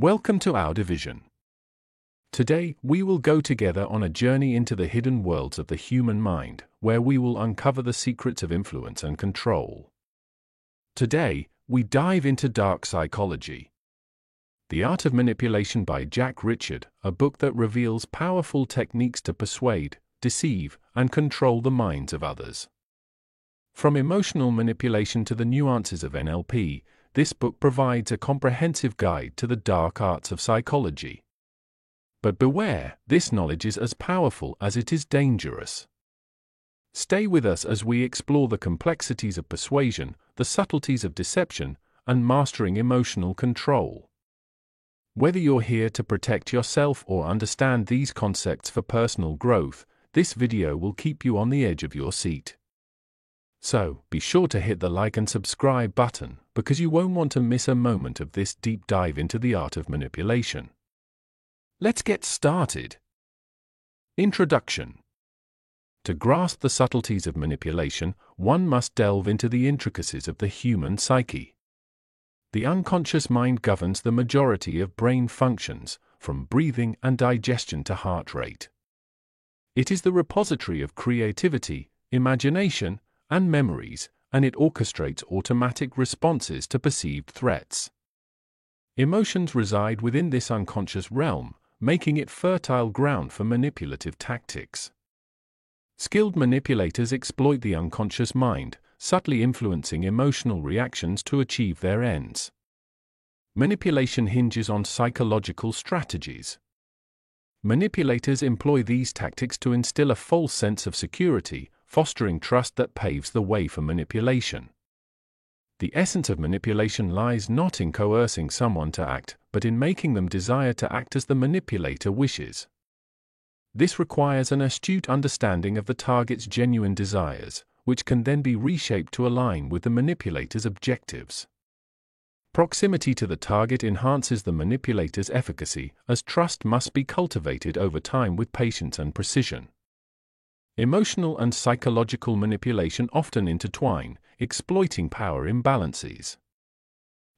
Welcome to our division. Today, we will go together on a journey into the hidden worlds of the human mind, where we will uncover the secrets of influence and control. Today, we dive into dark psychology. The Art of Manipulation by Jack Richard, a book that reveals powerful techniques to persuade, deceive, and control the minds of others. From emotional manipulation to the nuances of NLP, this book provides a comprehensive guide to the dark arts of psychology. But beware, this knowledge is as powerful as it is dangerous. Stay with us as we explore the complexities of persuasion, the subtleties of deception, and mastering emotional control. Whether you're here to protect yourself or understand these concepts for personal growth, this video will keep you on the edge of your seat. So, be sure to hit the like and subscribe button, because you won't want to miss a moment of this deep dive into the art of manipulation. Let's get started. Introduction To grasp the subtleties of manipulation, one must delve into the intricacies of the human psyche. The unconscious mind governs the majority of brain functions, from breathing and digestion to heart rate. It is the repository of creativity, imagination, and memories, and it orchestrates automatic responses to perceived threats. Emotions reside within this unconscious realm, making it fertile ground for manipulative tactics. Skilled manipulators exploit the unconscious mind, subtly influencing emotional reactions to achieve their ends. Manipulation hinges on psychological strategies. Manipulators employ these tactics to instill a false sense of security, fostering trust that paves the way for manipulation. The essence of manipulation lies not in coercing someone to act, but in making them desire to act as the manipulator wishes. This requires an astute understanding of the target's genuine desires, which can then be reshaped to align with the manipulator's objectives. Proximity to the target enhances the manipulator's efficacy, as trust must be cultivated over time with patience and precision. Emotional and psychological manipulation often intertwine, exploiting power imbalances.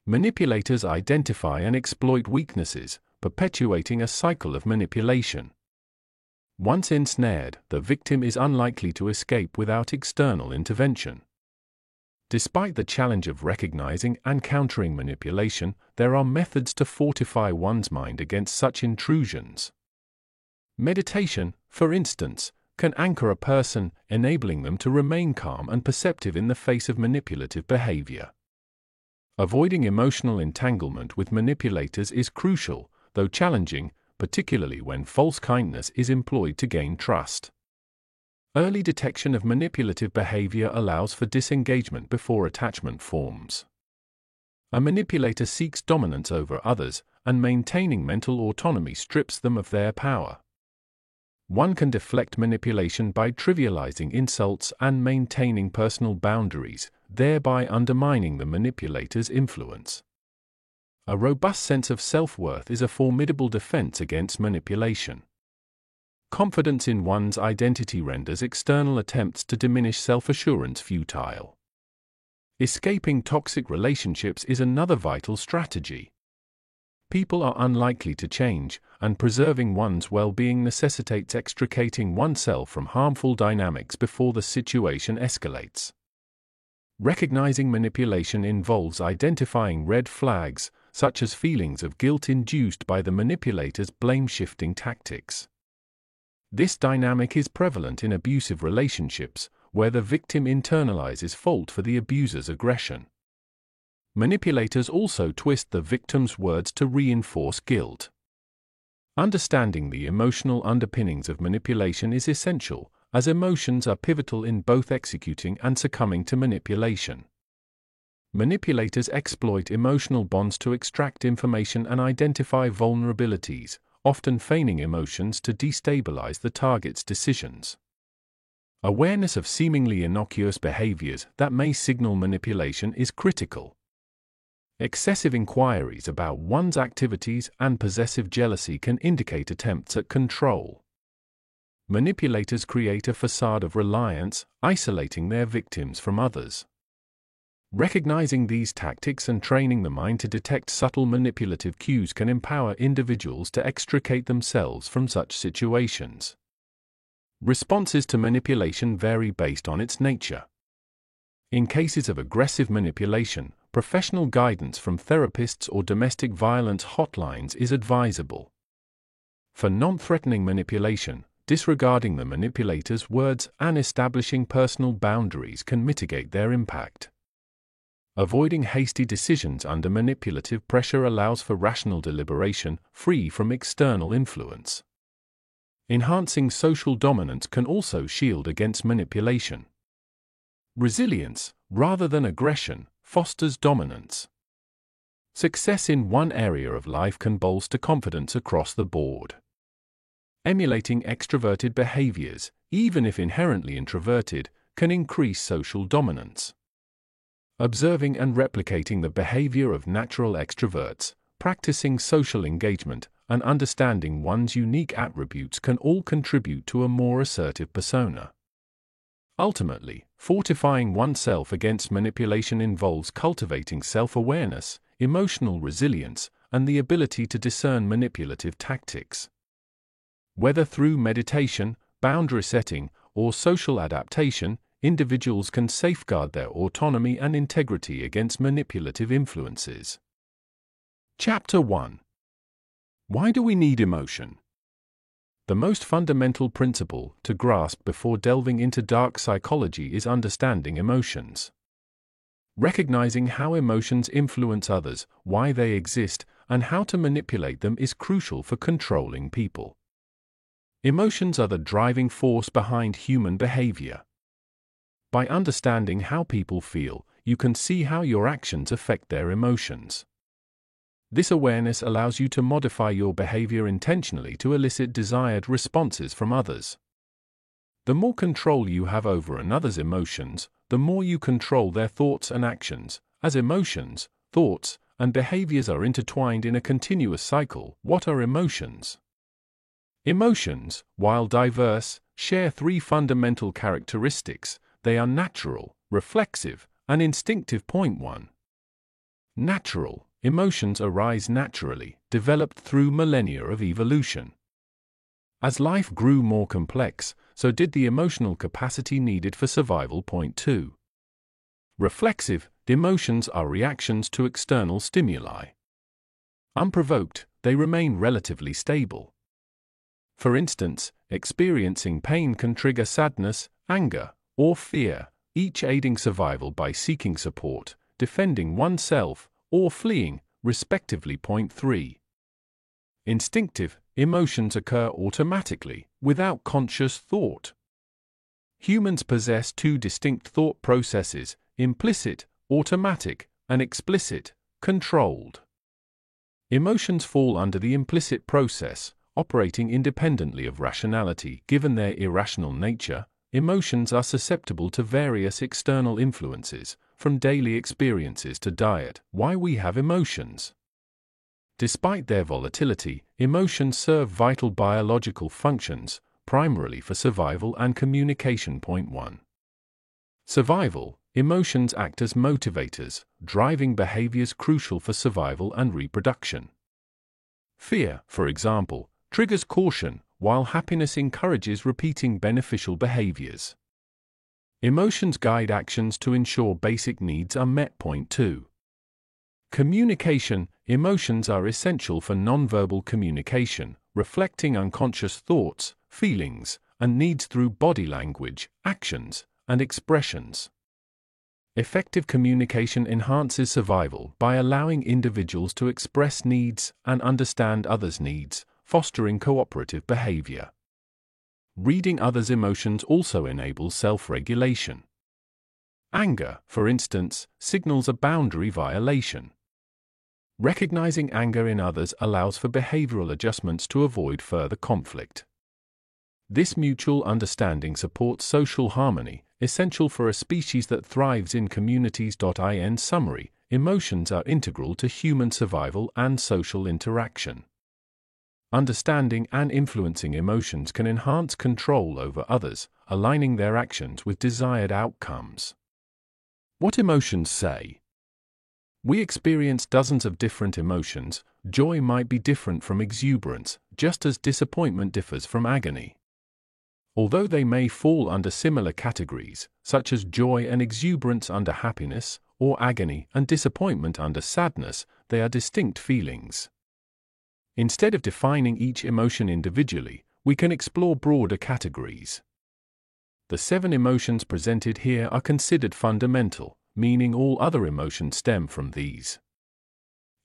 Manipulators identify and exploit weaknesses, perpetuating a cycle of manipulation. Once ensnared, the victim is unlikely to escape without external intervention. Despite the challenge of recognizing and countering manipulation, there are methods to fortify one's mind against such intrusions. Meditation, for instance, can anchor a person, enabling them to remain calm and perceptive in the face of manipulative behavior. Avoiding emotional entanglement with manipulators is crucial, though challenging, particularly when false kindness is employed to gain trust. Early detection of manipulative behavior allows for disengagement before attachment forms. A manipulator seeks dominance over others, and maintaining mental autonomy strips them of their power. One can deflect manipulation by trivializing insults and maintaining personal boundaries, thereby undermining the manipulator's influence. A robust sense of self worth is a formidable defense against manipulation. Confidence in one's identity renders external attempts to diminish self assurance futile. Escaping toxic relationships is another vital strategy people are unlikely to change, and preserving one's well being necessitates extricating oneself from harmful dynamics before the situation escalates. Recognizing manipulation involves identifying red flags, such as feelings of guilt induced by the manipulator's blame shifting tactics. This dynamic is prevalent in abusive relationships, where the victim internalizes fault for the abuser's aggression. Manipulators also twist the victim's words to reinforce guilt. Understanding the emotional underpinnings of manipulation is essential, as emotions are pivotal in both executing and succumbing to manipulation. Manipulators exploit emotional bonds to extract information and identify vulnerabilities, often feigning emotions to destabilize the target's decisions. Awareness of seemingly innocuous behaviors that may signal manipulation is critical. Excessive inquiries about one's activities and possessive jealousy can indicate attempts at control. Manipulators create a facade of reliance, isolating their victims from others. Recognizing these tactics and training the mind to detect subtle manipulative cues can empower individuals to extricate themselves from such situations. Responses to manipulation vary based on its nature. In cases of aggressive manipulation, professional guidance from therapists or domestic violence hotlines is advisable. For non threatening manipulation, disregarding the manipulator's words and establishing personal boundaries can mitigate their impact. Avoiding hasty decisions under manipulative pressure allows for rational deliberation, free from external influence. Enhancing social dominance can also shield against manipulation. Resilience, rather than aggression, fosters dominance. Success in one area of life can bolster confidence across the board. Emulating extroverted behaviors, even if inherently introverted, can increase social dominance. Observing and replicating the behavior of natural extroverts, practicing social engagement, and understanding one's unique attributes can all contribute to a more assertive persona. Ultimately, fortifying oneself against manipulation involves cultivating self awareness, emotional resilience, and the ability to discern manipulative tactics. Whether through meditation, boundary setting, or social adaptation, individuals can safeguard their autonomy and integrity against manipulative influences. Chapter 1 Why do we need emotion? The most fundamental principle to grasp before delving into dark psychology is understanding emotions. Recognizing how emotions influence others, why they exist, and how to manipulate them is crucial for controlling people. Emotions are the driving force behind human behavior. By understanding how people feel, you can see how your actions affect their emotions. This awareness allows you to modify your behavior intentionally to elicit desired responses from others. The more control you have over another's emotions, the more you control their thoughts and actions, as emotions, thoughts, and behaviors are intertwined in a continuous cycle. What are emotions? Emotions, while diverse, share three fundamental characteristics they are natural, reflexive, and instinctive. Point 1. Natural, Emotions arise naturally, developed through millennia of evolution. As life grew more complex, so did the emotional capacity needed for survival. Point 2. Reflexive, emotions are reactions to external stimuli. Unprovoked, they remain relatively stable. For instance, experiencing pain can trigger sadness, anger, or fear, each aiding survival by seeking support, defending oneself, or fleeing, respectively. Point 3. Instinctive emotions occur automatically, without conscious thought. Humans possess two distinct thought processes implicit, automatic, and explicit, controlled. Emotions fall under the implicit process, operating independently of rationality. Given their irrational nature, emotions are susceptible to various external influences, from daily experiences to diet, why we have emotions. Despite their volatility, emotions serve vital biological functions, primarily for survival and communication. Point 1. Survival Emotions act as motivators, driving behaviors crucial for survival and reproduction. Fear, for example, triggers caution, while happiness encourages repeating beneficial behaviors. Emotions guide actions to ensure basic needs are met. Point 2. Communication Emotions are essential for nonverbal communication, reflecting unconscious thoughts, feelings, and needs through body language, actions, and expressions. Effective communication enhances survival by allowing individuals to express needs and understand others' needs, fostering cooperative behavior. Reading others' emotions also enables self regulation. Anger, for instance, signals a boundary violation. Recognizing anger in others allows for behavioral adjustments to avoid further conflict. This mutual understanding supports social harmony, essential for a species that thrives in communities. In summary, emotions are integral to human survival and social interaction. Understanding and influencing emotions can enhance control over others, aligning their actions with desired outcomes. What emotions say? We experience dozens of different emotions. Joy might be different from exuberance, just as disappointment differs from agony. Although they may fall under similar categories, such as joy and exuberance under happiness, or agony and disappointment under sadness, they are distinct feelings. Instead of defining each emotion individually, we can explore broader categories. The seven emotions presented here are considered fundamental, meaning all other emotions stem from these.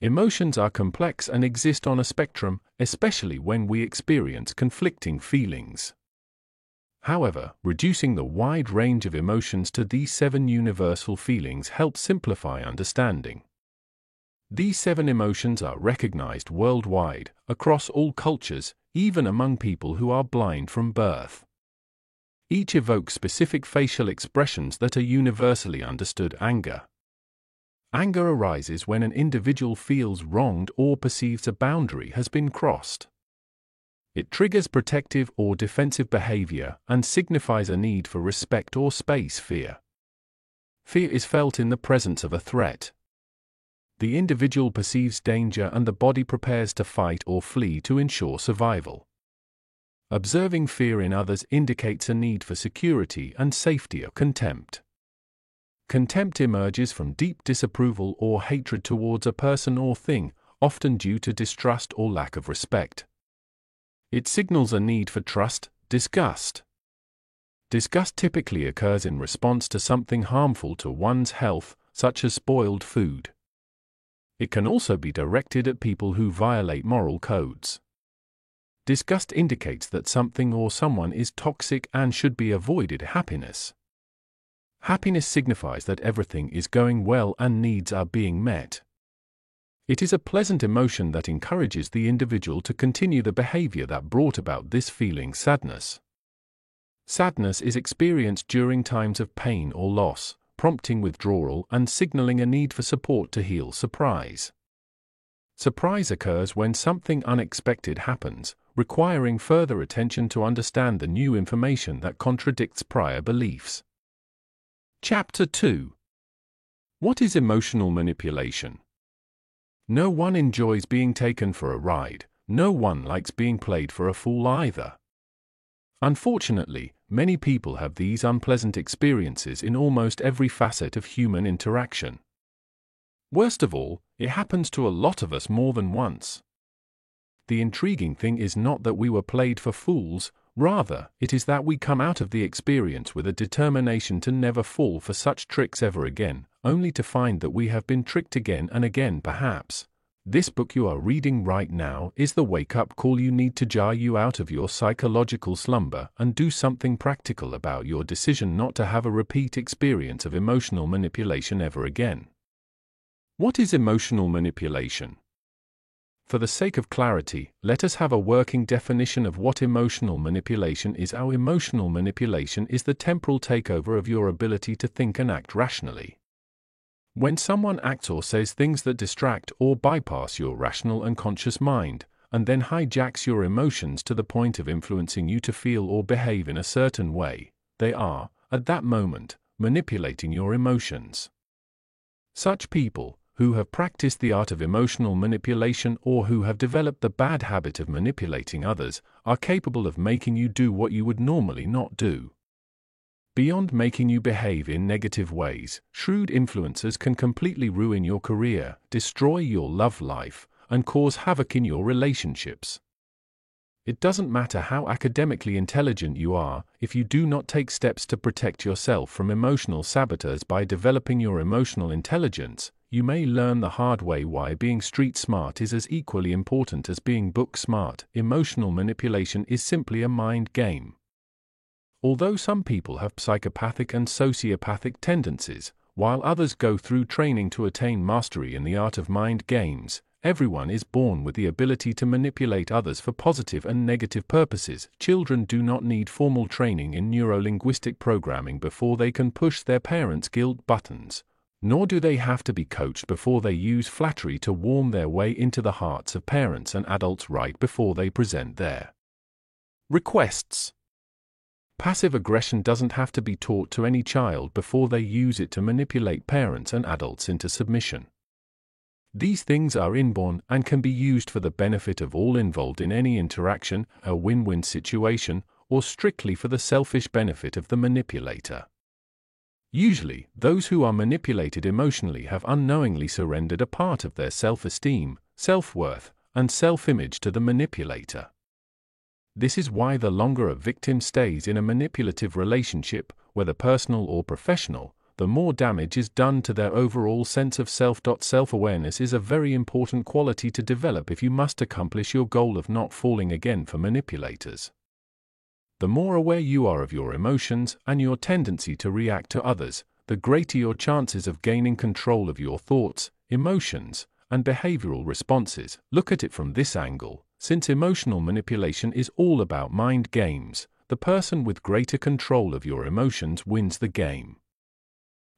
Emotions are complex and exist on a spectrum, especially when we experience conflicting feelings. However, reducing the wide range of emotions to these seven universal feelings helps simplify understanding. These seven emotions are recognized worldwide, across all cultures, even among people who are blind from birth. Each evokes specific facial expressions that are universally understood anger. Anger arises when an individual feels wronged or perceives a boundary has been crossed. It triggers protective or defensive behavior and signifies a need for respect or space fear. Fear is felt in the presence of a threat. The individual perceives danger and the body prepares to fight or flee to ensure survival. Observing fear in others indicates a need for security and safety or contempt. Contempt emerges from deep disapproval or hatred towards a person or thing, often due to distrust or lack of respect. It signals a need for trust, disgust. Disgust typically occurs in response to something harmful to one's health, such as spoiled food. It can also be directed at people who violate moral codes. Disgust indicates that something or someone is toxic and should be avoided. Happiness. Happiness signifies that everything is going well and needs are being met. It is a pleasant emotion that encourages the individual to continue the behavior that brought about this feeling sadness. Sadness is experienced during times of pain or loss, prompting withdrawal and signaling a need for support to heal surprise. Surprise occurs when something unexpected happens, requiring further attention to understand the new information that contradicts prior beliefs. Chapter 2 What is emotional manipulation? No one enjoys being taken for a ride, no one likes being played for a fool either. Unfortunately, many people have these unpleasant experiences in almost every facet of human interaction. Worst of all, it happens to a lot of us more than once. The intriguing thing is not that we were played for fools, rather, it is that we come out of the experience with a determination to never fall for such tricks ever again, only to find that we have been tricked again and again perhaps. This book you are reading right now is the wake up call you need to jar you out of your psychological slumber and do something practical about your decision not to have a repeat experience of emotional manipulation ever again. What is emotional manipulation? For the sake of clarity, let us have a working definition of what emotional manipulation is. Our emotional manipulation is the temporal takeover of your ability to think and act rationally. When someone acts or says things that distract or bypass your rational and conscious mind, and then hijacks your emotions to the point of influencing you to feel or behave in a certain way, they are, at that moment, manipulating your emotions. Such people, who have practiced the art of emotional manipulation or who have developed the bad habit of manipulating others, are capable of making you do what you would normally not do. Beyond making you behave in negative ways, shrewd influencers can completely ruin your career, destroy your love life, and cause havoc in your relationships. It doesn't matter how academically intelligent you are, if you do not take steps to protect yourself from emotional saboteurs by developing your emotional intelligence, you may learn the hard way why being street smart is as equally important as being book smart. Emotional manipulation is simply a mind game. Although some people have psychopathic and sociopathic tendencies, while others go through training to attain mastery in the art of mind games, everyone is born with the ability to manipulate others for positive and negative purposes. Children do not need formal training in neurolinguistic programming before they can push their parents' guilt buttons, nor do they have to be coached before they use flattery to warm their way into the hearts of parents and adults right before they present their requests. Passive aggression doesn't have to be taught to any child before they use it to manipulate parents and adults into submission. These things are inborn and can be used for the benefit of all involved in any interaction, a win win situation, or strictly for the selfish benefit of the manipulator. Usually, those who are manipulated emotionally have unknowingly surrendered a part of their self esteem, self worth, and self image to the manipulator. This is why the longer a victim stays in a manipulative relationship, whether personal or professional, the more damage is done to their overall sense of self. Self awareness is a very important quality to develop if you must accomplish your goal of not falling again for manipulators. The more aware you are of your emotions and your tendency to react to others, the greater your chances of gaining control of your thoughts, emotions, and behavioral responses. Look at it from this angle since emotional manipulation is all about mind games, the person with greater control of your emotions wins the game.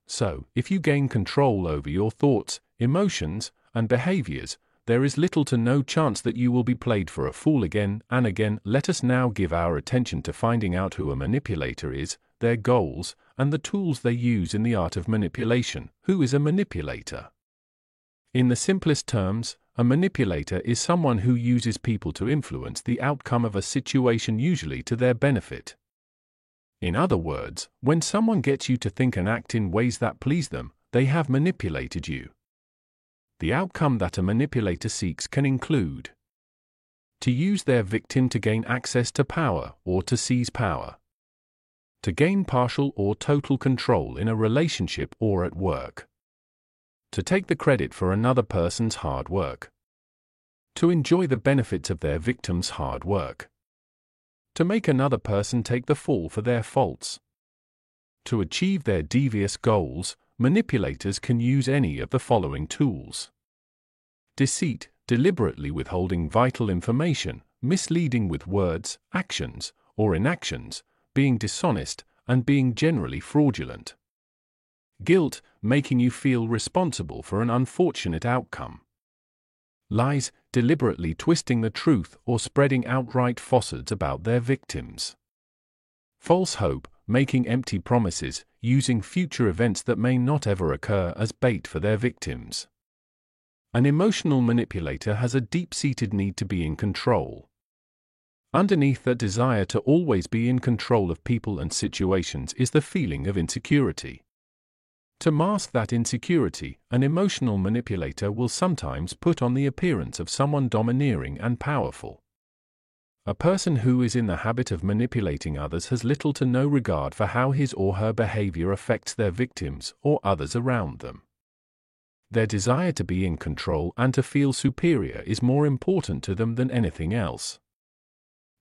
So, if you gain control over your thoughts, emotions, and behaviors, there is little to no chance that you will be played for a fool again and again. Let us now give our attention to finding out who a manipulator is, their goals, and the tools they use in the art of manipulation. Who is a manipulator? In the simplest terms, a manipulator is someone who uses people to influence the outcome of a situation usually to their benefit. In other words, when someone gets you to think and act in ways that please them, they have manipulated you. The outcome that a manipulator seeks can include to use their victim to gain access to power or to seize power, to gain partial or total control in a relationship or at work, to take the credit for another person's hard work, to enjoy the benefits of their victim's hard work, to make another person take the fall for their faults. To achieve their devious goals, manipulators can use any of the following tools deceit, deliberately withholding vital information, misleading with words, actions, or inactions, being dishonest, and being generally fraudulent. Guilt, making you feel responsible for an unfortunate outcome. Lies, deliberately twisting the truth or spreading outright falsehoods about their victims. False hope, making empty promises, using future events that may not ever occur as bait for their victims. An emotional manipulator has a deep seated need to be in control. Underneath that desire to always be in control of people and situations is the feeling of insecurity. To mask that insecurity, an emotional manipulator will sometimes put on the appearance of someone domineering and powerful. A person who is in the habit of manipulating others has little to no regard for how his or her behavior affects their victims or others around them. Their desire to be in control and to feel superior is more important to them than anything else.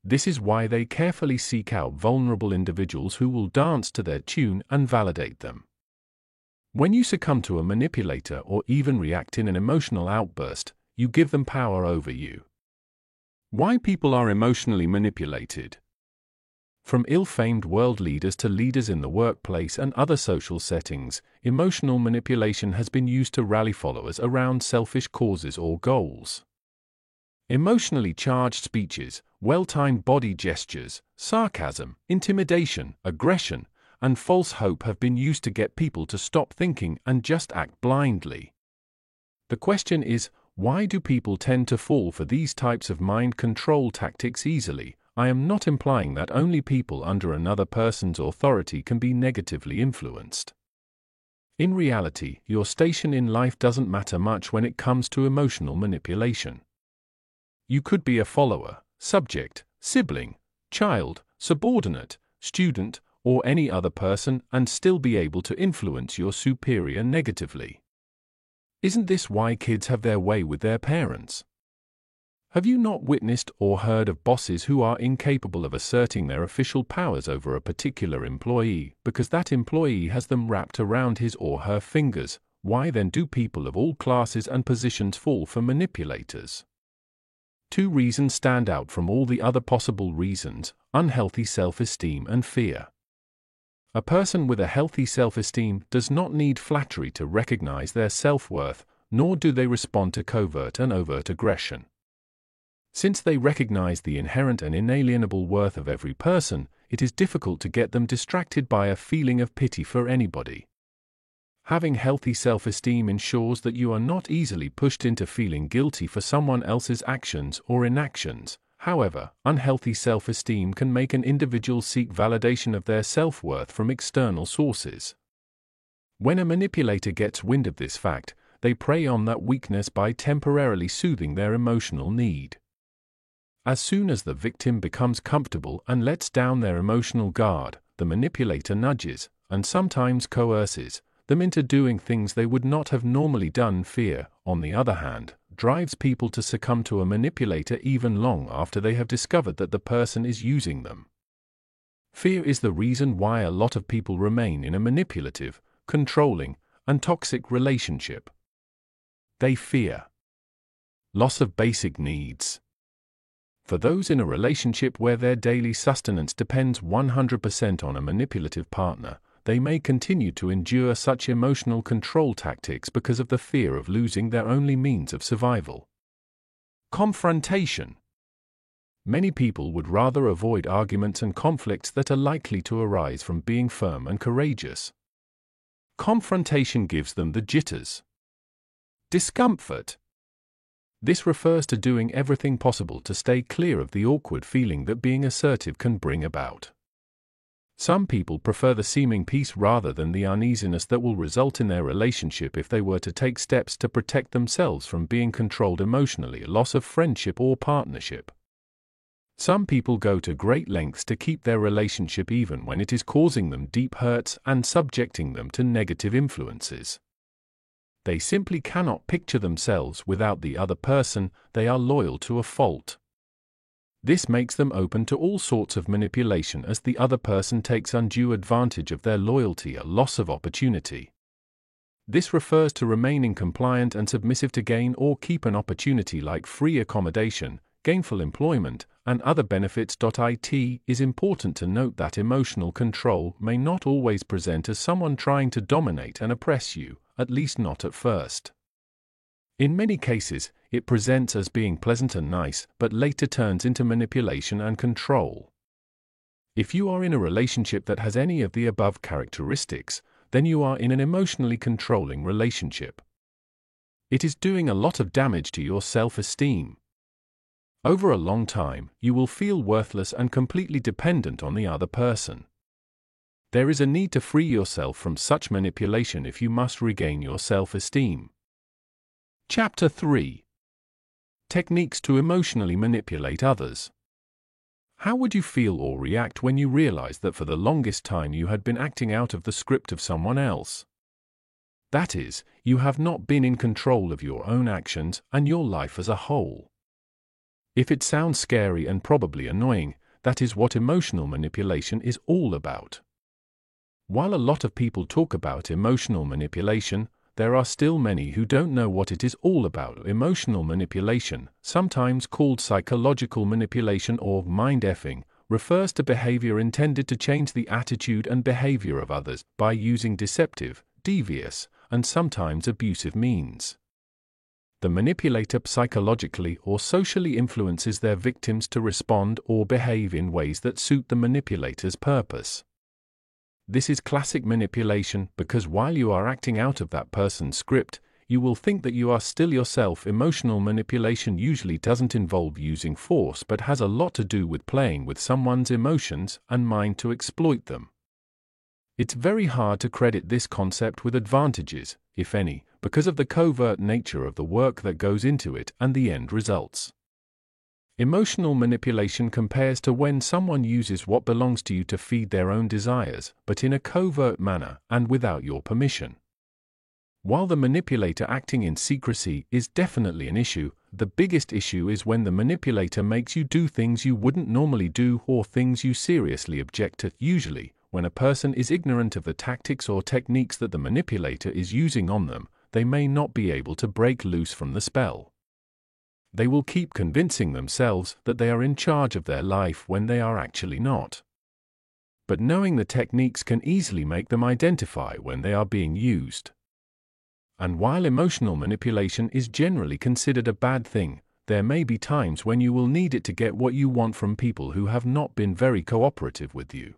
This is why they carefully seek out vulnerable individuals who will dance to their tune and validate them. When you succumb to a manipulator or even react in an emotional outburst, you give them power over you. Why people are emotionally manipulated. From ill famed world leaders to leaders in the workplace and other social settings, emotional manipulation has been used to rally followers around selfish causes or goals. Emotionally charged speeches, well timed body gestures, sarcasm, intimidation, aggression, and false hope have been used to get people to stop thinking and just act blindly. The question is, why do people tend to fall for these types of mind control tactics easily? I am not implying that only people under another person's authority can be negatively influenced. In reality, your station in life doesn't matter much when it comes to emotional manipulation. You could be a follower, subject, sibling, child, subordinate, student, or any other person and still be able to influence your superior negatively. Isn't this why kids have their way with their parents? Have you not witnessed or heard of bosses who are incapable of asserting their official powers over a particular employee because that employee has them wrapped around his or her fingers? Why then do people of all classes and positions fall for manipulators? Two reasons stand out from all the other possible reasons unhealthy self esteem and fear. A person with a healthy self esteem does not need flattery to recognize their self worth, nor do they respond to covert and overt aggression. Since they recognize the inherent and inalienable worth of every person, it is difficult to get them distracted by a feeling of pity for anybody. Having healthy self esteem ensures that you are not easily pushed into feeling guilty for someone else's actions or inactions. However, unhealthy self esteem can make an individual seek validation of their self worth from external sources. When a manipulator gets wind of this fact, they prey on that weakness by temporarily soothing their emotional need. As soon as the victim becomes comfortable and lets down their emotional guard, the manipulator nudges, and sometimes coerces, them into doing things they would not have normally done. Fear, on the other hand, drives people to succumb to a manipulator even long after they have discovered that the person is using them. Fear is the reason why a lot of people remain in a manipulative, controlling, and toxic relationship. They fear loss of basic needs. For those in a relationship where their daily sustenance depends 100% on a manipulative partner, they may continue to endure such emotional control tactics because of the fear of losing their only means of survival. Confrontation. Many people would rather avoid arguments and conflicts that are likely to arise from being firm and courageous. Confrontation gives them the jitters. Discomfort. This refers to doing everything possible to stay clear of the awkward feeling that being assertive can bring about. Some people prefer the seeming peace rather than the uneasiness that will result in their relationship if they were to take steps to protect themselves from being controlled emotionally, loss of friendship or partnership. Some people go to great lengths to keep their relationship even when it is causing them deep hurts and subjecting them to negative influences. They simply cannot picture themselves without the other person, they are loyal to a fault. This makes them open to all sorts of manipulation as the other person takes undue advantage of their loyalty, a loss of opportunity. This refers to remaining compliant and submissive to gain or keep an opportunity like free accommodation, gainful employment, and other benefits. It is important to note that emotional control may not always present as someone trying to dominate and oppress you, at least not at first. In many cases, it presents as being pleasant and nice, but later turns into manipulation and control. If you are in a relationship that has any of the above characteristics, then you are in an emotionally controlling relationship. It is doing a lot of damage to your self esteem. Over a long time, you will feel worthless and completely dependent on the other person. There is a need to free yourself from such manipulation if you must regain your self esteem. Chapter 3 Techniques to emotionally manipulate others. How would you feel or react when you realized that for the longest time you had been acting out of the script of someone else? That is, you have not been in control of your own actions and your life as a whole. If it sounds scary and probably annoying, that is what emotional manipulation is all about. While a lot of people talk about emotional manipulation, there are still many who don't know what it is all about. Emotional manipulation, sometimes called psychological manipulation or mind effing, refers to behavior intended to change the attitude and behavior of others by using deceptive, devious, and sometimes abusive means. The manipulator psychologically or socially influences their victims to respond or behave in ways that suit the manipulator's purpose. This is classic manipulation because while you are acting out of that person's script, you will think that you are still yourself. Emotional manipulation usually doesn't involve using force but has a lot to do with playing with someone's emotions and mind to exploit them. It's very hard to credit this concept with advantages, if any, because of the covert nature of the work that goes into it and the end results. Emotional manipulation compares to when someone uses what belongs to you to feed their own desires, but in a covert manner and without your permission. While the manipulator acting in secrecy is definitely an issue, the biggest issue is when the manipulator makes you do things you wouldn't normally do or things you seriously object to. Usually, when a person is ignorant of the tactics or techniques that the manipulator is using on them, they may not be able to break loose from the spell they will keep convincing themselves that they are in charge of their life when they are actually not. But knowing the techniques can easily make them identify when they are being used. And while emotional manipulation is generally considered a bad thing, there may be times when you will need it to get what you want from people who have not been very cooperative with you.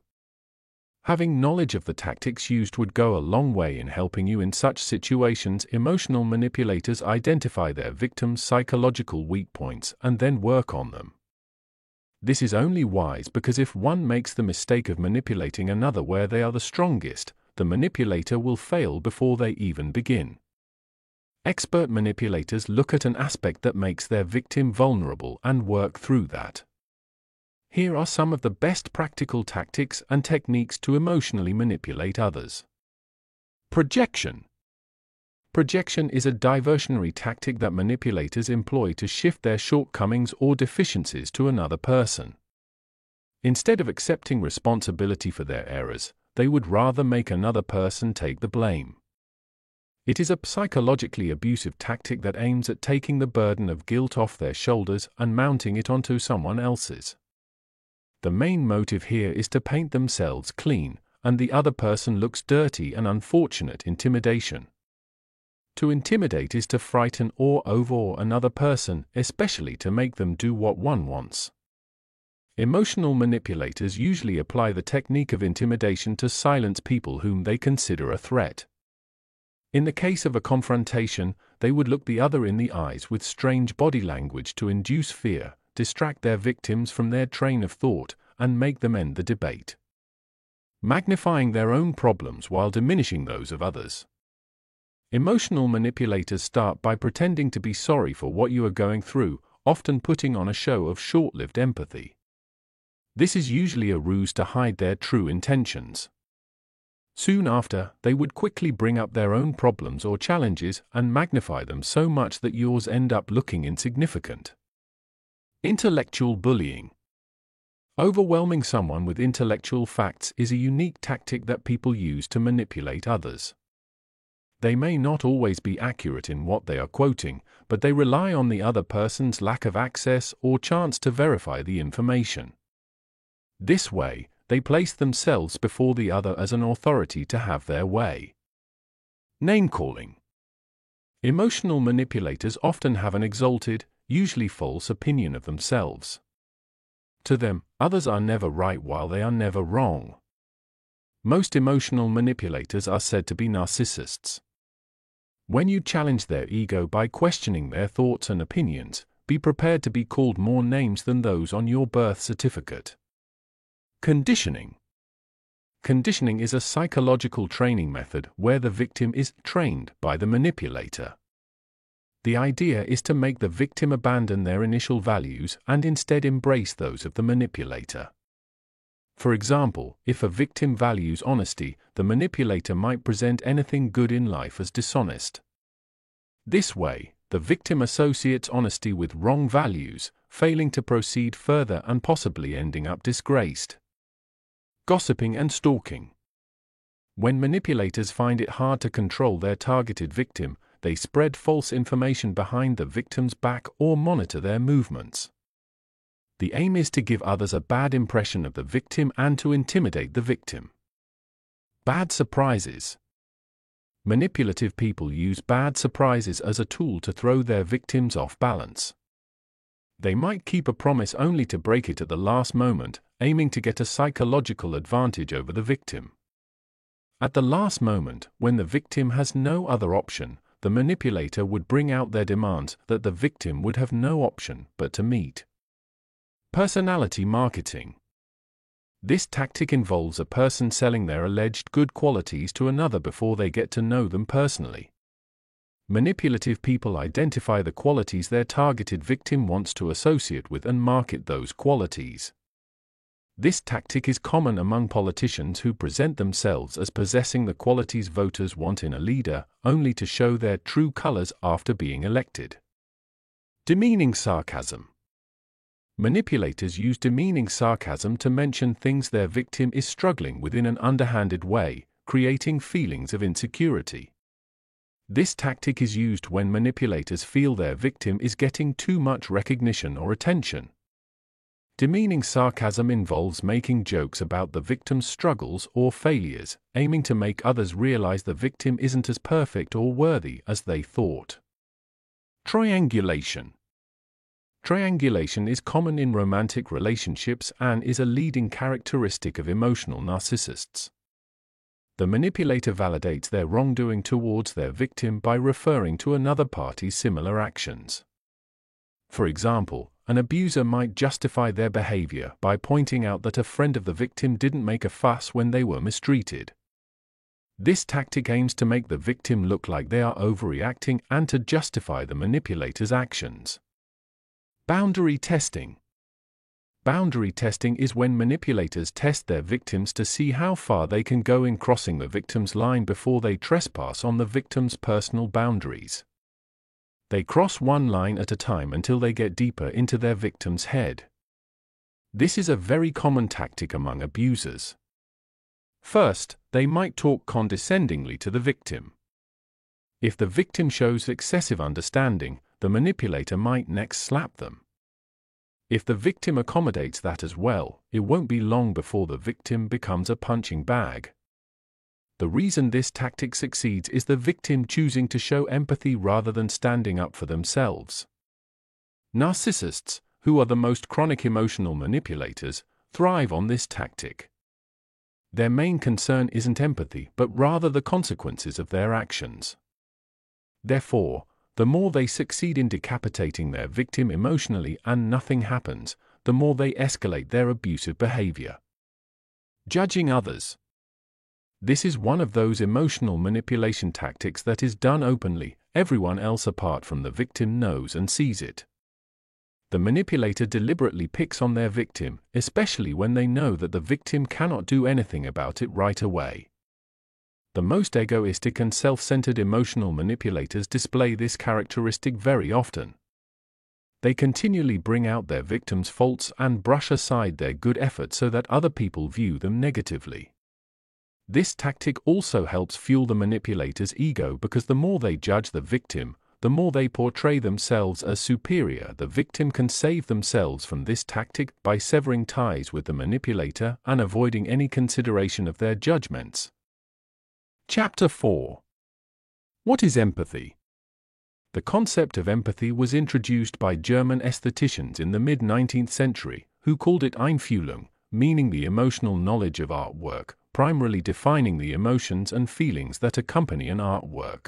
Having knowledge of the tactics used would go a long way in helping you in such situations. Emotional manipulators identify their victims' psychological weak points and then work on them. This is only wise because if one makes the mistake of manipulating another where they are the strongest, the manipulator will fail before they even begin. Expert manipulators look at an aspect that makes their victim vulnerable and work through that. Here are some of the best practical tactics and techniques to emotionally manipulate others. Projection Projection is a diversionary tactic that manipulators employ to shift their shortcomings or deficiencies to another person. Instead of accepting responsibility for their errors, they would rather make another person take the blame. It is a psychologically abusive tactic that aims at taking the burden of guilt off their shoulders and mounting it onto someone else's. The main motive here is to paint themselves clean, and the other person looks dirty and unfortunate intimidation. To intimidate is to frighten or overawe another person, especially to make them do what one wants. Emotional manipulators usually apply the technique of intimidation to silence people whom they consider a threat. In the case of a confrontation, they would look the other in the eyes with strange body language to induce fear, distract their victims from their train of thought, and make them end the debate. Magnifying their own problems while diminishing those of others. Emotional manipulators start by pretending to be sorry for what you are going through, often putting on a show of short lived empathy. This is usually a ruse to hide their true intentions. Soon after, they would quickly bring up their own problems or challenges and magnify them so much that yours end up looking insignificant. Intellectual bullying. Overwhelming someone with intellectual facts is a unique tactic that people use to manipulate others. They may not always be accurate in what they are quoting, but they rely on the other person's lack of access or chance to verify the information. This way, they place themselves before the other as an authority to have their way. Name calling. Emotional manipulators often have an exalted, usually false opinion of themselves. To them, others are never right while they are never wrong. Most emotional manipulators are said to be narcissists. When you challenge their ego by questioning their thoughts and opinions, be prepared to be called more names than those on your birth certificate. Conditioning Conditioning is a psychological training method where the victim is trained by the manipulator. The idea is to make the victim abandon their initial values and instead embrace those of the manipulator. For example, if a victim values honesty, the manipulator might present anything good in life as dishonest. This way, the victim associates honesty with wrong values, failing to proceed further and possibly ending up disgraced. Gossiping and stalking. When manipulators find it hard to control their targeted victim, they spread false information behind the victim's back or monitor their movements. The aim is to give others a bad impression of the victim and to intimidate the victim. Bad surprises. Manipulative people use bad surprises as a tool to throw their victims off balance. They might keep a promise only to break it at the last moment, aiming to get a psychological advantage over the victim. At the last moment, when the victim has no other option, the manipulator would bring out their demands that the victim would have no option but to meet. Personality marketing. This tactic involves a person selling their alleged good qualities to another before they get to know them personally. Manipulative people identify the qualities their targeted victim wants to associate with and market those qualities. This tactic is common among politicians who present themselves as possessing the qualities voters want in a leader, only to show their true colors after being elected. Demeaning sarcasm. Manipulators use demeaning sarcasm to mention things their victim is struggling with in an underhanded way, creating feelings of insecurity. This tactic is used when manipulators feel their victim is getting too much recognition or attention. Demeaning sarcasm involves making jokes about the victim's struggles or failures, aiming to make others realize the victim isn't as perfect or worthy as they thought. Triangulation Triangulation is common in romantic relationships and is a leading characteristic of emotional narcissists. The manipulator validates their wrongdoing towards their victim by referring to another party's similar actions. For example, an abuser might justify their behavior by pointing out that a friend of the victim didn't make a fuss when they were mistreated. This tactic aims to make the victim look like they are overreacting and to justify the manipulator's actions. Boundary testing. Boundary testing is when manipulators test their victims to see how far they can go in crossing the victim's line before they trespass on the victim's personal boundaries. They cross one line at a time until they get deeper into their victim's head. This is a very common tactic among abusers. First, they might talk condescendingly to the victim. If the victim shows excessive understanding, the manipulator might next slap them. If the victim accommodates that as well, it won't be long before the victim becomes a punching bag. The reason this tactic succeeds is the victim choosing to show empathy rather than standing up for themselves. Narcissists, who are the most chronic emotional manipulators, thrive on this tactic. Their main concern isn't empathy, but rather the consequences of their actions. Therefore, the more they succeed in decapitating their victim emotionally and nothing happens, the more they escalate their abusive behavior. Judging others. This is one of those emotional manipulation tactics that is done openly, everyone else apart from the victim knows and sees it. The manipulator deliberately picks on their victim, especially when they know that the victim cannot do anything about it right away. The most egoistic and self centered emotional manipulators display this characteristic very often. They continually bring out their victim's faults and brush aside their good efforts so that other people view them negatively. This tactic also helps fuel the manipulator's ego because the more they judge the victim, the more they portray themselves as superior, the victim can save themselves from this tactic by severing ties with the manipulator and avoiding any consideration of their judgments. Chapter 4 What is empathy? The concept of empathy was introduced by German aestheticians in the mid 19th century, who called it Einfühlung, meaning the emotional knowledge of artwork, primarily defining the emotions and feelings that accompany an artwork.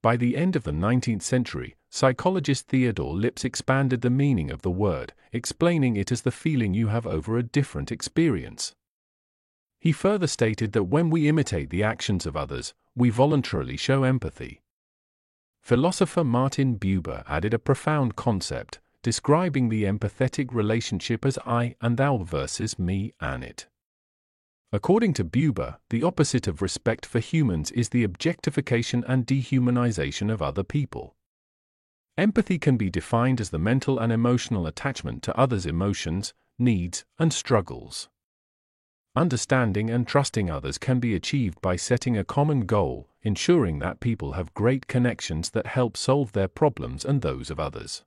By the end of the 19th century, psychologist Theodore Lipps expanded the meaning of the word, explaining it as the feeling you have over a different experience. He further stated that when we imitate the actions of others, we voluntarily show empathy. Philosopher Martin Buber added a profound concept, describing the empathetic relationship as I and thou versus me and it. According to Buber, the opposite of respect for humans is the objectification and dehumanization of other people. Empathy can be defined as the mental and emotional attachment to others' emotions, needs, and struggles. Understanding and trusting others can be achieved by setting a common goal, ensuring that people have great connections that help solve their problems and those of others.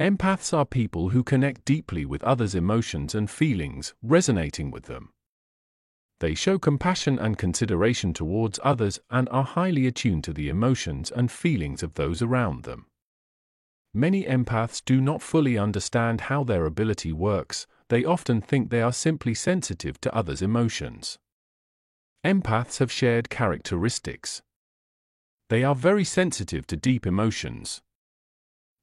Empaths are people who connect deeply with others' emotions and feelings, resonating with them. They show compassion and consideration towards others and are highly attuned to the emotions and feelings of those around them. Many empaths do not fully understand how their ability works, they often think they are simply sensitive to others' emotions. Empaths have shared characteristics. They are very sensitive to deep emotions.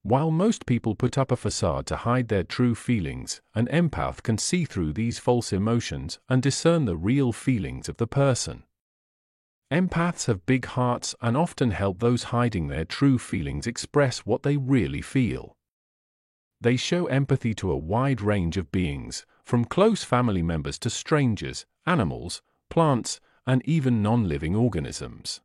While most people put up a facade to hide their true feelings, an empath can see through these false emotions and discern the real feelings of the person. Empaths have big hearts and often help those hiding their true feelings express what they really feel. They show empathy to a wide range of beings, from close family members to strangers, animals, plants, and even non living organisms.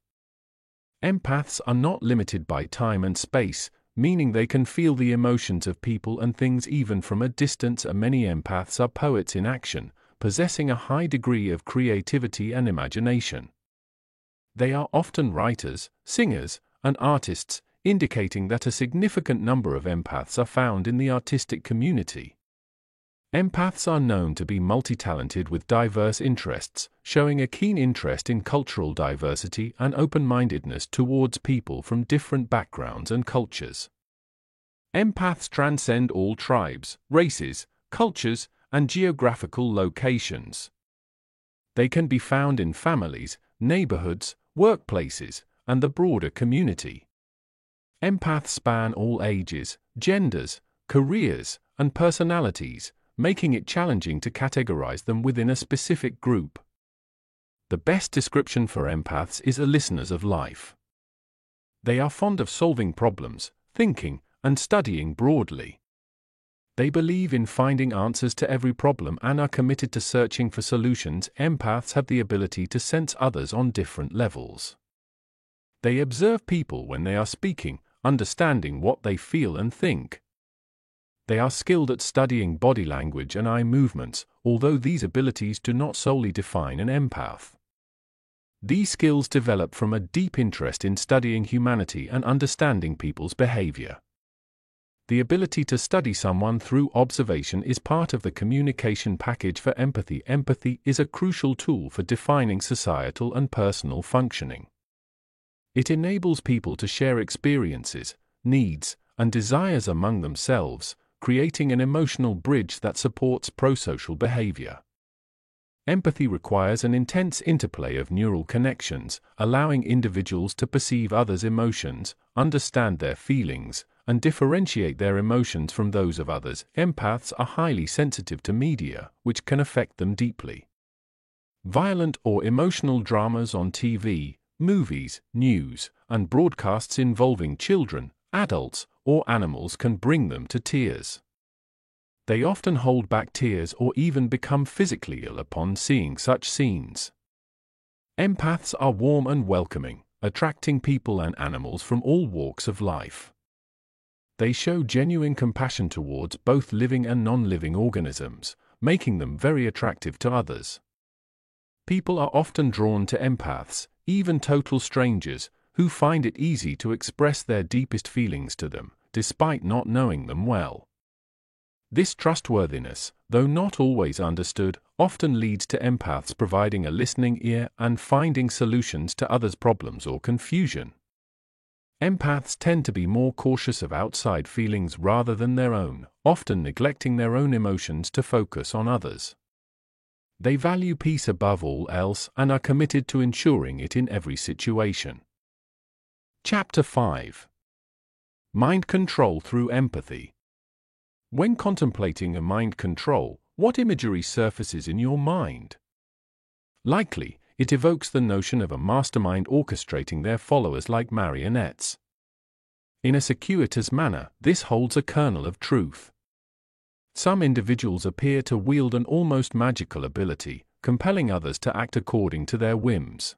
Empaths are not limited by time and space, meaning they can feel the emotions of people and things even from a distance. And many empaths are poets in action, possessing a high degree of creativity and imagination. They are often writers, singers, and artists, indicating that a significant number of empaths are found in the artistic community. Empaths are known to be multi-talented with diverse interests, showing a keen interest in cultural diversity and open-mindedness towards people from different backgrounds and cultures. Empaths transcend all tribes, races, cultures, and geographical locations. They can be found in families, neighborhoods, workplaces, and the broader community. Empaths span all ages, genders, careers, and personalities, making it challenging to categorize them within a specific group. The best description for empaths is a listeners of life. They are fond of solving problems, thinking, and studying broadly. They believe in finding answers to every problem and are committed to searching for solutions. Empaths have the ability to sense others on different levels. They observe people when they are speaking, understanding what they feel and think. They are skilled at studying body language and eye movements, although these abilities do not solely define an empath. These skills develop from a deep interest in studying humanity and understanding people's behavior. The ability to study someone through observation is part of the communication package for empathy. Empathy is a crucial tool for defining societal and personal functioning. It enables people to share experiences, needs, and desires among themselves, creating an emotional bridge that supports prosocial behavior. Empathy requires an intense interplay of neural connections, allowing individuals to perceive others' emotions, understand their feelings, and differentiate their emotions from those of others. Empaths are highly sensitive to media, which can affect them deeply. Violent or emotional dramas on TV, movies, news, and broadcasts involving children, adults, or animals can bring them to tears. They often hold back tears or even become physically ill upon seeing such scenes. Empaths are warm and welcoming, attracting people and animals from all walks of life. They show genuine compassion towards both living and non-living organisms, making them very attractive to others. People are often drawn to empaths, even total strangers, who find it easy to express their deepest feelings to them, despite not knowing them well. This trustworthiness, though not always understood, often leads to empaths providing a listening ear and finding solutions to others' problems or confusion. Empaths tend to be more cautious of outside feelings rather than their own, often neglecting their own emotions to focus on others. They value peace above all else and are committed to ensuring it in every situation. Chapter 5 Mind Control Through Empathy When contemplating a mind control, what imagery surfaces in your mind? Likely, it evokes the notion of a mastermind orchestrating their followers like marionettes. In a circuitous manner, this holds a kernel of truth. Some individuals appear to wield an almost magical ability, compelling others to act according to their whims.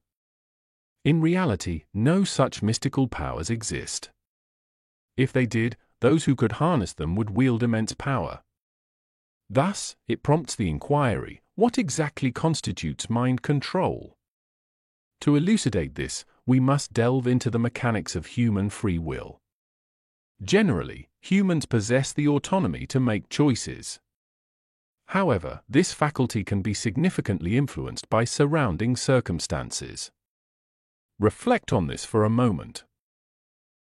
In reality, no such mystical powers exist. If they did, those who could harness them would wield immense power. Thus, it prompts the inquiry what exactly constitutes mind control? To elucidate this, we must delve into the mechanics of human free will. Generally, humans possess the autonomy to make choices. However, this faculty can be significantly influenced by surrounding circumstances. Reflect on this for a moment.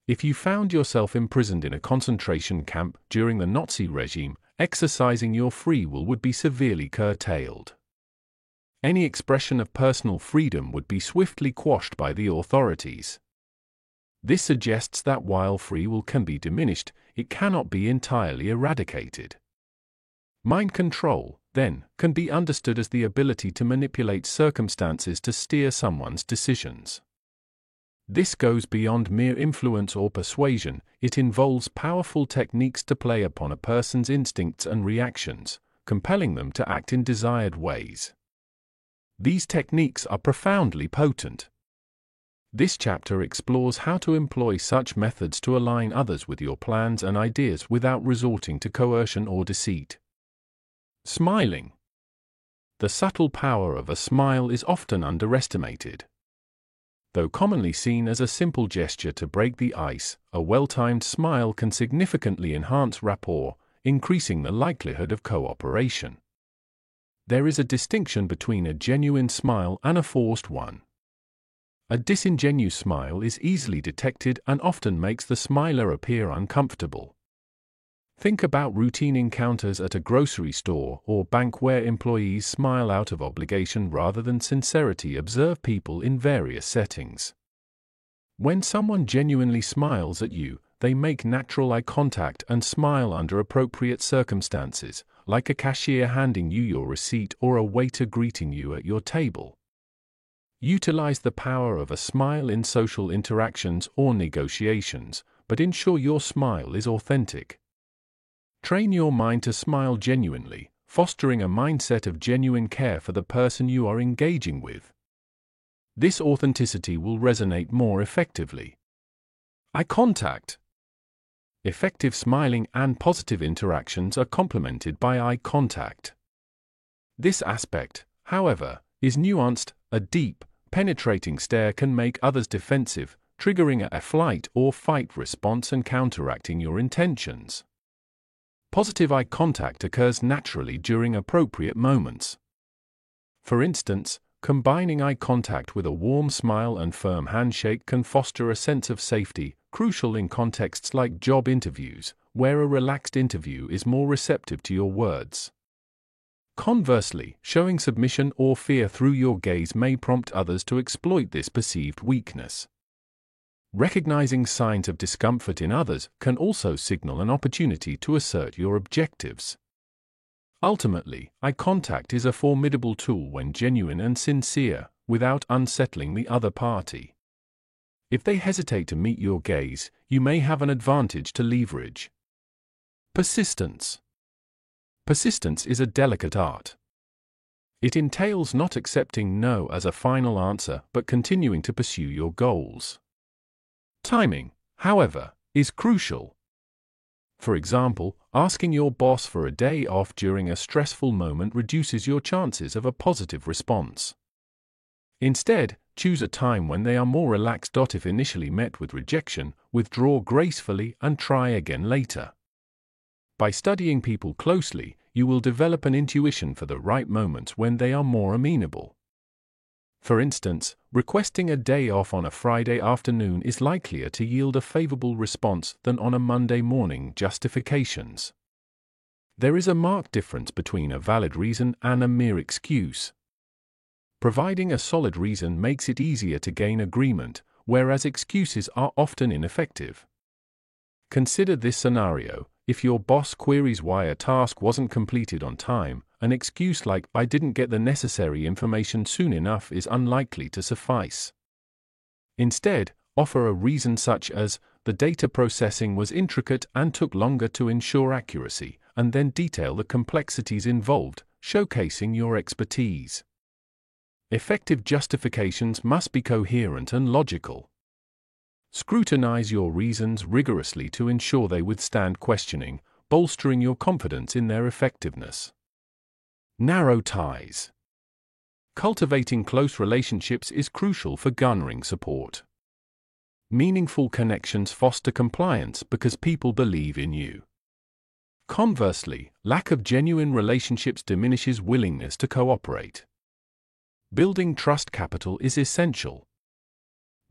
If you found yourself imprisoned in a concentration camp during the Nazi regime, exercising your free will would be severely curtailed. Any expression of personal freedom would be swiftly quashed by the authorities. This suggests that while free will can be diminished, it cannot be entirely eradicated. Mind control, then, can be understood as the ability to manipulate circumstances to steer someone's decisions. This goes beyond mere influence or persuasion, it involves powerful techniques to play upon a person's instincts and reactions, compelling them to act in desired ways. These techniques are profoundly potent. This chapter explores how to employ such methods to align others with your plans and ideas without resorting to coercion or deceit. Smiling. The subtle power of a smile is often underestimated. Though commonly seen as a simple gesture to break the ice, a well-timed smile can significantly enhance rapport, increasing the likelihood of cooperation. There is a distinction between a genuine smile and a forced one. A disingenuous smile is easily detected and often makes the smiler appear uncomfortable. Think about routine encounters at a grocery store or bank where employees smile out of obligation rather than sincerity. Observe people in various settings. When someone genuinely smiles at you, they make natural eye contact and smile under appropriate circumstances, like a cashier handing you your receipt or a waiter greeting you at your table. Utilize the power of a smile in social interactions or negotiations, but ensure your smile is authentic. Train your mind to smile genuinely, fostering a mindset of genuine care for the person you are engaging with. This authenticity will resonate more effectively. Eye contact. Effective smiling and positive interactions are complemented by eye contact. This aspect, however, is nuanced. A deep, penetrating stare can make others defensive, triggering a flight or fight response and counteracting your intentions. Positive eye contact occurs naturally during appropriate moments. For instance, combining eye contact with a warm smile and firm handshake can foster a sense of safety, crucial in contexts like job interviews, where a relaxed interview is more receptive to your words. Conversely, showing submission or fear through your gaze may prompt others to exploit this perceived weakness. Recognizing signs of discomfort in others can also signal an opportunity to assert your objectives. Ultimately, eye contact is a formidable tool when genuine and sincere, without unsettling the other party. If they hesitate to meet your gaze, you may have an advantage to leverage. Persistence. Persistence is a delicate art. It entails not accepting no as a final answer but continuing to pursue your goals. Timing, however, is crucial. For example, asking your boss for a day off during a stressful moment reduces your chances of a positive response. Instead, choose a time when they are more relaxed. If initially met with rejection, withdraw gracefully and try again later. By studying people closely, you will develop an intuition for the right moments when they are more amenable. For instance, requesting a day off on a Friday afternoon is likelier to yield a favorable response than on a Monday morning justifications. There is a marked difference between a valid reason and a mere excuse. Providing a solid reason makes it easier to gain agreement, whereas excuses are often ineffective. Consider this scenario if your boss queries why a task wasn't completed on time, an excuse like, I didn't get the necessary information soon enough is unlikely to suffice. Instead, offer a reason such as, the data processing was intricate and took longer to ensure accuracy, and then detail the complexities involved, showcasing your expertise. Effective justifications must be coherent and logical. Scrutinize your reasons rigorously to ensure they withstand questioning, bolstering your confidence in their effectiveness. Narrow ties. Cultivating close relationships is crucial for garnering support. Meaningful connections foster compliance because people believe in you. Conversely, lack of genuine relationships diminishes willingness to cooperate. Building trust capital is essential.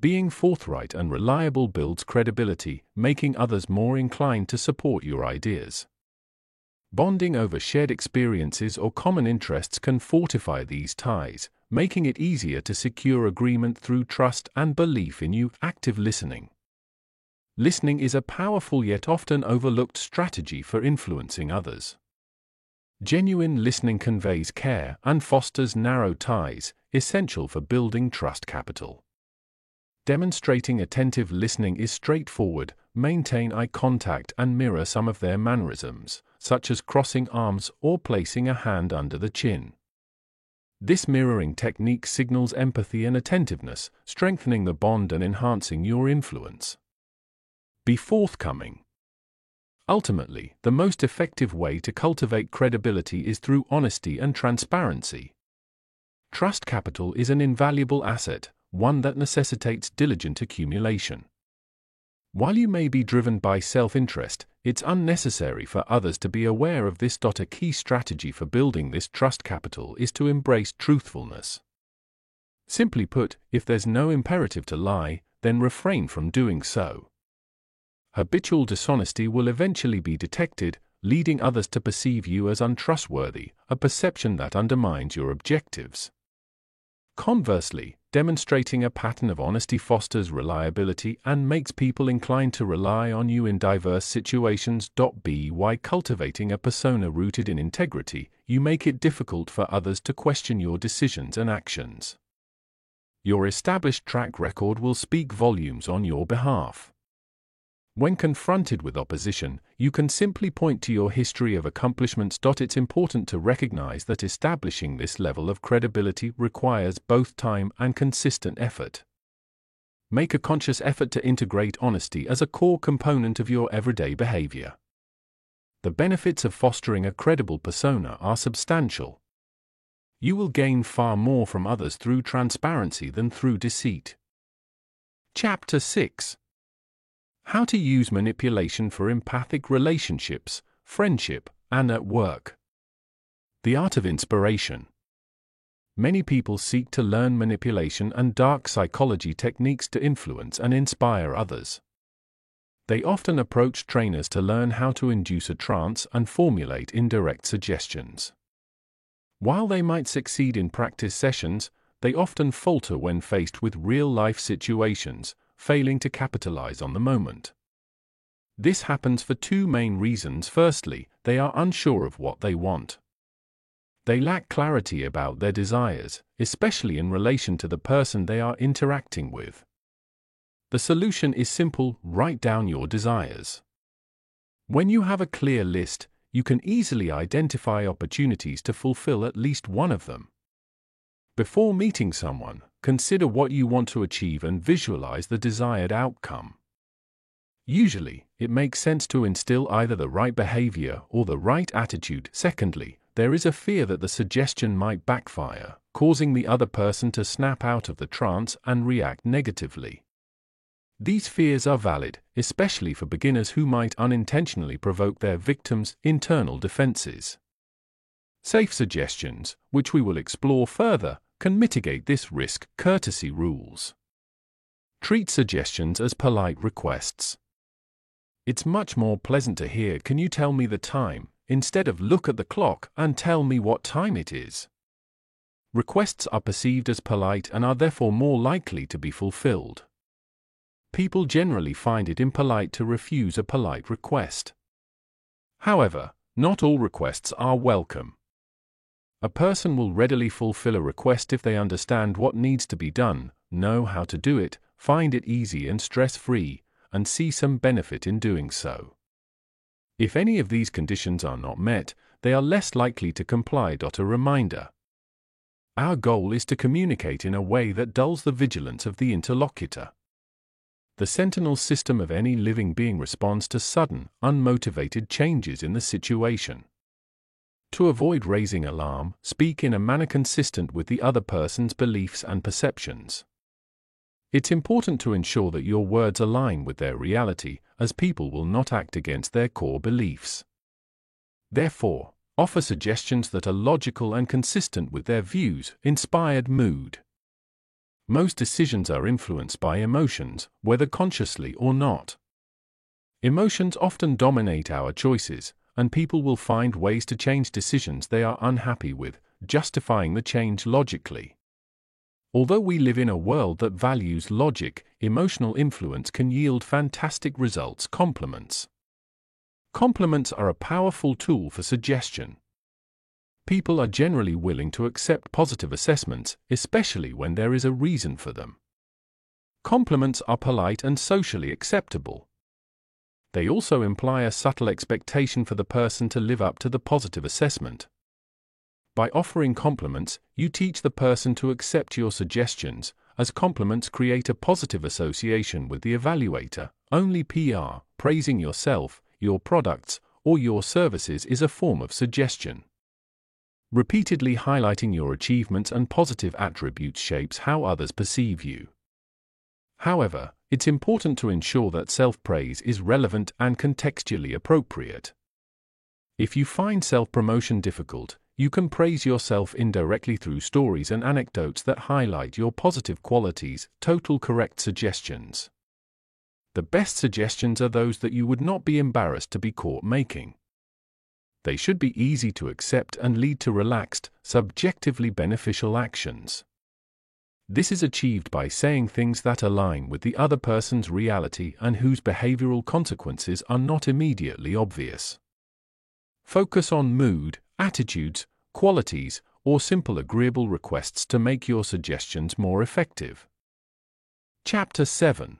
Being forthright and reliable builds credibility, making others more inclined to support your ideas. Bonding over shared experiences or common interests can fortify these ties, making it easier to secure agreement through trust and belief in you. Active listening. Listening is a powerful yet often overlooked strategy for influencing others. Genuine listening conveys care and fosters narrow ties, essential for building trust capital. Demonstrating attentive listening is straightforward, maintain eye contact and mirror some of their mannerisms, such as crossing arms or placing a hand under the chin. This mirroring technique signals empathy and attentiveness, strengthening the bond and enhancing your influence. Be forthcoming. Ultimately, the most effective way to cultivate credibility is through honesty and transparency. Trust capital is an invaluable asset, one that necessitates diligent accumulation. While you may be driven by self interest, it's unnecessary for others to be aware of this. A key strategy for building this trust capital is to embrace truthfulness. Simply put, if there's no imperative to lie, then refrain from doing so. Habitual dishonesty will eventually be detected, leading others to perceive you as untrustworthy, a perception that undermines your objectives. Conversely, demonstrating a pattern of honesty fosters reliability and makes people inclined to rely on you in diverse situations. By cultivating a persona rooted in integrity, you make it difficult for others to question your decisions and actions. Your established track record will speak volumes on your behalf. When confronted with opposition, you can simply point to your history of accomplishments. It's important to recognize that establishing this level of credibility requires both time and consistent effort. Make a conscious effort to integrate honesty as a core component of your everyday behavior. The benefits of fostering a credible persona are substantial. You will gain far more from others through transparency than through deceit. Chapter 6 how to use manipulation for empathic relationships, friendship, and at work. The art of inspiration. Many people seek to learn manipulation and dark psychology techniques to influence and inspire others. They often approach trainers to learn how to induce a trance and formulate indirect suggestions. While they might succeed in practice sessions, they often falter when faced with real life situations, failing to capitalize on the moment. This happens for two main reasons. Firstly, they are unsure of what they want. They lack clarity about their desires, especially in relation to the person they are interacting with. The solution is simple write down your desires. When you have a clear list, you can easily identify opportunities to fulfill at least one of them. Before meeting someone, consider what you want to achieve and visualize the desired outcome. Usually, it makes sense to instill either the right behavior or the right attitude. Secondly, there is a fear that the suggestion might backfire, causing the other person to snap out of the trance and react negatively. These fears are valid, especially for beginners who might unintentionally provoke their victims' internal defenses. Safe suggestions, which we will explore further, can mitigate this risk courtesy rules. Treat suggestions as polite requests. It's much more pleasant to hear, Can you tell me the time, instead of look at the clock and tell me what time it is. Requests are perceived as polite and are therefore more likely to be fulfilled. People generally find it impolite to refuse a polite request. However, not all requests are welcome. A person will readily fulfill a request if they understand what needs to be done, know how to do it, find it easy and stress free, and see some benefit in doing so. If any of these conditions are not met, they are less likely to comply. A reminder Our goal is to communicate in a way that dulls the vigilance of the interlocutor. The sentinel system of any living being responds to sudden, unmotivated changes in the situation. To avoid raising alarm, speak in a manner consistent with the other person's beliefs and perceptions. It's important to ensure that your words align with their reality, as people will not act against their core beliefs. Therefore, offer suggestions that are logical and consistent with their views, inspired mood. Most decisions are influenced by emotions, whether consciously or not. Emotions often dominate our choices, and people will find ways to change decisions they are unhappy with, justifying the change logically. Although we live in a world that values logic, emotional influence can yield fantastic results. Compliments. Compliments are a powerful tool for suggestion. People are generally willing to accept positive assessments, especially when there is a reason for them. Compliments are polite and socially acceptable. They also imply a subtle expectation for the person to live up to the positive assessment. By offering compliments, you teach the person to accept your suggestions, as compliments create a positive association with the evaluator. Only PR, praising yourself, your products, or your services is a form of suggestion. Repeatedly highlighting your achievements and positive attributes shapes how others perceive you. However, it's important to ensure that self praise is relevant and contextually appropriate. If you find self promotion difficult, you can praise yourself indirectly through stories and anecdotes that highlight your positive qualities, total correct suggestions. The best suggestions are those that you would not be embarrassed to be caught making. They should be easy to accept and lead to relaxed, subjectively beneficial actions. This is achieved by saying things that align with the other person's reality and whose behavioral consequences are not immediately obvious. Focus on mood, attitudes, qualities, or simple agreeable requests to make your suggestions more effective. Chapter 7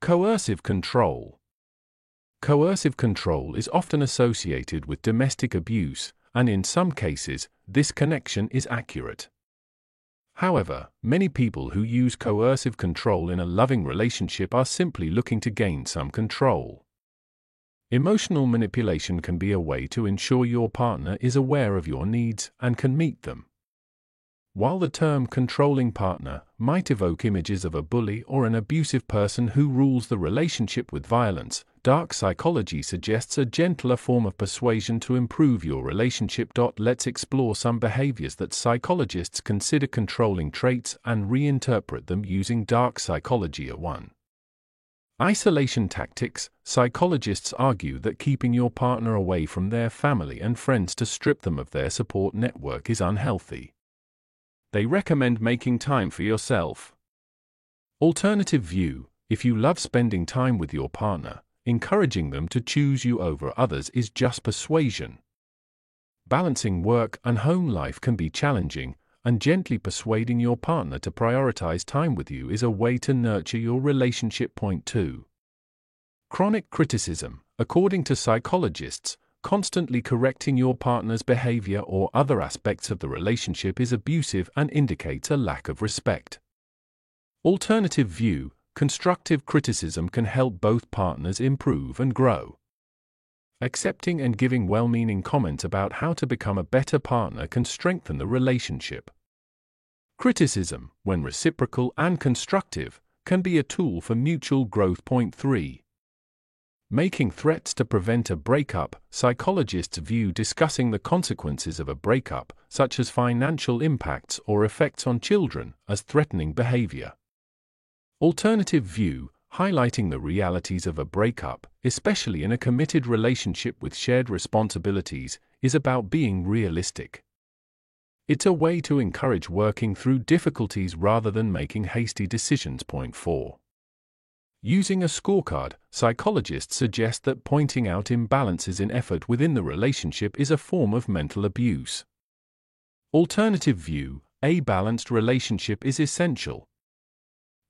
Coercive Control Coercive control is often associated with domestic abuse, and in some cases, this connection is accurate. However, many people who use coercive control in a loving relationship are simply looking to gain some control. Emotional manipulation can be a way to ensure your partner is aware of your needs and can meet them. While the term controlling partner might evoke images of a bully or an abusive person who rules the relationship with violence, dark psychology suggests a gentler form of persuasion to improve your relationship. Let's explore some behaviors that psychologists consider controlling traits and reinterpret them using dark psychology. 1. Isolation tactics Psychologists argue that keeping your partner away from their family and friends to strip them of their support network is unhealthy. They recommend making time for yourself. Alternative view If you love spending time with your partner, encouraging them to choose you over others is just persuasion. Balancing work and home life can be challenging, and gently persuading your partner to prioritize time with you is a way to nurture your relationship. Point 2. Chronic criticism, according to psychologists, constantly correcting your partner's behavior or other aspects of the relationship is abusive and indicates a lack of respect. Alternative view constructive criticism can help both partners improve and grow. Accepting and giving well meaning comments about how to become a better partner can strengthen the relationship. Criticism, when reciprocal and constructive, can be a tool for mutual growth. Point 3. Making threats to prevent a breakup, psychologists view discussing the consequences of a breakup, such as financial impacts or effects on children, as threatening behavior. Alternative view, highlighting the realities of a breakup, especially in a committed relationship with shared responsibilities, is about being realistic. It's a way to encourage working through difficulties rather than making hasty decisions. Point 4. Using a scorecard, psychologists suggest that pointing out imbalances in effort within the relationship is a form of mental abuse. Alternative view A balanced relationship is essential.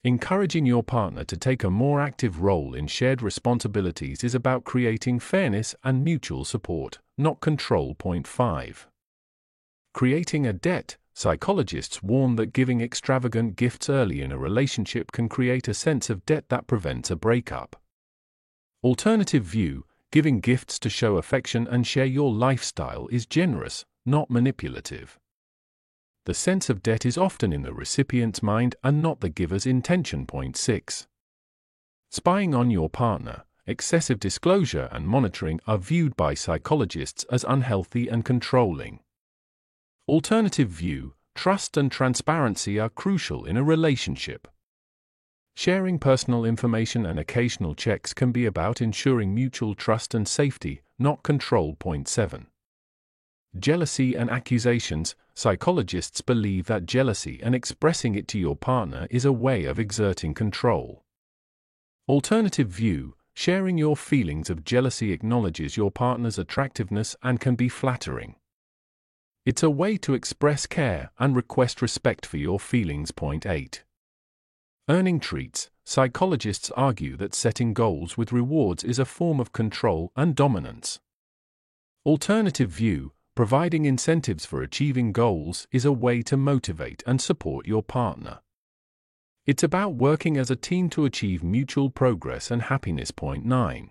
Encouraging your partner to take a more active role in shared responsibilities is about creating fairness and mutual support, not control. Point 5. Creating a debt Psychologists warn that giving extravagant gifts early in a relationship can create a sense of debt that prevents a breakup. Alternative view giving gifts to show affection and share your lifestyle is generous, not manipulative. The sense of debt is often in the recipient's mind and not the giver's intention. Point 6. Spying on your partner, excessive disclosure and monitoring are viewed by psychologists as unhealthy and controlling. Alternative view trust and transparency are crucial in a relationship. Sharing personal information and occasional checks can be about ensuring mutual trust and safety, not control. Point 7. Jealousy and accusations Psychologists believe that jealousy and expressing it to your partner is a way of exerting control. Alternative view sharing your feelings of jealousy acknowledges your partner's attractiveness and can be flattering. It's a way to express care and request respect for your feelings. Point 8. Earning treats. Psychologists argue that setting goals with rewards is a form of control and dominance. Alternative view providing incentives for achieving goals is a way to motivate and support your partner. It's about working as a team to achieve mutual progress and happiness. Point 9.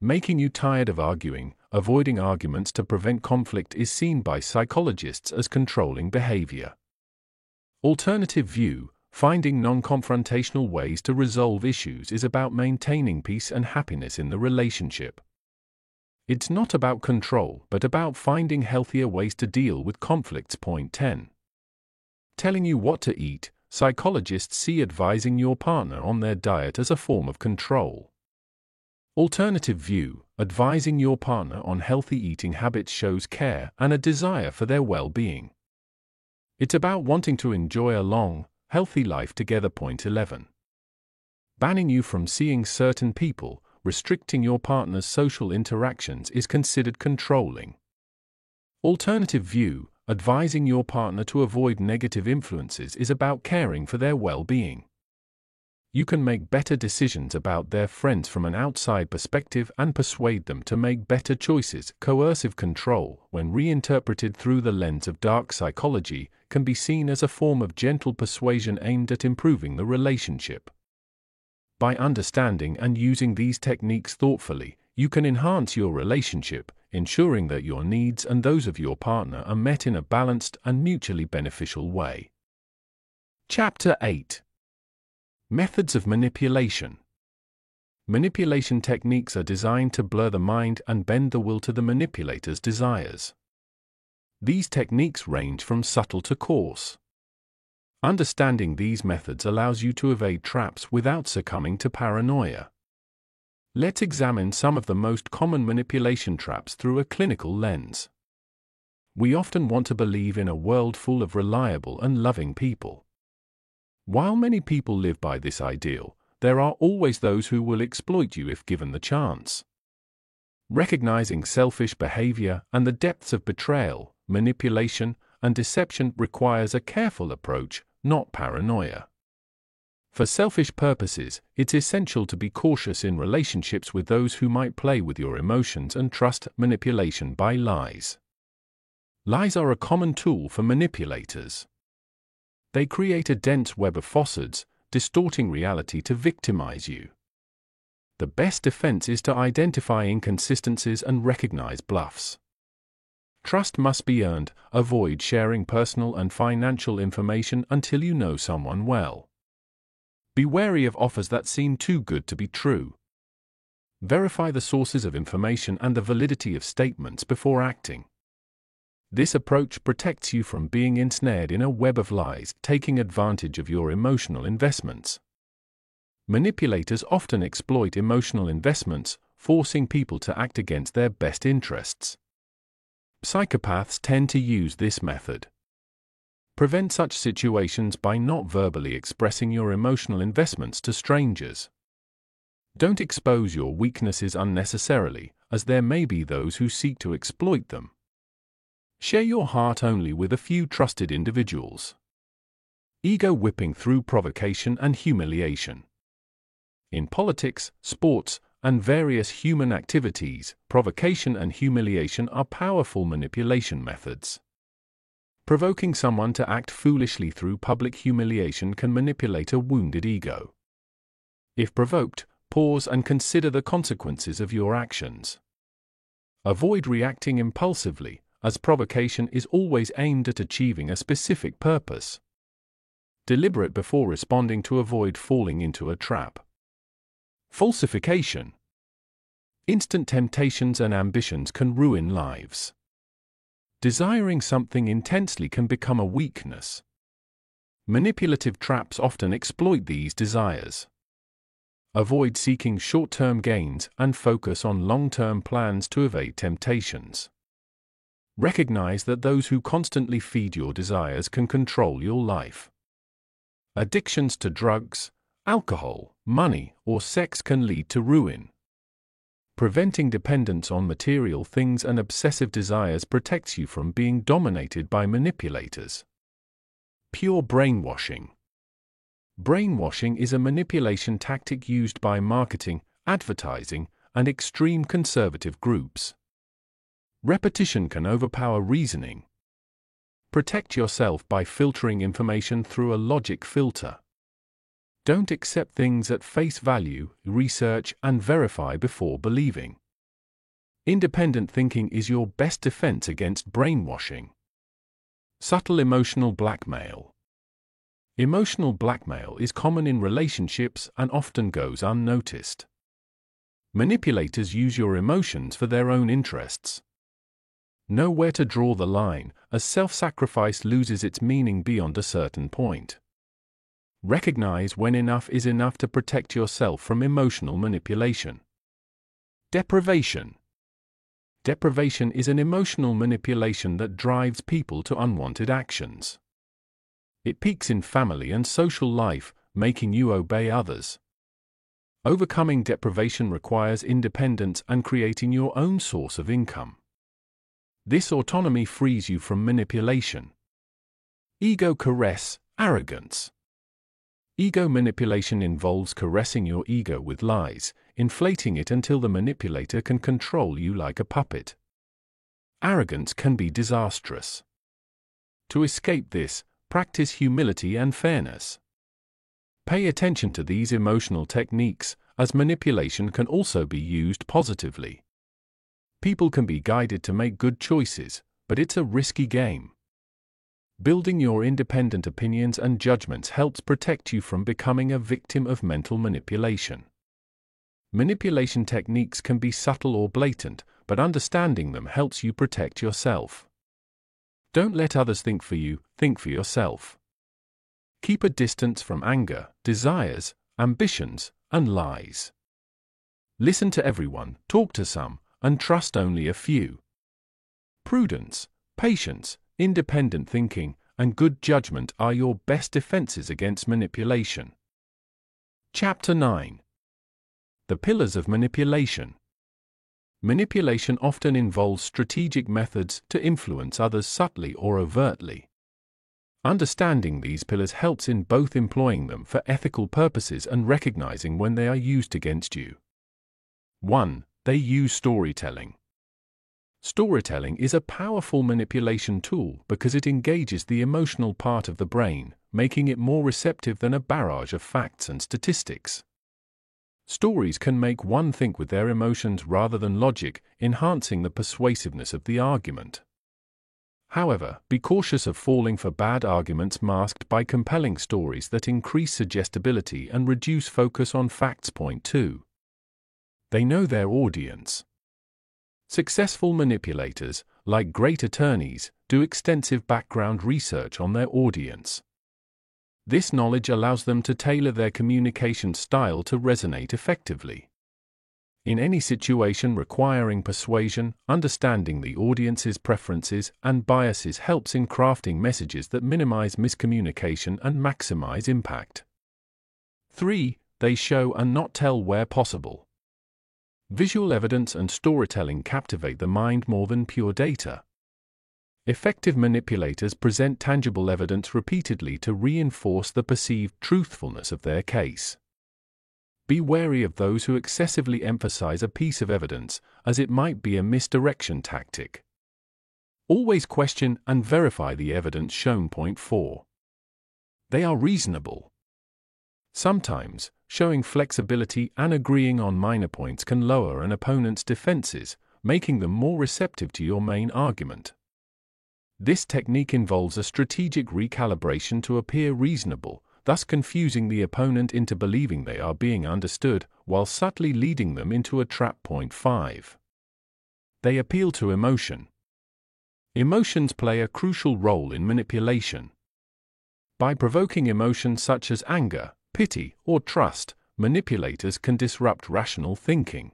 Making you tired of arguing, avoiding arguments to prevent conflict is seen by psychologists as controlling behavior. Alternative view finding non confrontational ways to resolve issues is about maintaining peace and happiness in the relationship. It's not about control, but about finding healthier ways to deal with conflicts. Point 10. Telling you what to eat, psychologists see advising your partner on their diet as a form of control. Alternative view, advising your partner on healthy eating habits shows care and a desire for their well being. It's about wanting to enjoy a long, healthy life together. Point 11. Banning you from seeing certain people, restricting your partner's social interactions is considered controlling. Alternative view, advising your partner to avoid negative influences is about caring for their well being. You can make better decisions about their friends from an outside perspective and persuade them to make better choices. Coercive control, when reinterpreted through the lens of dark psychology, can be seen as a form of gentle persuasion aimed at improving the relationship. By understanding and using these techniques thoughtfully, you can enhance your relationship, ensuring that your needs and those of your partner are met in a balanced and mutually beneficial way. Chapter 8 Methods of Manipulation Manipulation techniques are designed to blur the mind and bend the will to the manipulator's desires. These techniques range from subtle to coarse. Understanding these methods allows you to evade traps without succumbing to paranoia. Let's examine some of the most common manipulation traps through a clinical lens. We often want to believe in a world full of reliable and loving people. While many people live by this ideal, there are always those who will exploit you if given the chance. Recognizing selfish behavior and the depths of betrayal, manipulation, and deception requires a careful approach, not paranoia. For selfish purposes, it's essential to be cautious in relationships with those who might play with your emotions and trust manipulation by lies. Lies are a common tool for manipulators. They create a dense web of falsehoods, distorting reality to victimize you. The best defense is to identify inconsistencies and recognize bluffs. Trust must be earned, avoid sharing personal and financial information until you know someone well. Be wary of offers that seem too good to be true. Verify the sources of information and the validity of statements before acting. This approach protects you from being ensnared in a web of lies, taking advantage of your emotional investments. Manipulators often exploit emotional investments, forcing people to act against their best interests. Psychopaths tend to use this method. Prevent such situations by not verbally expressing your emotional investments to strangers. Don't expose your weaknesses unnecessarily, as there may be those who seek to exploit them. Share your heart only with a few trusted individuals. Ego whipping through provocation and humiliation. In politics, sports, and various human activities, provocation and humiliation are powerful manipulation methods. Provoking someone to act foolishly through public humiliation can manipulate a wounded ego. If provoked, pause and consider the consequences of your actions. Avoid reacting impulsively, as provocation is always aimed at achieving a specific purpose. Deliberate before responding to avoid falling into a trap. Falsification. Instant temptations and ambitions can ruin lives. Desiring something intensely can become a weakness. Manipulative traps often exploit these desires. Avoid seeking short term gains and focus on long term plans to evade temptations. Recognize that those who constantly feed your desires can control your life. Addictions to drugs, alcohol, money, or sex can lead to ruin. Preventing dependence on material things and obsessive desires protects you from being dominated by manipulators. Pure brainwashing. Brainwashing is a manipulation tactic used by marketing, advertising, and extreme conservative groups. Repetition can overpower reasoning. Protect yourself by filtering information through a logic filter. Don't accept things at face value, research and verify before believing. Independent thinking is your best defense against brainwashing. Subtle emotional blackmail. Emotional blackmail is common in relationships and often goes unnoticed. Manipulators use your emotions for their own interests. Know where to draw the line, as self sacrifice loses its meaning beyond a certain point. Recognize when enough is enough to protect yourself from emotional manipulation. Deprivation. Deprivation is an emotional manipulation that drives people to unwanted actions. It peaks in family and social life, making you obey others. Overcoming deprivation requires independence and creating your own source of income. This autonomy frees you from manipulation. Ego caress, arrogance. Ego manipulation involves caressing your ego with lies, inflating it until the manipulator can control you like a puppet. Arrogance can be disastrous. To escape this, practice humility and fairness. Pay attention to these emotional techniques, as manipulation can also be used positively. People can be guided to make good choices, but it's a risky game. Building your independent opinions and judgments helps protect you from becoming a victim of mental manipulation. Manipulation techniques can be subtle or blatant, but understanding them helps you protect yourself. Don't let others think for you, think for yourself. Keep a distance from anger, desires, ambitions, and lies. Listen to everyone, talk to some, and trust only a few. Prudence, patience, independent thinking, and good judgment are your best defenses against manipulation. Chapter 9 The Pillars of Manipulation Manipulation often involves strategic methods to influence others subtly or overtly. Understanding these pillars helps in both employing them for ethical purposes and recognizing when they are used against you. 1. They use storytelling. Storytelling is a powerful manipulation tool because it engages the emotional part of the brain, making it more receptive than a barrage of facts and statistics. Stories can make one think with their emotions rather than logic, enhancing the persuasiveness of the argument. However, be cautious of falling for bad arguments masked by compelling stories that increase suggestibility and reduce focus on facts. Point 2. They know their audience. Successful manipulators, like great attorneys, do extensive background research on their audience. This knowledge allows them to tailor their communication style to resonate effectively. In any situation requiring persuasion, understanding the audience's preferences and biases helps in crafting messages that minimize miscommunication and maximize impact. 3. They show and not tell where possible. Visual evidence and storytelling captivate the mind more than pure data. Effective manipulators present tangible evidence repeatedly to reinforce the perceived truthfulness of their case. Be wary of those who excessively emphasize a piece of evidence, as it might be a misdirection tactic. Always question and verify the evidence shown. Point 4. They are reasonable. Sometimes, showing flexibility and agreeing on minor points can lower an opponent's defenses, making them more receptive to your main argument. This technique involves a strategic recalibration to appear reasonable, thus confusing the opponent into believing they are being understood, while subtly leading them into a trap. Point 5. They appeal to emotion. Emotions play a crucial role in manipulation. By provoking emotions such as anger, pity, or trust, manipulators can disrupt rational thinking.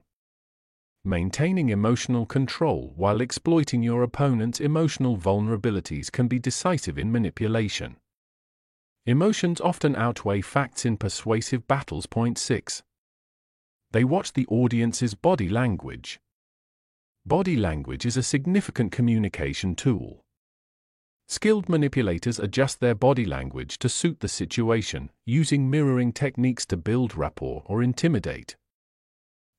Maintaining emotional control while exploiting your opponent's emotional vulnerabilities can be decisive in manipulation. Emotions often outweigh facts in persuasive battles. Point 6. They watch the audience's body language. Body language is a significant communication tool. Skilled manipulators adjust their body language to suit the situation, using mirroring techniques to build rapport or intimidate.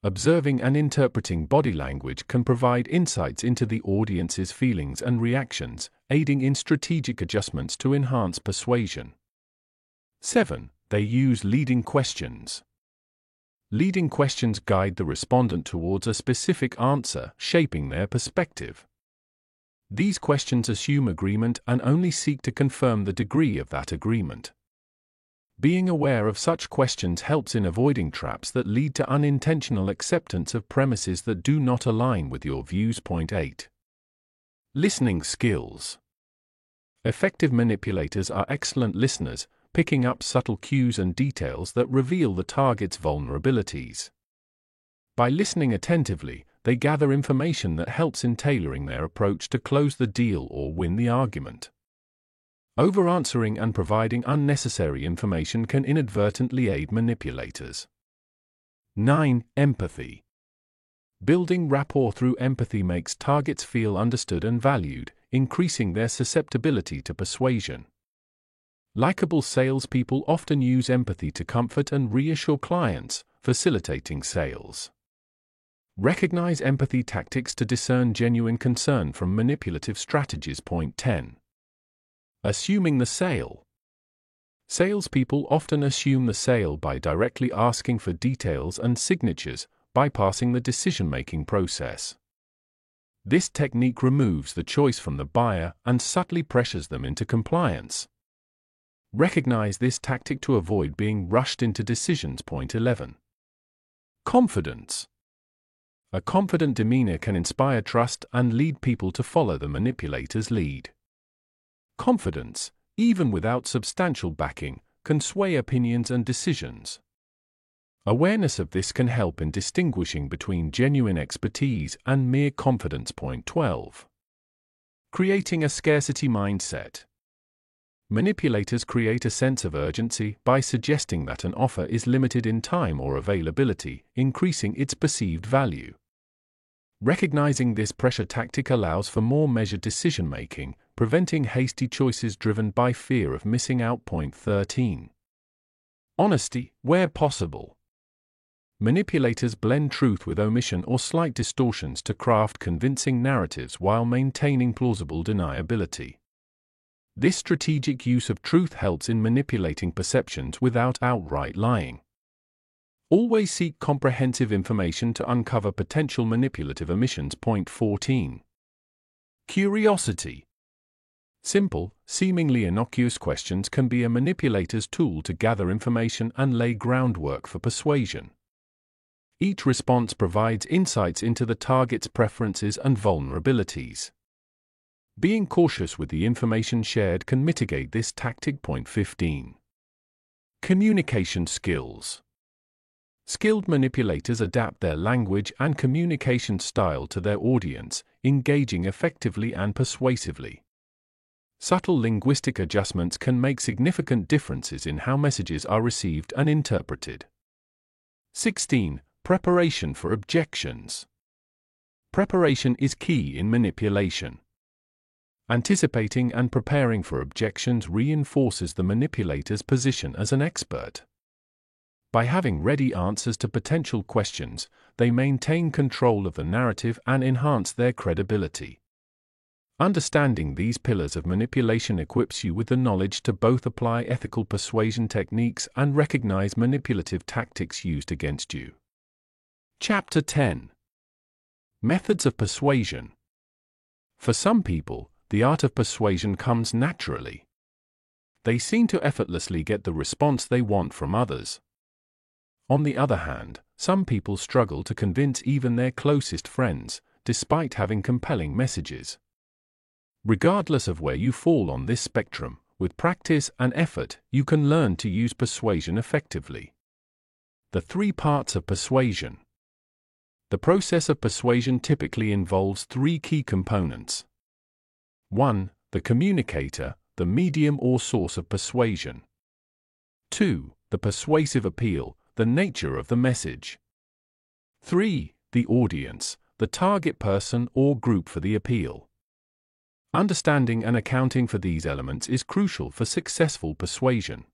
Observing and interpreting body language can provide insights into the audience's feelings and reactions, aiding in strategic adjustments to enhance persuasion. 7. They use leading questions. Leading questions guide the respondent towards a specific answer, shaping their perspective. These questions assume agreement and only seek to confirm the degree of that agreement. Being aware of such questions helps in avoiding traps that lead to unintentional acceptance of premises that do not align with your views. Point 8. Listening skills. Effective manipulators are excellent listeners, picking up subtle cues and details that reveal the target's vulnerabilities. By listening attentively, they gather information that helps in tailoring their approach to close the deal or win the argument. Over answering and providing unnecessary information can inadvertently aid manipulators. 9. Empathy. Building rapport through empathy makes targets feel understood and valued, increasing their susceptibility to persuasion. Likeable salespeople often use empathy to comfort and reassure clients, facilitating sales. Recognize empathy tactics to discern genuine concern from manipulative strategies. Point 10. Assuming the sale. Salespeople often assume the sale by directly asking for details and signatures, bypassing the decision making process. This technique removes the choice from the buyer and subtly pressures them into compliance. Recognize this tactic to avoid being rushed into decisions. Point 11. Confidence. A confident demeanor can inspire trust and lead people to follow the manipulator's lead. Confidence, even without substantial backing, can sway opinions and decisions. Awareness of this can help in distinguishing between genuine expertise and mere confidence. Point 12. Creating a scarcity mindset. Manipulators create a sense of urgency by suggesting that an offer is limited in time or availability, increasing its perceived value. Recognizing this pressure tactic allows for more measured decision making, preventing hasty choices driven by fear of missing out. Point 13. Honesty, where possible. Manipulators blend truth with omission or slight distortions to craft convincing narratives while maintaining plausible deniability. This strategic use of truth helps in manipulating perceptions without outright lying. Always seek comprehensive information to uncover potential manipulative omissions. Point 14. Curiosity. Simple, seemingly innocuous questions can be a manipulator's tool to gather information and lay groundwork for persuasion. Each response provides insights into the target's preferences and vulnerabilities. Being cautious with the information shared can mitigate this tactic. Point 15. Communication skills. Skilled manipulators adapt their language and communication style to their audience, engaging effectively and persuasively. Subtle linguistic adjustments can make significant differences in how messages are received and interpreted. 16. Preparation for objections. Preparation is key in manipulation. Anticipating and preparing for objections reinforces the manipulator's position as an expert. By having ready answers to potential questions, they maintain control of the narrative and enhance their credibility. Understanding these pillars of manipulation equips you with the knowledge to both apply ethical persuasion techniques and recognize manipulative tactics used against you. Chapter 10 Methods of Persuasion For some people, the art of persuasion comes naturally. They seem to effortlessly get the response they want from others. On the other hand, some people struggle to convince even their closest friends, despite having compelling messages. Regardless of where you fall on this spectrum, with practice and effort, you can learn to use persuasion effectively. The three parts of persuasion. The process of persuasion typically involves three key components 1. The communicator, the medium or source of persuasion. 2. The persuasive appeal, the nature of the message. 3. The audience, the target person or group for the appeal. Understanding and accounting for these elements is crucial for successful persuasion.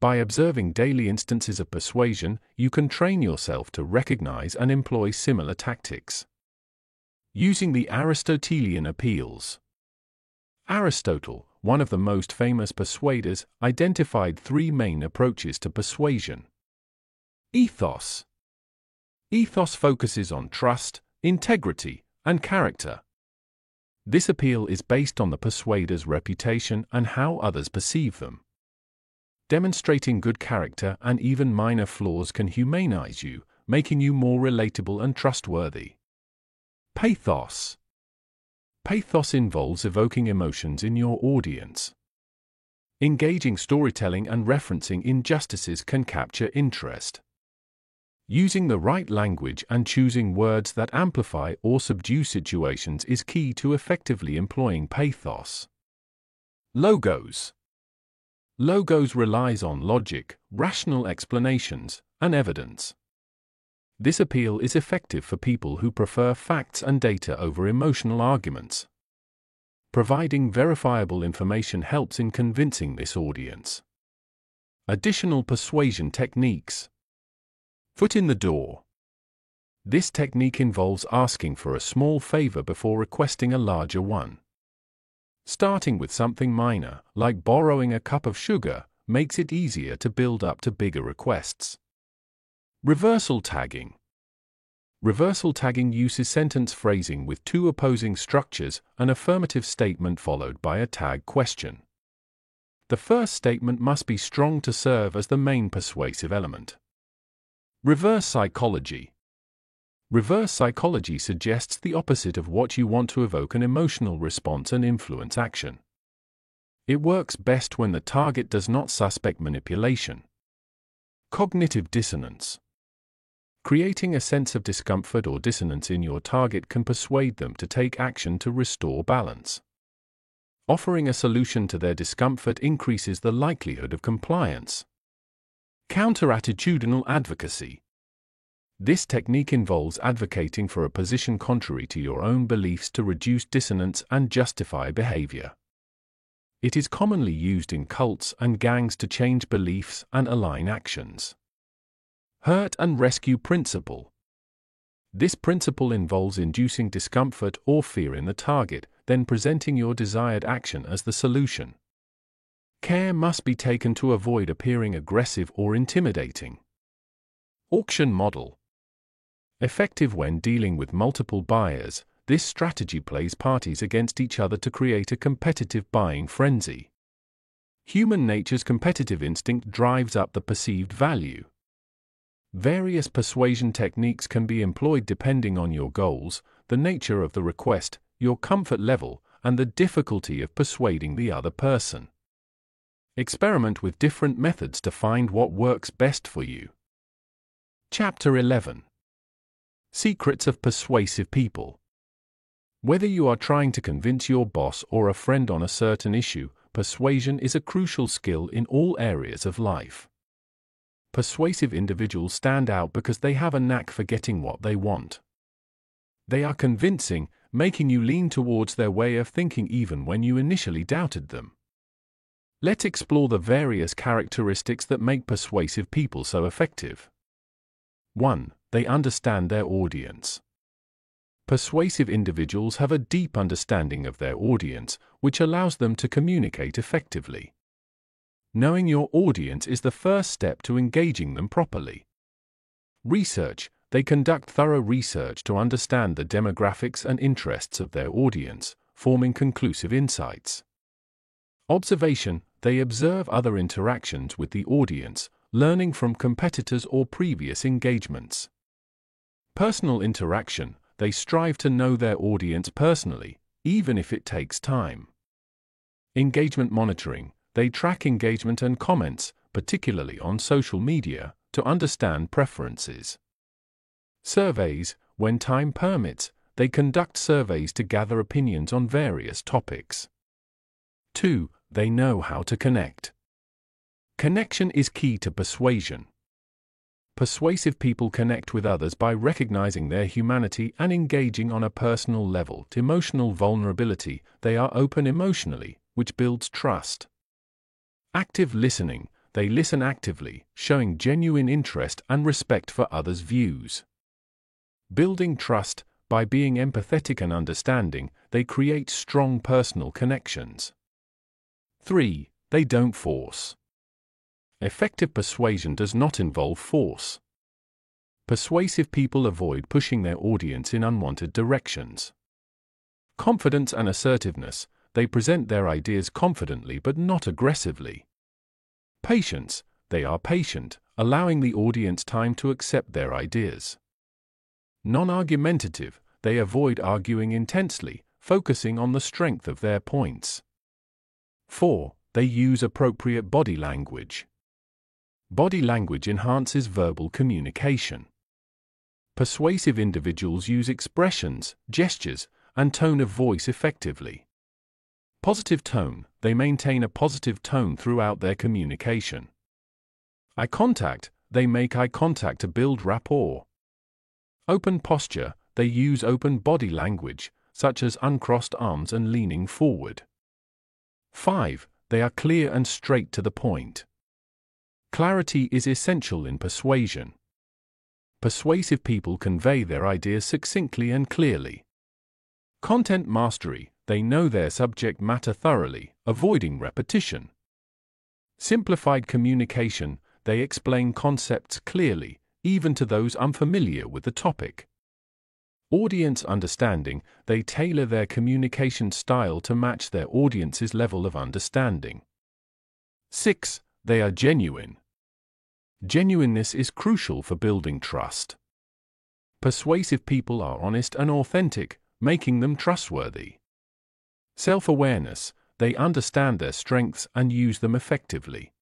By observing daily instances of persuasion, you can train yourself to recognize and employ similar tactics. Using the Aristotelian appeals. Aristotle, one of the most famous persuaders, identified three main approaches to persuasion. Ethos Ethos focuses on trust, integrity, and character. This appeal is based on the persuader's reputation and how others perceive them. Demonstrating good character and even minor flaws can humanize you, making you more relatable and trustworthy. Pathos Pathos involves evoking emotions in your audience. Engaging storytelling and referencing injustices can capture interest. Using the right language and choosing words that amplify or subdue situations is key to effectively employing pathos. Logos Logos relies on logic, rational explanations, and evidence. This appeal is effective for people who prefer facts and data over emotional arguments. Providing verifiable information helps in convincing this audience. Additional persuasion techniques. Foot in the door. This technique involves asking for a small favor before requesting a larger one. Starting with something minor, like borrowing a cup of sugar, makes it easier to build up to bigger requests. Reversal tagging. Reversal tagging uses sentence phrasing with two opposing structures, an affirmative statement followed by a tag question. The first statement must be strong to serve as the main persuasive element. Reverse psychology. Reverse psychology suggests the opposite of what you want to evoke an emotional response and influence action. It works best when the target does not suspect manipulation. Cognitive dissonance. Creating a sense of discomfort or dissonance in your target can persuade them to take action to restore balance. Offering a solution to their discomfort increases the likelihood of compliance. Counterattitudinal advocacy. This technique involves advocating for a position contrary to your own beliefs to reduce dissonance and justify behavior. It is commonly used in cults and gangs to change beliefs and align actions. Hurt and rescue principle. This principle involves inducing discomfort or fear in the target, then presenting your desired action as the solution. Care must be taken to avoid appearing aggressive or intimidating. Auction model. Effective when dealing with multiple buyers, this strategy plays parties against each other to create a competitive buying frenzy. Human nature's competitive instinct drives up the perceived value. Various persuasion techniques can be employed depending on your goals, the nature of the request, your comfort level, and the difficulty of persuading the other person. Experiment with different methods to find what works best for you. Chapter 11 Secrets of Persuasive People. Whether you are trying to convince your boss or a friend on a certain issue, persuasion is a crucial skill in all areas of life. Persuasive individuals stand out because they have a knack for getting what they want. They are convincing, making you lean towards their way of thinking even when you initially doubted them. Let's explore the various characteristics that make persuasive people so effective. 1. They understand their audience. Persuasive individuals have a deep understanding of their audience, which allows them to communicate effectively. Knowing your audience is the first step to engaging them properly. Research They conduct thorough research to understand the demographics and interests of their audience, forming conclusive insights. Observation They observe other interactions with the audience, learning from competitors or previous engagements. Personal interaction They strive to know their audience personally, even if it takes time. Engagement monitoring They track engagement and comments, particularly on social media, to understand preferences. Surveys When time permits, they conduct surveys to gather opinions on various topics. 2 they know how to connect. Connection is key to persuasion. Persuasive people connect with others by recognizing their humanity and engaging on a personal level. To emotional vulnerability, they are open emotionally, which builds trust. Active listening, they listen actively, showing genuine interest and respect for others' views. Building trust, by being empathetic and understanding, they create strong personal connections. 3. They don't force. Effective persuasion does not involve force. Persuasive people avoid pushing their audience in unwanted directions. Confidence and assertiveness, they present their ideas confidently but not aggressively. Patience, they are patient, allowing the audience time to accept their ideas. Non argumentative, they avoid arguing intensely, focusing on the strength of their points. 4. they use appropriate body language. Body language enhances verbal communication. Persuasive individuals use expressions, gestures, and tone of voice effectively. Positive tone, they maintain a positive tone throughout their communication. Eye contact, they make eye contact to build rapport. Open posture, they use open body language, such as uncrossed arms and leaning forward. 5. They are clear and straight to the point. Clarity is essential in persuasion. Persuasive people convey their ideas succinctly and clearly. Content mastery, they know their subject matter thoroughly, avoiding repetition. Simplified communication, they explain concepts clearly, even to those unfamiliar with the topic. Audience understanding, they tailor their communication style to match their audience's level of understanding. 6. They are genuine. Genuineness is crucial for building trust. Persuasive people are honest and authentic, making them trustworthy. Self awareness, they understand their strengths and use them effectively.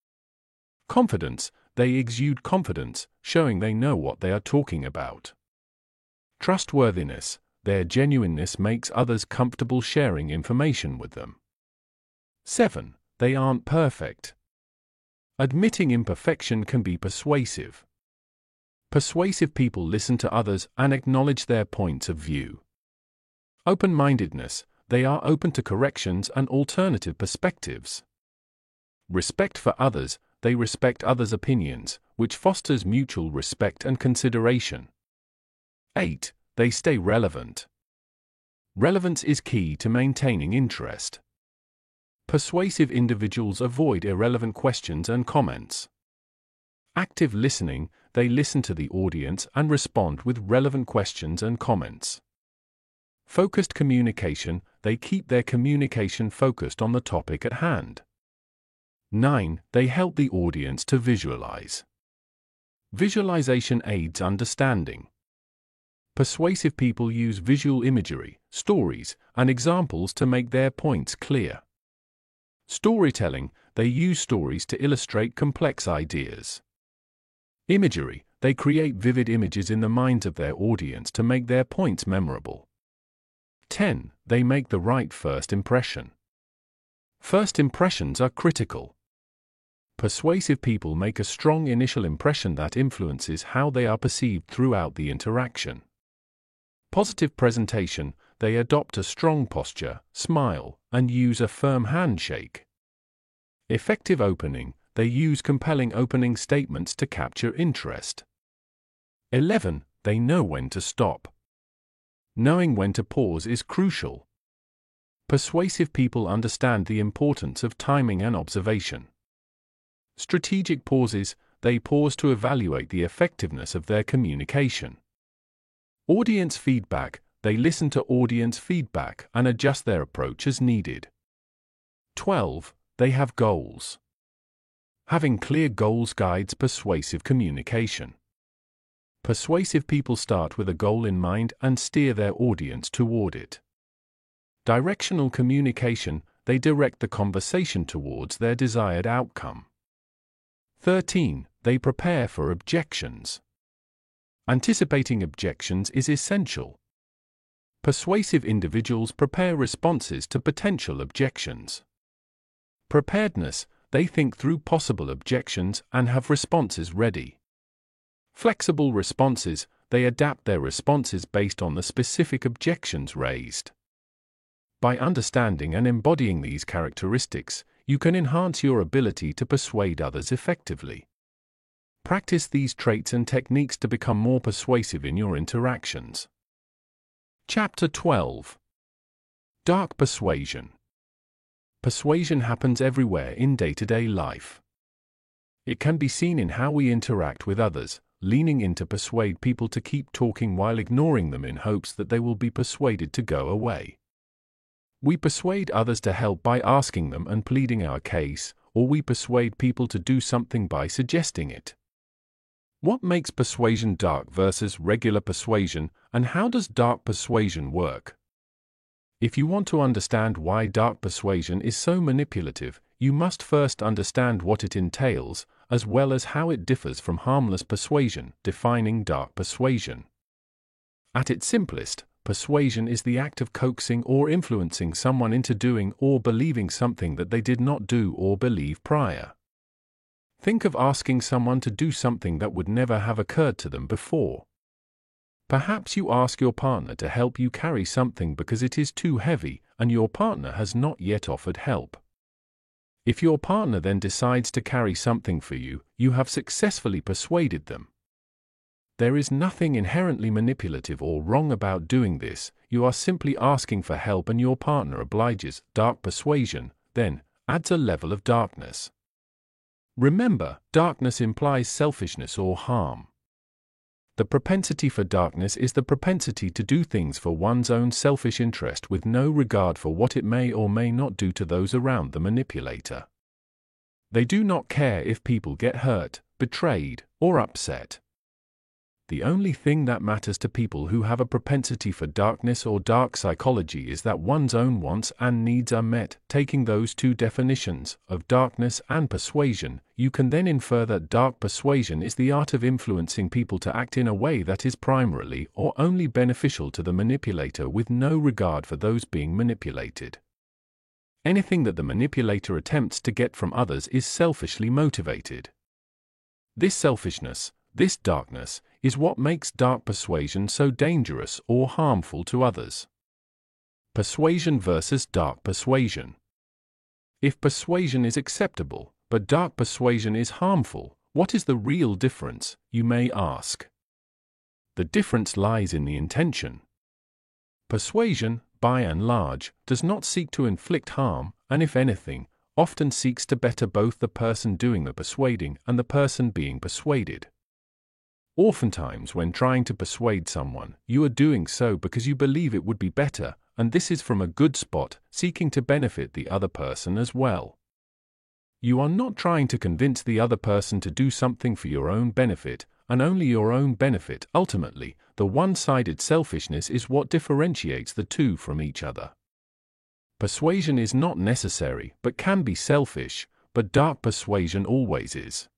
Confidence, they exude confidence, showing they know what they are talking about. Trustworthiness, their genuineness makes others comfortable sharing information with them. 7. They aren't perfect. Admitting imperfection can be persuasive. Persuasive people listen to others and acknowledge their points of view. Open mindedness, they are open to corrections and alternative perspectives. Respect for others, they respect others' opinions, which fosters mutual respect and consideration. 8. They stay relevant. Relevance is key to maintaining interest. Persuasive individuals avoid irrelevant questions and comments. Active listening, they listen to the audience and respond with relevant questions and comments. Focused communication, they keep their communication focused on the topic at hand. 9. They help the audience to visualize. Visualization aids understanding. Persuasive people use visual imagery, stories, and examples to make their points clear. Storytelling, they use stories to illustrate complex ideas. Imagery, they create vivid images in the minds of their audience to make their points memorable. 10. They make the right first impression. First impressions are critical. Persuasive people make a strong initial impression that influences how they are perceived throughout the interaction. Positive presentation, they adopt a strong posture, smile, and use a firm handshake. Effective opening, they use compelling opening statements to capture interest. 11. They know when to stop. Knowing when to pause is crucial. Persuasive people understand the importance of timing and observation. Strategic pauses, they pause to evaluate the effectiveness of their communication. Audience feedback, they listen to audience feedback and adjust their approach as needed. 12. They have goals. Having clear goals guides persuasive communication. Persuasive people start with a goal in mind and steer their audience toward it. Directional communication, they direct the conversation towards their desired outcome. 13. They prepare for objections. Anticipating objections is essential. Persuasive individuals prepare responses to potential objections. Preparedness, they think through possible objections and have responses ready. Flexible responses, they adapt their responses based on the specific objections raised. By understanding and embodying these characteristics, you can enhance your ability to persuade others effectively. Practice these traits and techniques to become more persuasive in your interactions. Chapter 12 Dark Persuasion Persuasion happens everywhere in day to day life. It can be seen in how we interact with others, leaning in to persuade people to keep talking while ignoring them in hopes that they will be persuaded to go away. We persuade others to help by asking them and pleading our case, or we persuade people to do something by suggesting it. What makes persuasion dark versus regular persuasion, and how does dark persuasion work? If you want to understand why dark persuasion is so manipulative, you must first understand what it entails, as well as how it differs from harmless persuasion, defining dark persuasion. At its simplest, persuasion is the act of coaxing or influencing someone into doing or believing something that they did not do or believe prior. Think of asking someone to do something that would never have occurred to them before. Perhaps you ask your partner to help you carry something because it is too heavy and your partner has not yet offered help. If your partner then decides to carry something for you, you have successfully persuaded them. There is nothing inherently manipulative or wrong about doing this, you are simply asking for help and your partner obliges. Dark persuasion, then, adds a level of darkness. Remember, darkness implies selfishness or harm. The propensity for darkness is the propensity to do things for one's own selfish interest with no regard for what it may or may not do to those around the manipulator. They do not care if people get hurt, betrayed, or upset. The only thing that matters to people who have a propensity for darkness or dark psychology is that one's own wants and needs are met. Taking those two definitions, of darkness and persuasion, you can then infer that dark persuasion is the art of influencing people to act in a way that is primarily or only beneficial to the manipulator with no regard for those being manipulated. Anything that the manipulator attempts to get from others is selfishly motivated. This selfishness, this darkness, is what makes dark persuasion so dangerous or harmful to others. Persuasion versus dark persuasion. If persuasion is acceptable, but dark persuasion is harmful, what is the real difference, you may ask? The difference lies in the intention. Persuasion, by and large, does not seek to inflict harm, and if anything, often seeks to better both the person doing the persuading and the person being persuaded. Oftentimes, when trying to persuade someone, you are doing so because you believe it would be better, and this is from a good spot, seeking to benefit the other person as well. You are not trying to convince the other person to do something for your own benefit, and only your own benefit. Ultimately, the one sided selfishness is what differentiates the two from each other. Persuasion is not necessary, but can be selfish, but dark persuasion always is.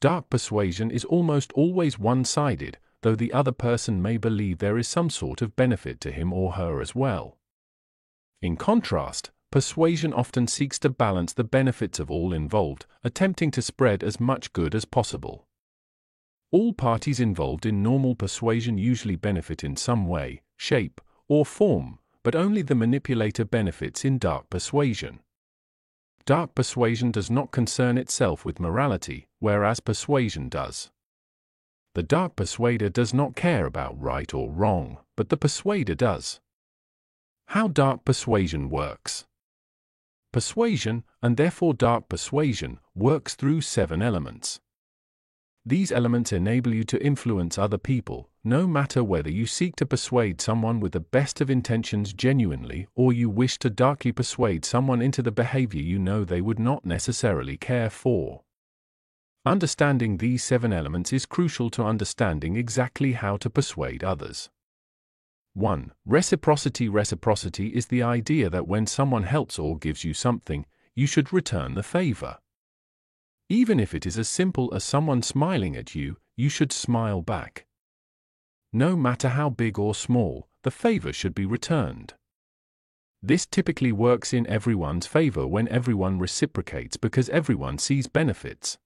Dark persuasion is almost always one-sided, though the other person may believe there is some sort of benefit to him or her as well. In contrast, persuasion often seeks to balance the benefits of all involved, attempting to spread as much good as possible. All parties involved in normal persuasion usually benefit in some way, shape, or form, but only the manipulator benefits in dark persuasion. Dark persuasion does not concern itself with morality, whereas persuasion does. The dark persuader does not care about right or wrong, but the persuader does. How dark persuasion works. Persuasion, and therefore dark persuasion, works through seven elements. These elements enable you to influence other people, no matter whether you seek to persuade someone with the best of intentions genuinely or you wish to darkly persuade someone into the behavior you know they would not necessarily care for. Understanding these seven elements is crucial to understanding exactly how to persuade others. 1. Reciprocity Reciprocity is the idea that when someone helps or gives you something, you should return the favor. Even if it is as simple as someone smiling at you, you should smile back. No matter how big or small, the favor should be returned. This typically works in everyone's favor when everyone reciprocates because everyone sees benefits.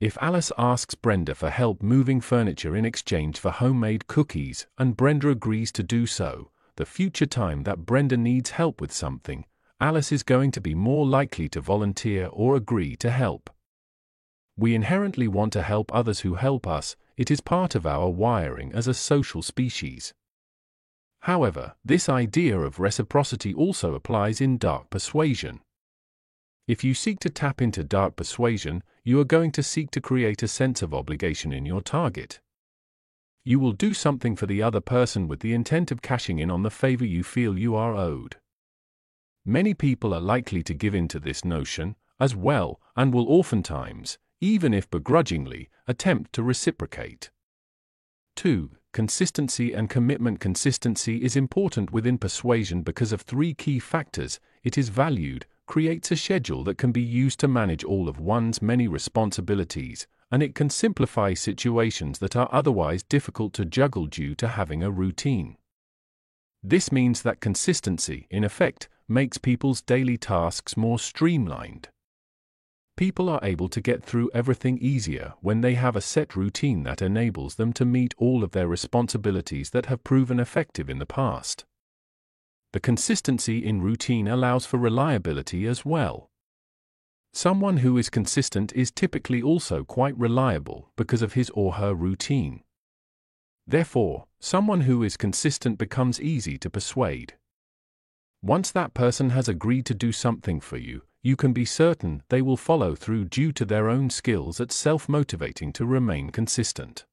If Alice asks Brenda for help moving furniture in exchange for homemade cookies, and Brenda agrees to do so, the future time that Brenda needs help with something, Alice is going to be more likely to volunteer or agree to help. We inherently want to help others who help us, it is part of our wiring as a social species. However, this idea of reciprocity also applies in dark persuasion. If you seek to tap into dark persuasion, you are going to seek to create a sense of obligation in your target. You will do something for the other person with the intent of cashing in on the favor you feel you are owed. Many people are likely to give in to this notion, as well, and will oftentimes, even if begrudgingly, attempt to reciprocate. 2. Consistency and commitment Consistency is important within persuasion because of three key factors it is valued, creates a schedule that can be used to manage all of one's many responsibilities, and it can simplify situations that are otherwise difficult to juggle due to having a routine. This means that consistency, in effect, makes people's daily tasks more streamlined. People are able to get through everything easier when they have a set routine that enables them to meet all of their responsibilities that have proven effective in the past. The consistency in routine allows for reliability as well. Someone who is consistent is typically also quite reliable because of his or her routine. Therefore, someone who is consistent becomes easy to persuade. Once that person has agreed to do something for you, you can be certain they will follow through due to their own skills at self motivating to remain consistent.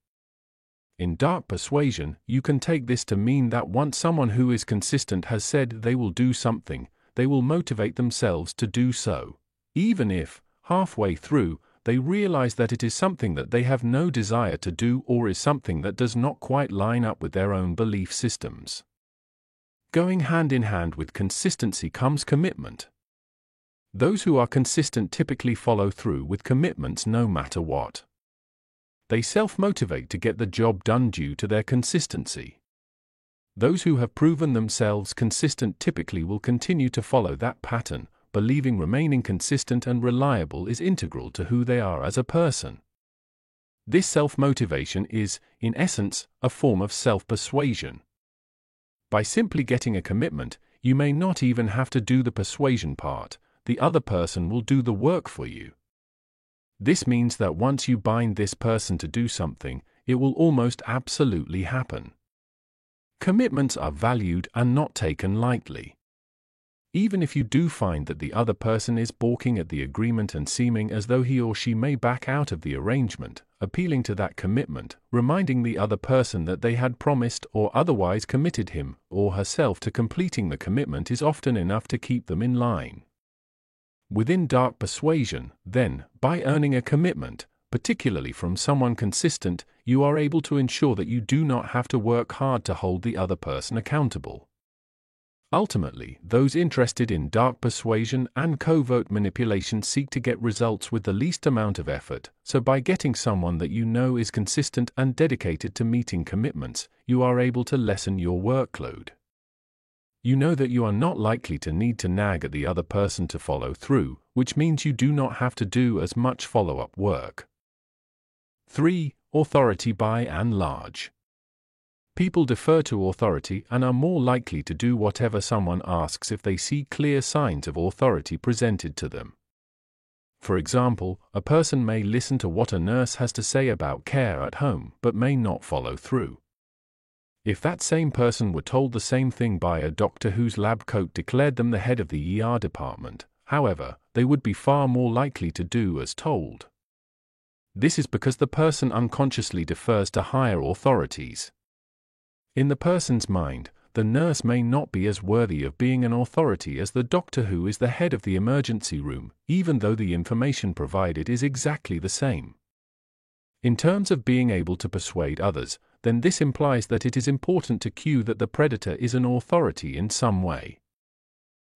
In dark persuasion, you can take this to mean that once someone who is consistent has said they will do something, they will motivate themselves to do so, even if, halfway through, they realize that it is something that they have no desire to do or is something that does not quite line up with their own belief systems. Going hand in hand with consistency comes commitment. Those who are consistent typically follow through with commitments no matter what. They self motivate to get the job done due to their consistency. Those who have proven themselves consistent typically will continue to follow that pattern, believing remaining consistent and reliable is integral to who they are as a person. This self motivation is, in essence, a form of self persuasion. By simply getting a commitment, you may not even have to do the persuasion part, the other person will do the work for you. This means that once you bind this person to do something, it will almost absolutely happen. Commitments are valued and not taken lightly. Even if you do find that the other person is balking at the agreement and seeming as though he or she may back out of the arrangement, appealing to that commitment, reminding the other person that they had promised or otherwise committed him or herself to completing the commitment is often enough to keep them in line. Within dark persuasion, then, by earning a commitment, particularly from someone consistent, you are able to ensure that you do not have to work hard to hold the other person accountable. Ultimately, those interested in dark persuasion and covert manipulation seek to get results with the least amount of effort, so by getting someone that you know is consistent and dedicated to meeting commitments, you are able to lessen your workload. You know that you are not likely to need to nag at the other person to follow through, which means you do not have to do as much follow up work. 3. Authority by and large. People defer to authority and are more likely to do whatever someone asks if they see clear signs of authority presented to them. For example, a person may listen to what a nurse has to say about care at home but may not follow through. If that same person were told the same thing by a doctor whose lab coat declared them the head of the ER department, however, they would be far more likely to do as told. This is because the person unconsciously defers to higher authorities. In the person's mind, the nurse may not be as worthy of being an authority as the doctor who is the head of the emergency room, even though the information provided is exactly the same. In terms of being able to persuade others, then this implies that it is important to cue that the predator is an authority in some way.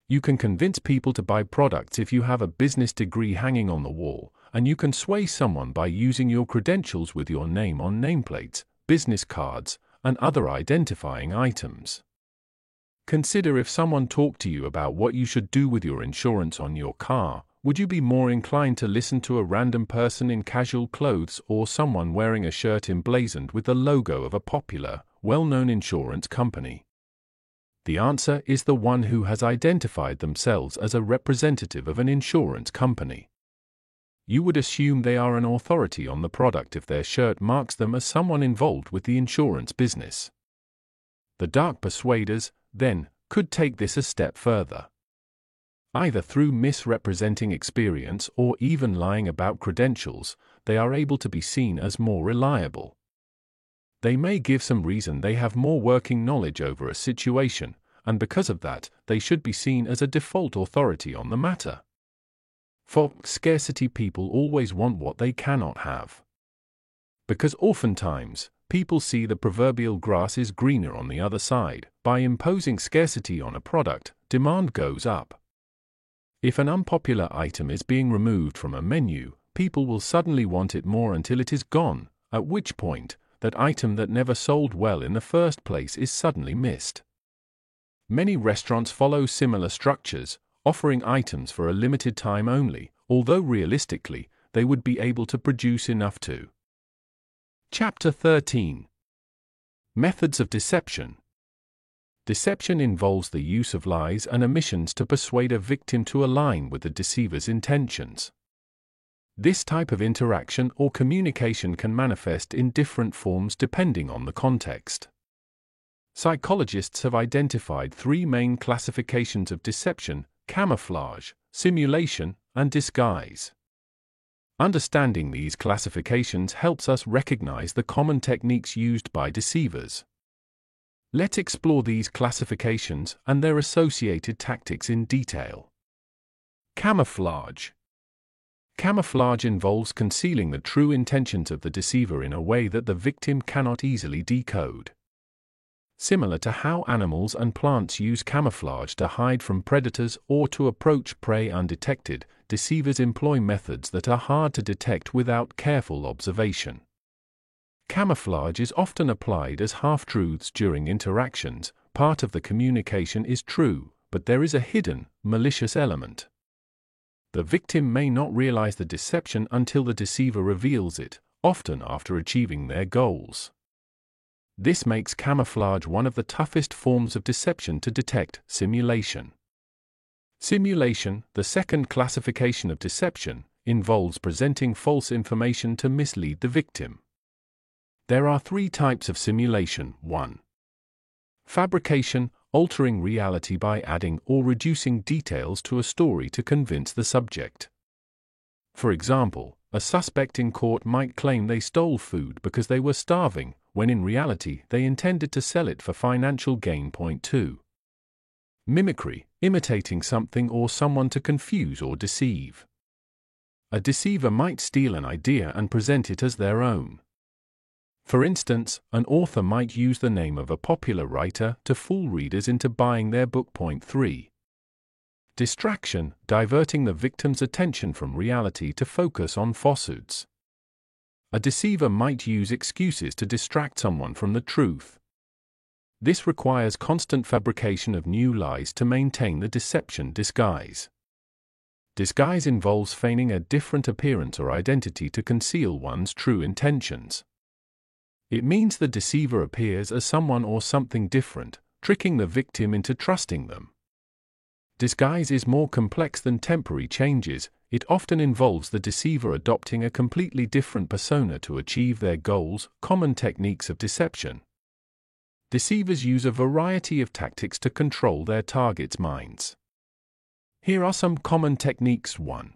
You can convince people to buy products if you have a business degree hanging on the wall, and you can sway someone by using your credentials with your name on nameplates, business cards, and other identifying items. Consider if someone talked to you about what you should do with your insurance on your car, would you be more inclined to listen to a random person in casual clothes or someone wearing a shirt emblazoned with the logo of a popular, well known insurance company? The answer is the one who has identified themselves as a representative of an insurance company. You would assume they are an authority on the product if their shirt marks them as someone involved with the insurance business. The dark persuaders, then, could take this a step further either through misrepresenting experience or even lying about credentials, they are able to be seen as more reliable. They may give some reason they have more working knowledge over a situation, and because of that, they should be seen as a default authority on the matter. For scarcity people always want what they cannot have. Because oftentimes, people see the proverbial grass is greener on the other side, by imposing scarcity on a product, demand goes up. If an unpopular item is being removed from a menu, people will suddenly want it more until it is gone, at which point, that item that never sold well in the first place is suddenly missed. Many restaurants follow similar structures, offering items for a limited time only, although realistically, they would be able to produce enough to. Chapter 13 Methods of Deception Deception involves the use of lies and omissions to persuade a victim to align with the deceiver's intentions. This type of interaction or communication can manifest in different forms depending on the context. Psychologists have identified three main classifications of deception camouflage, simulation, and disguise. Understanding these classifications helps us recognize the common techniques used by deceivers. Let's explore these classifications and their associated tactics in detail. Camouflage Camouflage involves concealing the true intentions of the deceiver in a way that the victim cannot easily decode. Similar to how animals and plants use camouflage to hide from predators or to approach prey undetected, deceivers employ methods that are hard to detect without careful observation. Camouflage is often applied as half truths during interactions, part of the communication is true, but there is a hidden, malicious element. The victim may not realize the deception until the deceiver reveals it, often after achieving their goals. This makes camouflage one of the toughest forms of deception to detect simulation. Simulation, the second classification of deception, involves presenting false information to mislead the victim. There are three types of simulation 1. Fabrication, altering reality by adding or reducing details to a story to convince the subject. For example, a suspect in court might claim they stole food because they were starving, when in reality they intended to sell it for financial gain. Point 2. Mimicry, imitating something or someone to confuse or deceive. A deceiver might steal an idea and present it as their own. For instance, an author might use the name of a popular writer to fool readers into buying their book. Point 3. Distraction, diverting the victim's attention from reality to focus on falsehoods. A deceiver might use excuses to distract someone from the truth. This requires constant fabrication of new lies to maintain the deception disguise. Disguise involves feigning a different appearance or identity to conceal one's true intentions. It means the deceiver appears as someone or something different, tricking the victim into trusting them. Disguise is more complex than temporary changes, it often involves the deceiver adopting a completely different persona to achieve their goals, common techniques of deception. Deceivers use a variety of tactics to control their targets' minds. Here are some common techniques 1.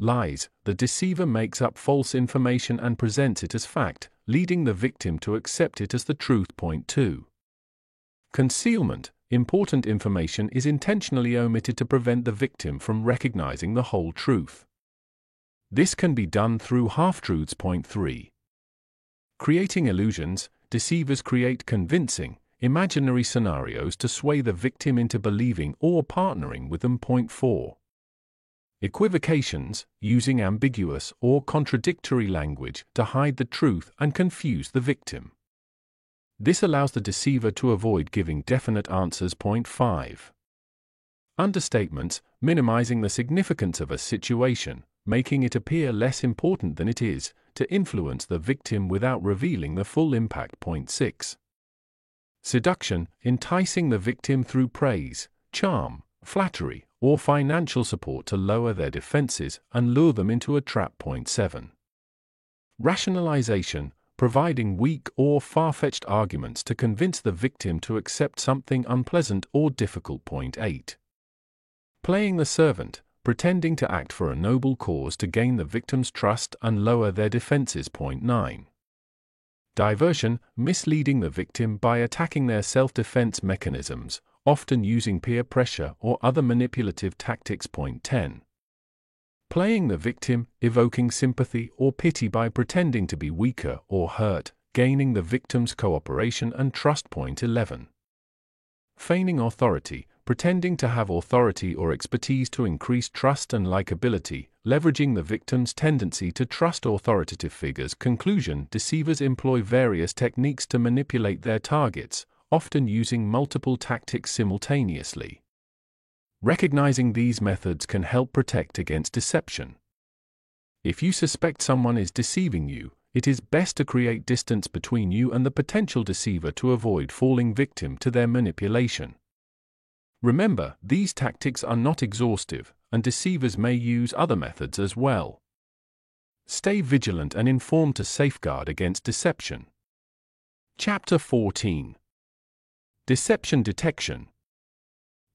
Lies The deceiver makes up false information and presents it as fact, leading the victim to accept it as the truth. Point 2. Concealment Important information is intentionally omitted to prevent the victim from recognizing the whole truth. This can be done through half truths. Point 3. Creating illusions, deceivers create convincing, imaginary scenarios to sway the victim into believing or partnering with them. Point 4. Equivocations, using ambiguous or contradictory language to hide the truth and confuse the victim. This allows the deceiver to avoid giving definite answers. Point 5. Understatements, minimizing the significance of a situation, making it appear less important than it is, to influence the victim without revealing the full impact. Point 6. Seduction, enticing the victim through praise, charm, flattery, or financial support to lower their defenses and lure them into a trap. Point 7. Rationalization, providing weak or far fetched arguments to convince the victim to accept something unpleasant or difficult. Point 8. Playing the servant, pretending to act for a noble cause to gain the victim's trust and lower their defenses. Point 9. Diversion, misleading the victim by attacking their self defense mechanisms, often using peer pressure or other manipulative tactics. Point 10. Playing the victim, evoking sympathy or pity by pretending to be weaker or hurt, gaining the victim's cooperation and trust. Point 11. Feigning authority, pretending to have authority or expertise to increase trust and likability, leveraging the victim's tendency to trust authoritative figures. Conclusion Deceivers employ various techniques to manipulate their targets, often using multiple tactics simultaneously. Recognizing these methods can help protect against deception. If you suspect someone is deceiving you, it is best to create distance between you and the potential deceiver to avoid falling victim to their manipulation. Remember, these tactics are not exhaustive, and deceivers may use other methods as well. Stay vigilant and informed to safeguard against deception. Chapter 14 Deception Detection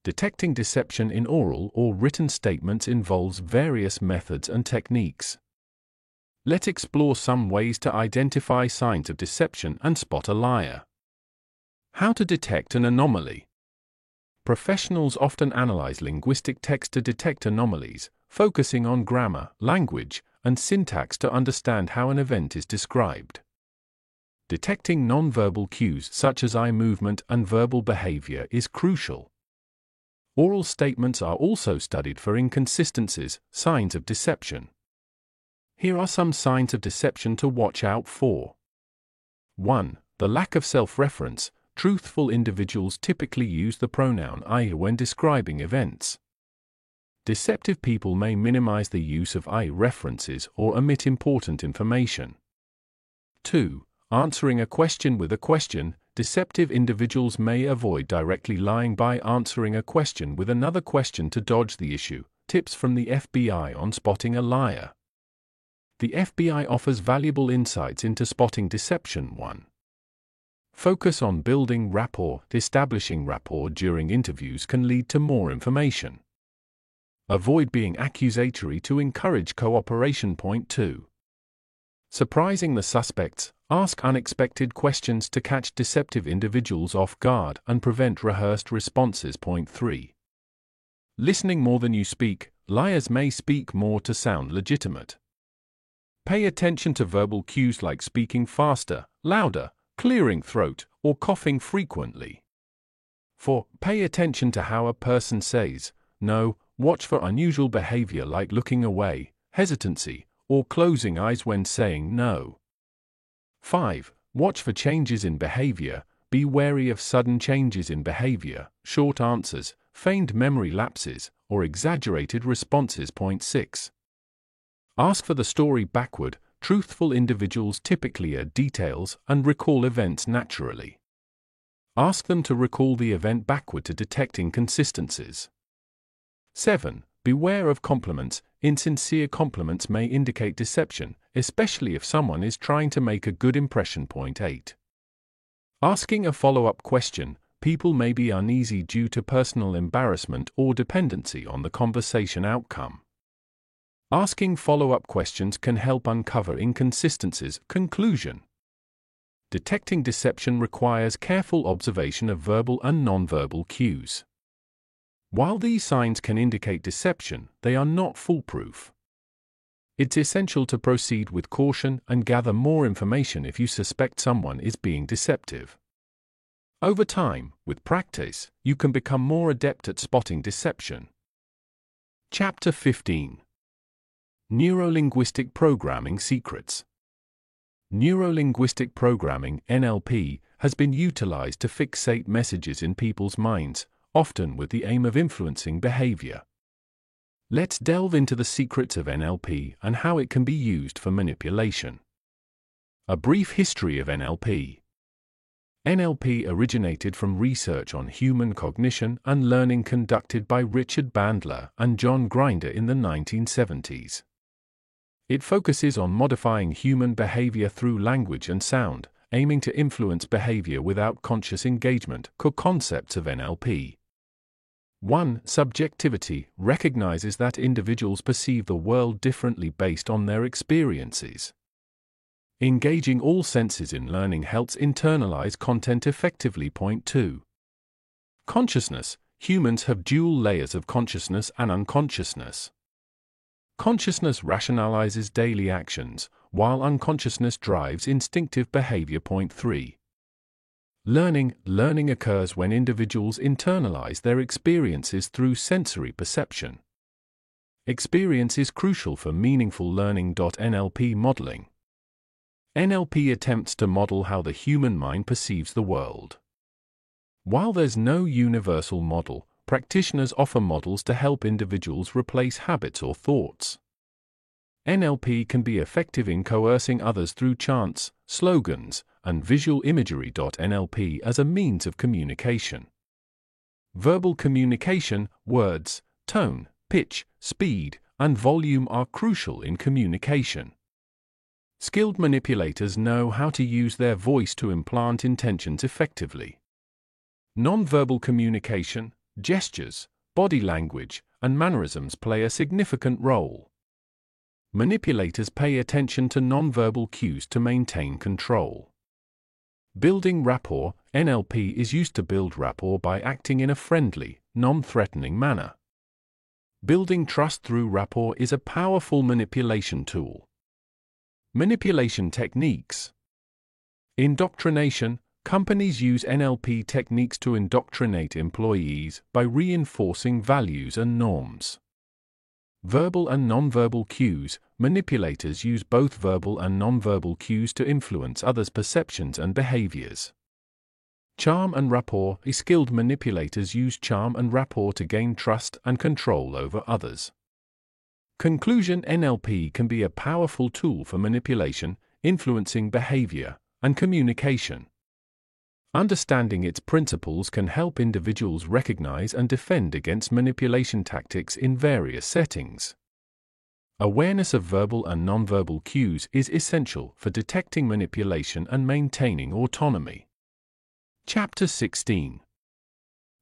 Detecting deception in oral or written statements involves various methods and techniques. Let's explore some ways to identify signs of deception and spot a liar. How to detect an anomaly. Professionals often analyze linguistic text to detect anomalies, focusing on grammar, language, and syntax to understand how an event is described. Detecting nonverbal cues such as eye movement and verbal behavior is crucial. Oral statements are also studied for inconsistencies, signs of deception. Here are some signs of deception to watch out for. 1. The lack of self reference, truthful individuals typically use the pronoun I when describing events. Deceptive people may minimize the use of I references or omit important information. 2. Answering a question with a question, deceptive individuals may avoid directly lying by answering a question with another question to dodge the issue. Tips from the FBI on spotting a liar. The FBI offers valuable insights into spotting deception. 1. Focus on building rapport. Establishing rapport during interviews can lead to more information. Avoid being accusatory to encourage cooperation. Point 2. Surprising the suspects, ask unexpected questions to catch deceptive individuals off guard and prevent rehearsed responses. Point 3. Listening more than you speak, liars may speak more to sound legitimate. Pay attention to verbal cues like speaking faster, louder, clearing throat, or coughing frequently. 4. Pay attention to how a person says, no, watch for unusual behavior like looking away, hesitancy, or closing eyes when saying no. 5. Watch for changes in behavior, be wary of sudden changes in behavior, short answers, feigned memory lapses, or exaggerated responses. Point 6. Ask for the story backward, truthful individuals typically add details and recall events naturally. Ask them to recall the event backward to detect inconsistencies. 7. Beware of compliments. Insincere compliments may indicate deception, especially if someone is trying to make a good impression. Point 8. Asking a follow up question. People may be uneasy due to personal embarrassment or dependency on the conversation outcome. Asking follow up questions can help uncover inconsistencies. Conclusion Detecting deception requires careful observation of verbal and nonverbal cues. While these signs can indicate deception, they are not foolproof. It's essential to proceed with caution and gather more information if you suspect someone is being deceptive. Over time, with practice, you can become more adept at spotting deception. Chapter 15 Neurolinguistic Programming Secrets Neurolinguistic programming NLP has been utilized to fixate messages in people's minds, often with the aim of influencing behavior. Let's delve into the secrets of NLP and how it can be used for manipulation. A brief history of NLP. NLP originated from research on human cognition and learning conducted by Richard Bandler and John Grinder in the 1970s. It focuses on modifying human behavior through language and sound, aiming to influence behavior without conscious engagement. Core concepts of NLP. 1. Subjectivity recognizes that individuals perceive the world differently based on their experiences. Engaging all senses in learning helps internalize content effectively. Point 2. Consciousness humans have dual layers of consciousness and unconsciousness. Consciousness rationalizes daily actions, while unconsciousness drives instinctive behavior. Point 3. Learning Learning occurs when individuals internalize their experiences through sensory perception. Experience is crucial for meaningful learning. NLP modeling. NLP attempts to model how the human mind perceives the world. While there's no universal model, practitioners offer models to help individuals replace habits or thoughts. NLP can be effective in coercing others through chants, slogans, and visual imagery. NLP as a means of communication. Verbal communication, words, tone, pitch, speed, and volume are crucial in communication. Skilled manipulators know how to use their voice to implant intentions effectively. Nonverbal communication, gestures, body language, and mannerisms play a significant role. Manipulators pay attention to nonverbal cues to maintain control. Building rapport, NLP is used to build rapport by acting in a friendly, non-threatening manner. Building trust through rapport is a powerful manipulation tool. Manipulation techniques. Indoctrination, companies use NLP techniques to indoctrinate employees by reinforcing values and norms. Verbal and nonverbal cues, manipulators use both verbal and nonverbal cues to influence others' perceptions and behaviors. Charm and rapport, skilled manipulators use charm and rapport to gain trust and control over others. Conclusion NLP can be a powerful tool for manipulation, influencing behavior, and communication. Understanding its principles can help individuals recognize and defend against manipulation tactics in various settings. Awareness of verbal and nonverbal cues is essential for detecting manipulation and maintaining autonomy. Chapter 16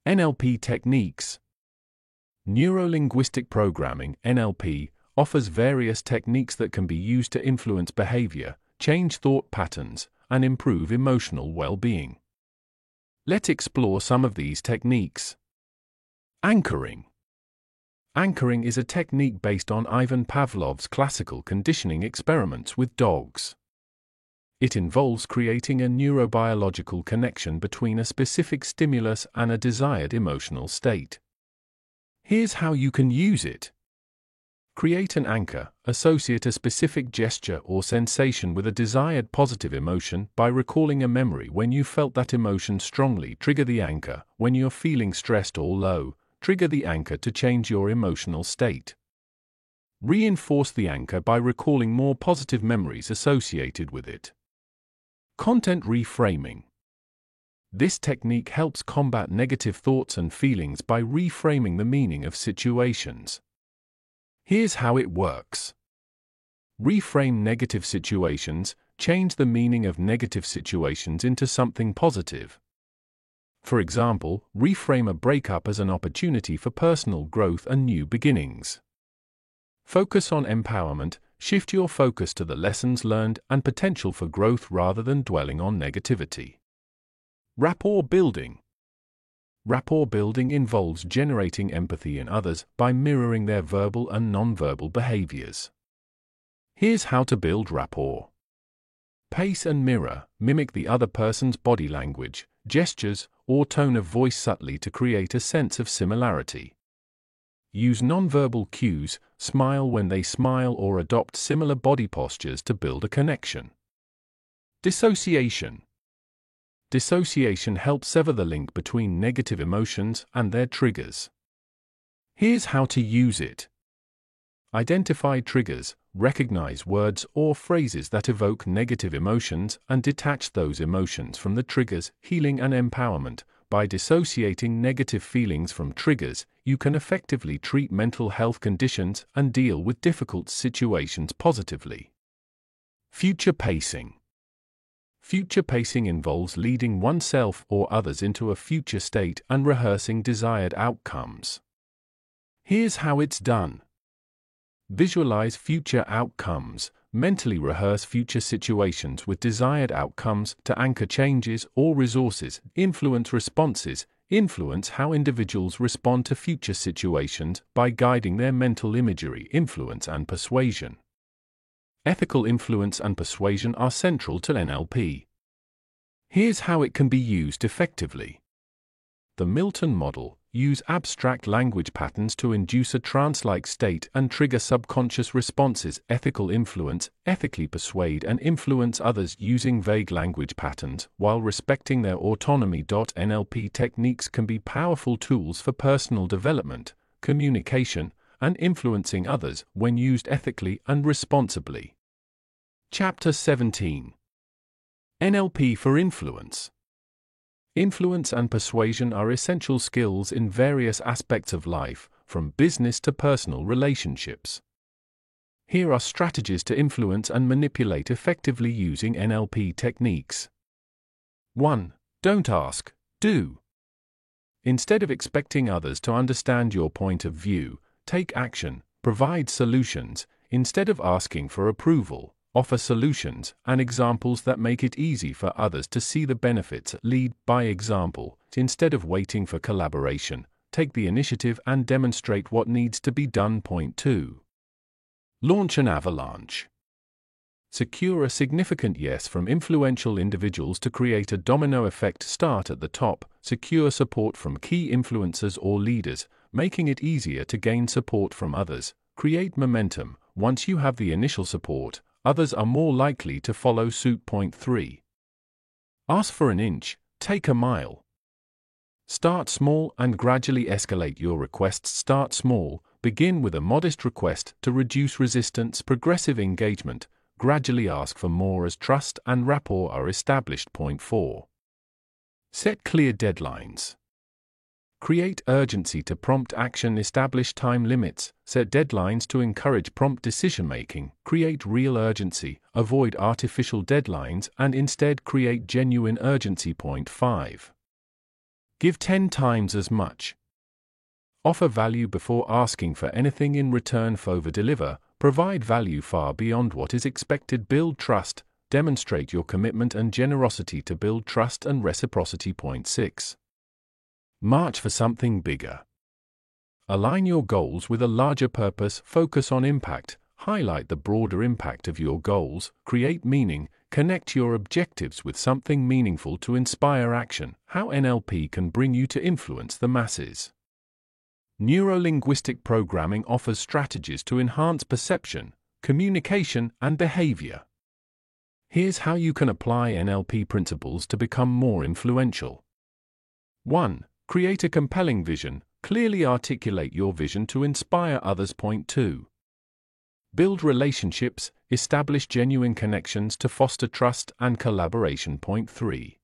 NLP Techniques Neurolinguistic Programming NLP offers various techniques that can be used to influence behavior, change thought patterns, and improve emotional well being. Let's explore some of these techniques. Anchoring. Anchoring is a technique based on Ivan Pavlov's classical conditioning experiments with dogs. It involves creating a neurobiological connection between a specific stimulus and a desired emotional state. Here's how you can use it. Create an anchor, associate a specific gesture or sensation with a desired positive emotion by recalling a memory when you felt that emotion strongly. Trigger the anchor when you're feeling stressed or low, trigger the anchor to change your emotional state. Reinforce the anchor by recalling more positive memories associated with it. Content reframing. This technique helps combat negative thoughts and feelings by reframing the meaning of situations. Here's how it works. Reframe negative situations, change the meaning of negative situations into something positive. For example, reframe a breakup as an opportunity for personal growth and new beginnings. Focus on empowerment, shift your focus to the lessons learned and potential for growth rather than dwelling on negativity. Rapport building. Rapport building involves generating empathy in others by mirroring their verbal and nonverbal behaviors. Here's how to build rapport. Pace and mirror, mimic the other person's body language, gestures, or tone of voice subtly to create a sense of similarity. Use nonverbal cues, smile when they smile or adopt similar body postures to build a connection. Dissociation Dissociation helps sever the link between negative emotions and their triggers. Here's how to use it. Identify triggers, recognize words or phrases that evoke negative emotions, and detach those emotions from the triggers, healing and empowerment. By dissociating negative feelings from triggers, you can effectively treat mental health conditions and deal with difficult situations positively. Future pacing. Future pacing involves leading oneself or others into a future state and rehearsing desired outcomes. Here's how it's done. Visualize future outcomes, mentally rehearse future situations with desired outcomes to anchor changes or resources, influence responses, influence how individuals respond to future situations by guiding their mental imagery, influence, and persuasion. Ethical influence and persuasion are central to NLP. Here's how it can be used effectively. The Milton model use abstract language patterns to induce a trance-like state and trigger subconscious responses ethical influence ethically persuade and influence others using vague language patterns while respecting their autonomy nlp techniques can be powerful tools for personal development communication and influencing others when used ethically and responsibly chapter 17 nlp for influence Influence and persuasion are essential skills in various aspects of life, from business to personal relationships. Here are strategies to influence and manipulate effectively using NLP techniques. 1. Don't ask, do. Instead of expecting others to understand your point of view, take action, provide solutions, instead of asking for approval offer solutions and examples that make it easy for others to see the benefits. Lead by example, instead of waiting for collaboration. Take the initiative and demonstrate what needs to be done. Point 2. Launch an avalanche. Secure a significant yes from influential individuals to create a domino effect. Start at the top, secure support from key influencers or leaders, making it easier to gain support from others. Create momentum. Once you have the initial support, others are more likely to follow suit. Point 3. Ask for an inch, take a mile. Start small and gradually escalate your requests. Start small, begin with a modest request to reduce resistance, progressive engagement, gradually ask for more as trust and rapport are established. Point 4. Set clear deadlines. Create urgency to prompt action, establish time limits, set deadlines to encourage prompt decision making, create real urgency, avoid artificial deadlines, and instead create genuine urgency. Point 5. Give 10 times as much. Offer value before asking for anything in return. Over deliver, provide value far beyond what is expected. Build trust, demonstrate your commitment and generosity to build trust and reciprocity. Point 6. March for something bigger. Align your goals with a larger purpose, focus on impact, highlight the broader impact of your goals, create meaning, connect your objectives with something meaningful to inspire action. How NLP can bring you to influence the masses. Neurolinguistic programming offers strategies to enhance perception, communication, and behavior. Here's how you can apply NLP principles to become more influential. 1. Create a compelling vision, clearly articulate your vision to inspire others. Point 2. Build relationships, establish genuine connections to foster trust and collaboration. Point 3.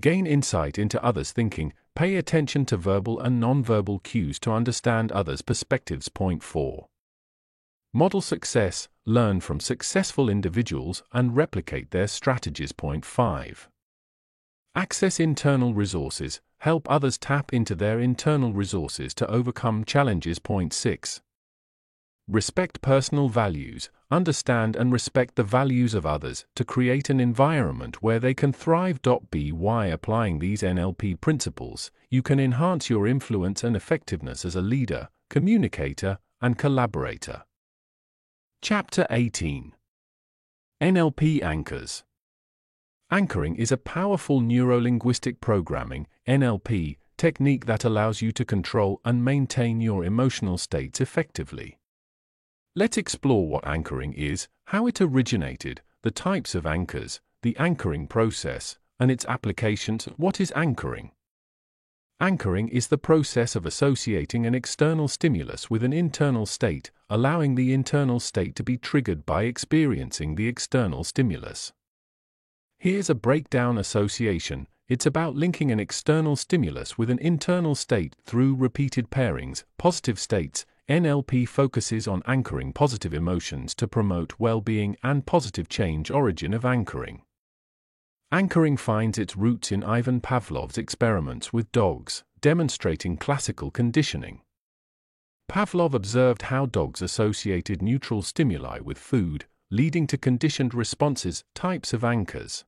Gain insight into others' thinking, pay attention to verbal and nonverbal cues to understand others' perspectives. Point 4. Model success, learn from successful individuals and replicate their strategies. Point 5. Access internal resources, help others tap into their internal resources to overcome challenges. Point 6. Respect personal values, understand and respect the values of others to create an environment where they can thrive. By applying these NLP principles, you can enhance your influence and effectiveness as a leader, communicator, and collaborator. Chapter 18 NLP Anchors Anchoring is a powerful neurolinguistic programming NLP technique that allows you to control and maintain your emotional states effectively. Let's explore what anchoring is, how it originated, the types of anchors, the anchoring process, and its applications. What is anchoring? Anchoring is the process of associating an external stimulus with an internal state, allowing the internal state to be triggered by experiencing the external stimulus. Here's a breakdown association. It's about linking an external stimulus with an internal state through repeated pairings, positive states. NLP focuses on anchoring positive emotions to promote well being and positive change. Origin of anchoring. Anchoring finds its roots in Ivan Pavlov's experiments with dogs, demonstrating classical conditioning. Pavlov observed how dogs associated neutral stimuli with food, leading to conditioned responses, types of anchors.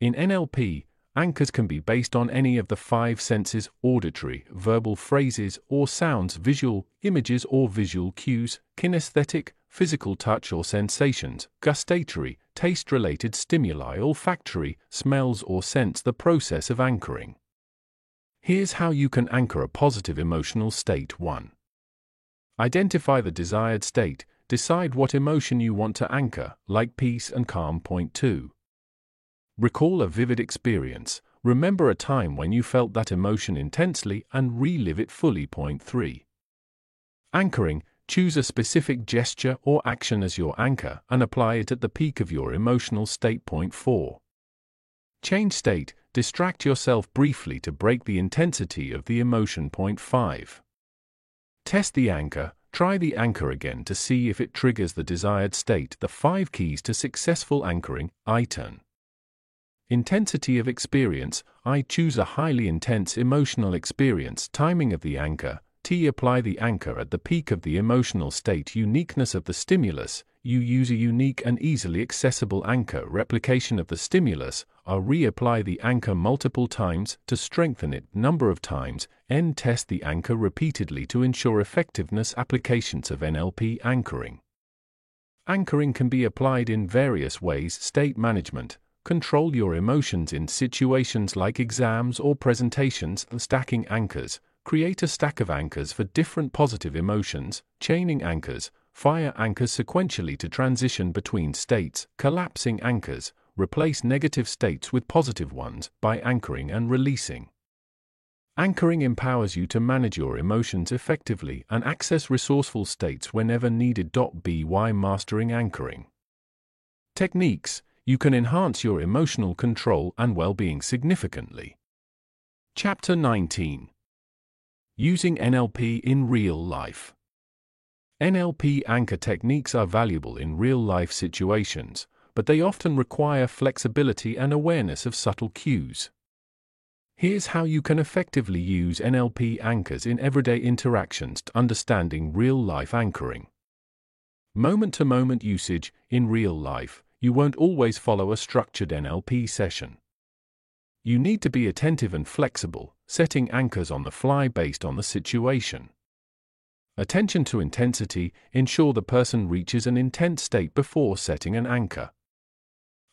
In NLP, anchors can be based on any of the five senses auditory, verbal phrases or sounds, visual, images or visual cues, kinesthetic, physical touch or sensations, gustatory, taste related stimuli, olfactory, smells or scents, the process of anchoring. Here's how you can anchor a positive emotional state 1. Identify the desired state, decide what emotion you want to anchor, like peace and calm. Point 2. Recall a vivid experience, remember a time when you felt that emotion intensely and relive it fully. Point 3. Anchoring, choose a specific gesture or action as your anchor and apply it at the peak of your emotional state. Point 4. Change state, distract yourself briefly to break the intensity of the emotion. Point 5. Test the anchor, try the anchor again to see if it triggers the desired state. The 5 keys to successful anchoring, I turn. Intensity of experience, I choose a highly intense emotional experience. Timing of the anchor, T. Apply the anchor at the peak of the emotional state. Uniqueness of the stimulus, you use a unique and easily accessible anchor. Replication of the stimulus, R. Reapply the anchor multiple times to strengthen it. Number of times, N. Test the anchor repeatedly to ensure effectiveness. Applications of NLP anchoring. Anchoring can be applied in various ways. State management, Control your emotions in situations like exams or presentations, stacking anchors. Create a stack of anchors for different positive emotions, chaining anchors, fire anchors sequentially to transition between states, collapsing anchors, replace negative states with positive ones by anchoring and releasing. Anchoring empowers you to manage your emotions effectively and access resourceful states whenever needed. By mastering anchoring. Techniques you can enhance your emotional control and well being significantly. Chapter 19 Using NLP in Real Life NLP anchor techniques are valuable in real life situations, but they often require flexibility and awareness of subtle cues. Here's how you can effectively use NLP anchors in everyday interactions to understanding real life anchoring. Moment to moment usage in real life you won't always follow a structured NLP session. You need to be attentive and flexible, setting anchors on the fly based on the situation. Attention to intensity, ensure the person reaches an intense state before setting an anchor.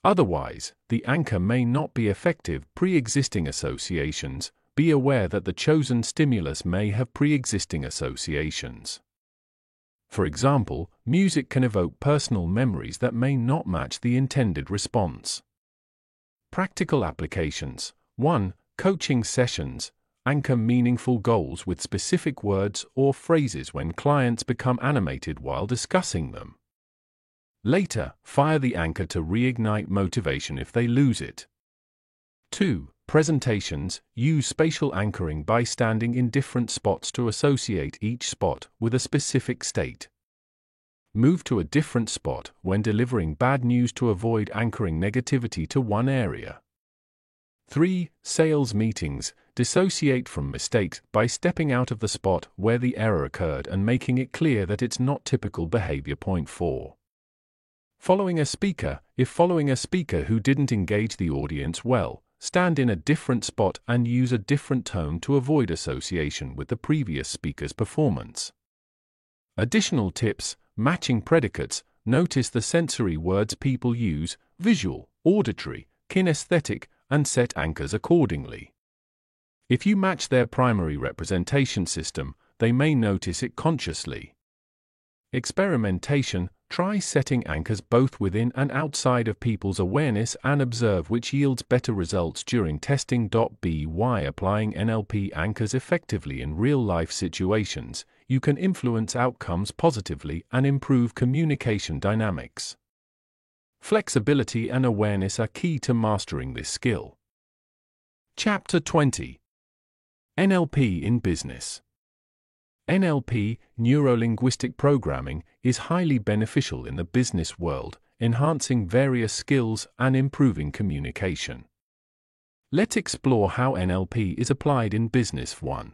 Otherwise, the anchor may not be effective. Pre existing associations, be aware that the chosen stimulus may have pre existing associations. For example, music can evoke personal memories that may not match the intended response. Practical applications 1. Coaching sessions anchor meaningful goals with specific words or phrases when clients become animated while discussing them. Later, fire the anchor to reignite motivation if they lose it. 2. Presentations use spatial anchoring by standing in different spots to associate each spot with a specific state. Move to a different spot when delivering bad news to avoid anchoring negativity to one area. 3. Sales meetings dissociate from mistakes by stepping out of the spot where the error occurred and making it clear that it's not typical behavior. Point 4. Following a speaker, if following a speaker who didn't engage the audience well, stand in a different spot and use a different tone to avoid association with the previous speaker's performance. Additional tips matching predicates, notice the sensory words people use, visual, auditory, kinesthetic, and set anchors accordingly. If you match their primary representation system, they may notice it consciously. Experimentation Try setting anchors both within and outside of people's awareness and observe which yields better results during testing. By applying NLP anchors effectively in real life situations, you can influence outcomes positively and improve communication dynamics. Flexibility and awareness are key to mastering this skill. Chapter 20 NLP in Business NLP, neuro-linguistic programming, is highly beneficial in the business world, enhancing various skills and improving communication. Let's explore how NLP is applied in business 1.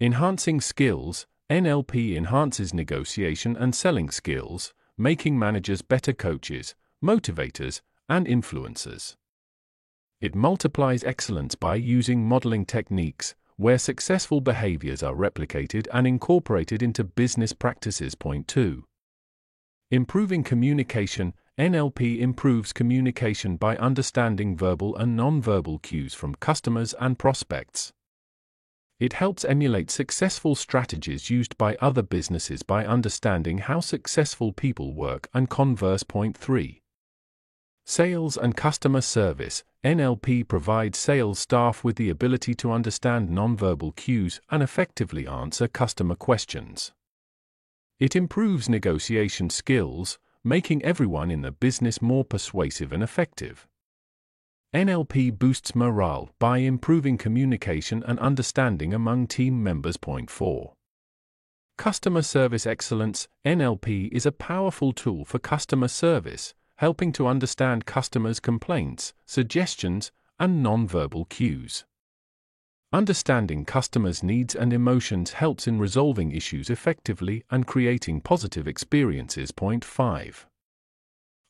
Enhancing skills, NLP enhances negotiation and selling skills, making managers better coaches, motivators, and influencers. It multiplies excellence by using modeling techniques, where successful behaviors are replicated and incorporated into business practices. Point 2. Improving communication NLP improves communication by understanding verbal and nonverbal cues from customers and prospects. It helps emulate successful strategies used by other businesses by understanding how successful people work and converse. Point 3. Sales and customer service NLP provides sales staff with the ability to understand nonverbal cues and effectively answer customer questions. It improves negotiation skills, making everyone in the business more persuasive and effective. NLP boosts morale by improving communication and understanding among team members. Point 4. Customer service excellence NLP is a powerful tool for customer service, helping to understand customers' complaints, suggestions, and nonverbal cues. Understanding customers' needs and emotions helps in resolving issues effectively and creating positive experiences. Point 5.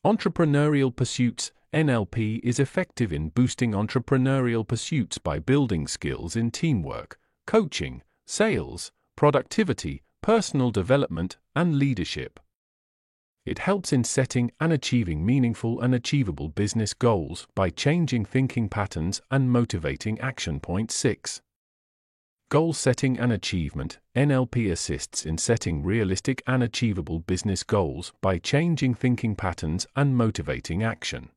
Entrepreneurial pursuits NLP is effective in boosting entrepreneurial pursuits by building skills in teamwork, coaching, sales, productivity, personal development, and leadership. It helps in setting and achieving meaningful and achievable business goals by changing thinking patterns and motivating action. Point 6. Goal setting and achievement NLP assists in setting realistic and achievable business goals by changing thinking patterns and motivating action.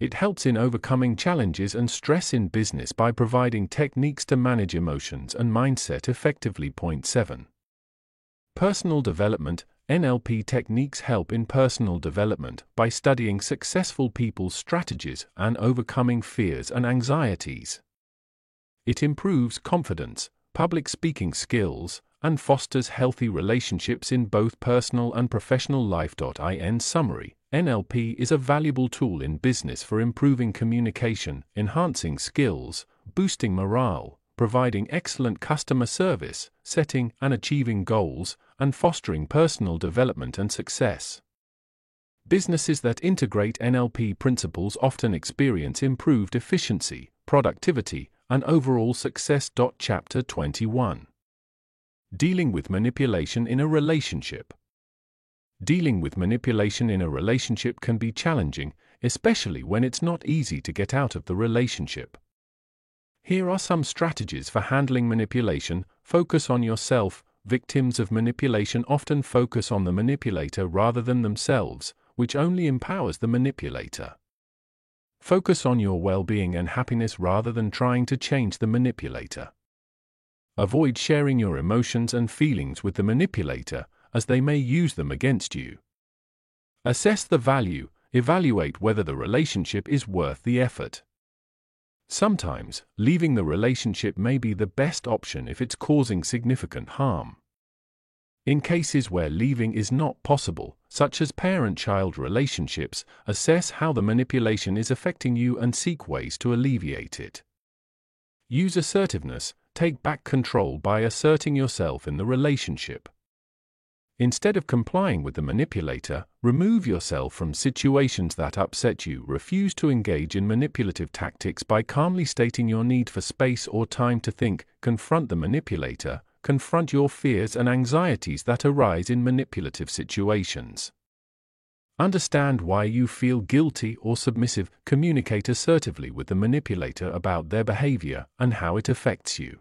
It helps in overcoming challenges and stress in business by providing techniques to manage emotions and mindset effectively. Point 7. Personal development NLP techniques help in personal development by studying successful people's strategies and overcoming fears and anxieties. It improves confidence, public speaking skills, and fosters healthy relationships in both personal and professional life. In summary, NLP is a valuable tool in business for improving communication, enhancing skills, boosting morale, providing excellent customer service, setting and achieving goals, and fostering personal development and success. Businesses that integrate NLP principles often experience improved efficiency, productivity, and overall success. Chapter 21 Dealing with manipulation in a relationship. Dealing with manipulation in a relationship can be challenging, especially when it's not easy to get out of the relationship. Here are some strategies for handling manipulation focus on yourself. Victims of manipulation often focus on the manipulator rather than themselves, which only empowers the manipulator. Focus on your well being and happiness rather than trying to change the manipulator. Avoid sharing your emotions and feelings with the manipulator, as they may use them against you. Assess the value, evaluate whether the relationship is worth the effort. Sometimes, leaving the relationship may be the best option if it's causing significant harm. In cases where leaving is not possible, such as parent child relationships, assess how the manipulation is affecting you and seek ways to alleviate it. Use assertiveness, take back control by asserting yourself in the relationship. Instead of complying with the manipulator, remove yourself from situations that upset you. Refuse to engage in manipulative tactics by calmly stating your need for space or time to think. Confront the manipulator. Confront your fears and anxieties that arise in manipulative situations. Understand why you feel guilty or submissive. Communicate assertively with the manipulator about their behavior and how it affects you.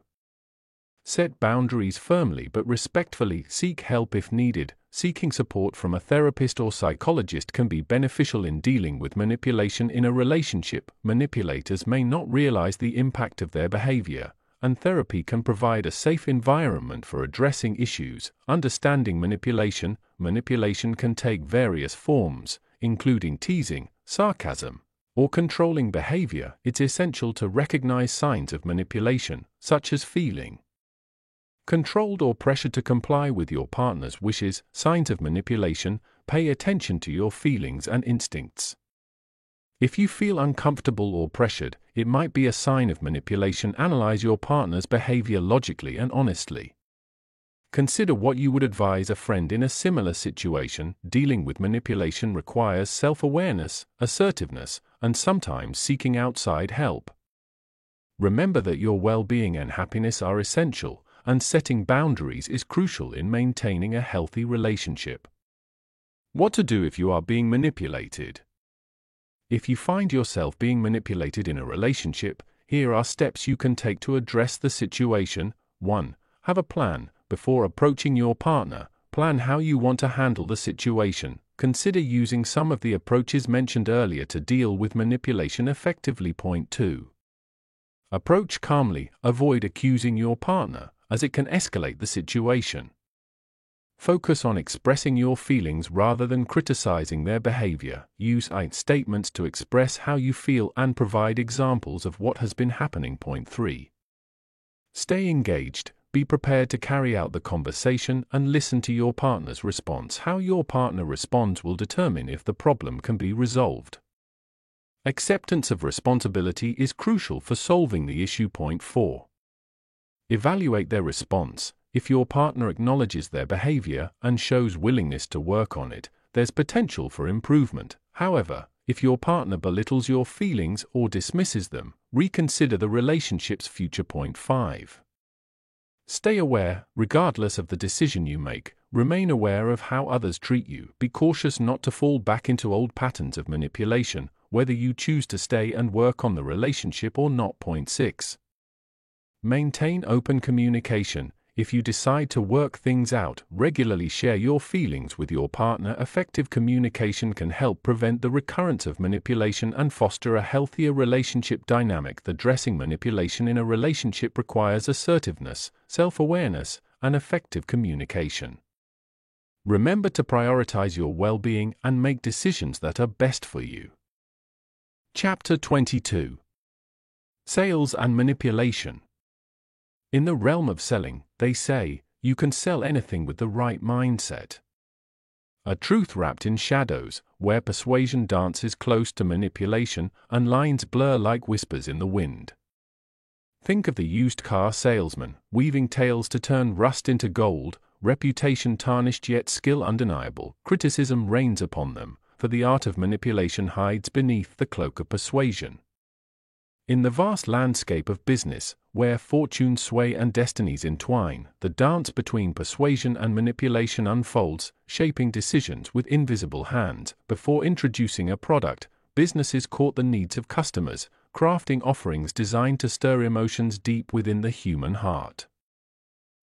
Set boundaries firmly but respectfully. Seek help if needed. Seeking support from a therapist or psychologist can be beneficial in dealing with manipulation in a relationship. Manipulators may not realize the impact of their behavior, and therapy can provide a safe environment for addressing issues. Understanding manipulation Manipulation can take various forms, including teasing, sarcasm, or controlling behavior. It's essential to recognize signs of manipulation, such as feeling controlled or pressured to comply with your partner's wishes, signs of manipulation, pay attention to your feelings and instincts. If you feel uncomfortable or pressured, it might be a sign of manipulation. Analyze your partner's behavior logically and honestly. Consider what you would advise a friend in a similar situation. Dealing with manipulation requires self awareness, assertiveness, and sometimes seeking outside help. Remember that your well being and happiness are essential, and setting boundaries is crucial in maintaining a healthy relationship. What to do if you are being manipulated? If you find yourself being manipulated in a relationship, here are steps you can take to address the situation. 1. Have a plan. Before approaching your partner, plan how you want to handle the situation. Consider using some of the approaches mentioned earlier to deal with manipulation effectively. Point 2. Approach calmly, avoid accusing your partner, as it can escalate the situation. Focus on expressing your feelings rather than criticizing their behavior. Use I statements to express how you feel and provide examples of what has been happening. Point 3. Stay engaged. Be prepared to carry out the conversation and listen to your partner's response. How your partner responds will determine if the problem can be resolved. Acceptance of responsibility is crucial for solving the issue. Point 4. Evaluate their response if your partner acknowledges their behavior and shows willingness to work on it, there's potential for improvement. However, if your partner belittles your feelings or dismisses them, reconsider the relationship's future. Point 5. Stay aware, regardless of the decision you make, remain aware of how others treat you. Be cautious not to fall back into old patterns of manipulation, whether you choose to stay and work on the relationship or not. Point 6. Maintain open communication if you decide to work things out, regularly share your feelings with your partner. Effective communication can help prevent the recurrence of manipulation and foster a healthier relationship dynamic. The dressing manipulation in a relationship requires assertiveness, self awareness, and effective communication. Remember to prioritize your well being and make decisions that are best for you. Chapter 22 Sales and Manipulation in the realm of selling, they say, you can sell anything with the right mindset. A truth wrapped in shadows, where persuasion dances close to manipulation and lines blur like whispers in the wind. Think of the used car salesman, weaving tales to turn rust into gold, reputation tarnished yet skill undeniable. Criticism rains upon them, for the art of manipulation hides beneath the cloak of persuasion. In the vast landscape of business, where fortunes sway and destinies entwine, the dance between persuasion and manipulation unfolds, shaping decisions with invisible hands. Before introducing a product, businesses court the needs of customers, crafting offerings designed to stir emotions deep within the human heart.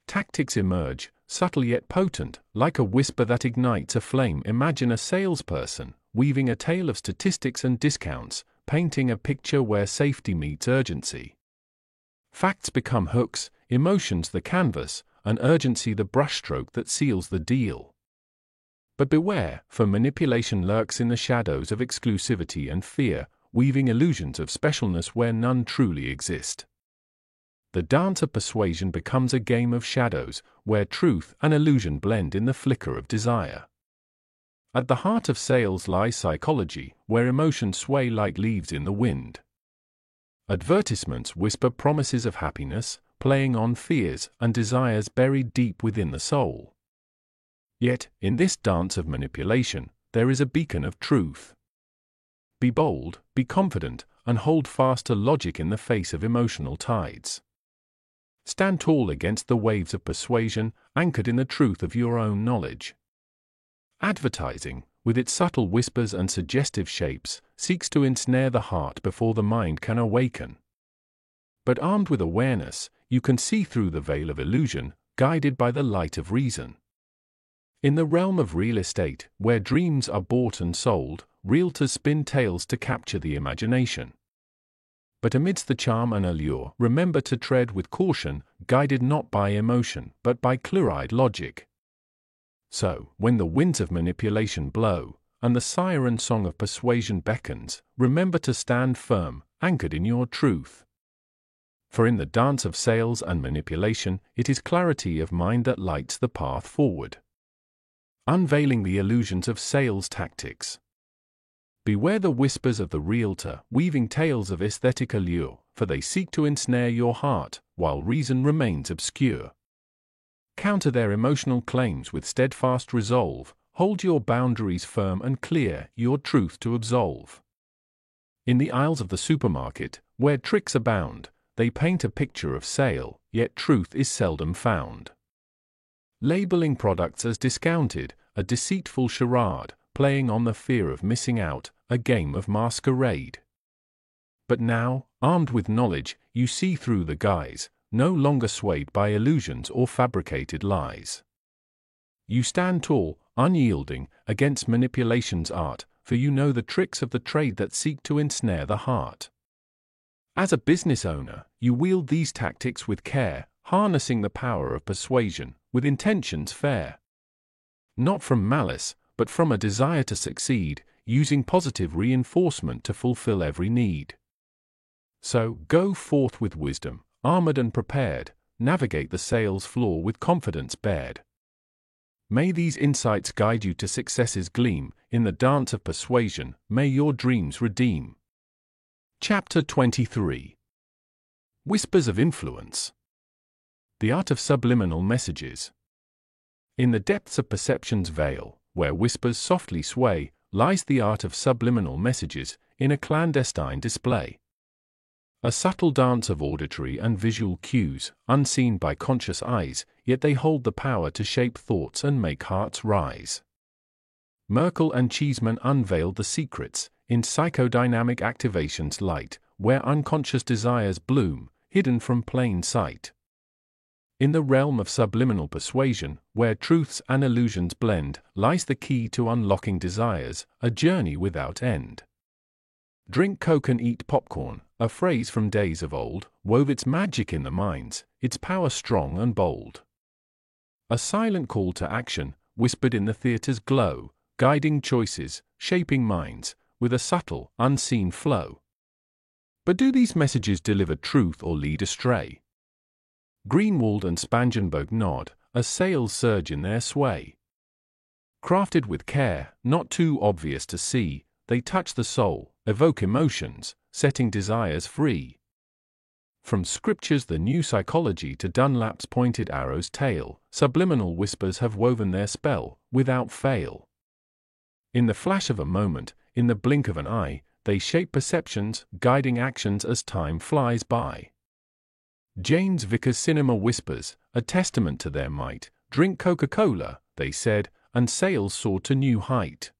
Tactics emerge, subtle yet potent, like a whisper that ignites a flame. Imagine a salesperson, weaving a tale of statistics and discounts, painting a picture where safety meets urgency. Facts become hooks, emotions the canvas, and urgency the brushstroke that seals the deal. But beware, for manipulation lurks in the shadows of exclusivity and fear, weaving illusions of specialness where none truly exist. The dance of persuasion becomes a game of shadows, where truth and illusion blend in the flicker of desire. At the heart of sales lies psychology, where emotions sway like leaves in the wind. Advertisements whisper promises of happiness, playing on fears and desires buried deep within the soul. Yet, in this dance of manipulation, there is a beacon of truth. Be bold, be confident, and hold fast to logic in the face of emotional tides. Stand tall against the waves of persuasion, anchored in the truth of your own knowledge. Advertising, with its subtle whispers and suggestive shapes, seeks to ensnare the heart before the mind can awaken. But armed with awareness, you can see through the veil of illusion, guided by the light of reason. In the realm of real estate, where dreams are bought and sold, realtors spin tales to capture the imagination. But amidst the charm and allure, remember to tread with caution, guided not by emotion, but by clear eyed logic. So, when the winds of manipulation blow, and the siren song of persuasion beckons, remember to stand firm, anchored in your truth. For in the dance of sales and manipulation, it is clarity of mind that lights the path forward. Unveiling the illusions of sales tactics. Beware the whispers of the realtor, weaving tales of aesthetic allure, for they seek to ensnare your heart, while reason remains obscure. Counter their emotional claims with steadfast resolve, hold your boundaries firm and clear, your truth to absolve. In the aisles of the supermarket, where tricks abound, they paint a picture of sale, yet truth is seldom found. Labeling products as discounted, a deceitful charade, playing on the fear of missing out, a game of masquerade. But now, armed with knowledge, you see through the guise, no longer swayed by illusions or fabricated lies. You stand tall, unyielding, against manipulation's art, for you know the tricks of the trade that seek to ensnare the heart. As a business owner, you wield these tactics with care, harnessing the power of persuasion, with intentions fair. Not from malice, but from a desire to succeed, using positive reinforcement to fulfill every need. So, go forth with wisdom, armored and prepared, navigate the sales floor with confidence bared. May these insights guide you to success's gleam, in the dance of persuasion, may your dreams redeem. Chapter 23 Whispers of Influence The Art of Subliminal Messages. In the depths of perception's veil, where whispers softly sway, lies the art of subliminal messages, in a clandestine display. A subtle dance of auditory and visual cues, unseen by conscious eyes, yet they hold the power to shape thoughts and make hearts rise. Merikle and Cheesman unveiled the secrets, in psychodynamic activation's light, where unconscious desires bloom, hidden from plain sight. In the realm of subliminal persuasion, where truths and illusions blend, lies the key to unlocking desires, a journey without end. Drink Coke and eat popcorn, a phrase from days of old, wove its magic in the minds, its power strong and bold. A silent call to action, whispered in the theatre's glow, guiding choices, shaping minds, with a subtle, unseen flow. But do these messages deliver truth or lead astray? Greenwald and Spangenberg nod, as sales surge in their sway. Crafted with care, not too obvious to see, they touch the soul, evoke emotions, setting desires free. From Scripture's the new psychology to Dunlap's pointed arrow's tail, subliminal whispers have woven their spell, without fail. In the flash of a moment, in the blink of an eye, they shape perceptions, guiding actions as time flies by. James Vicary's Cinema whispers, a testament to their might, drink Coca-Cola, they said, and sales soared to new height.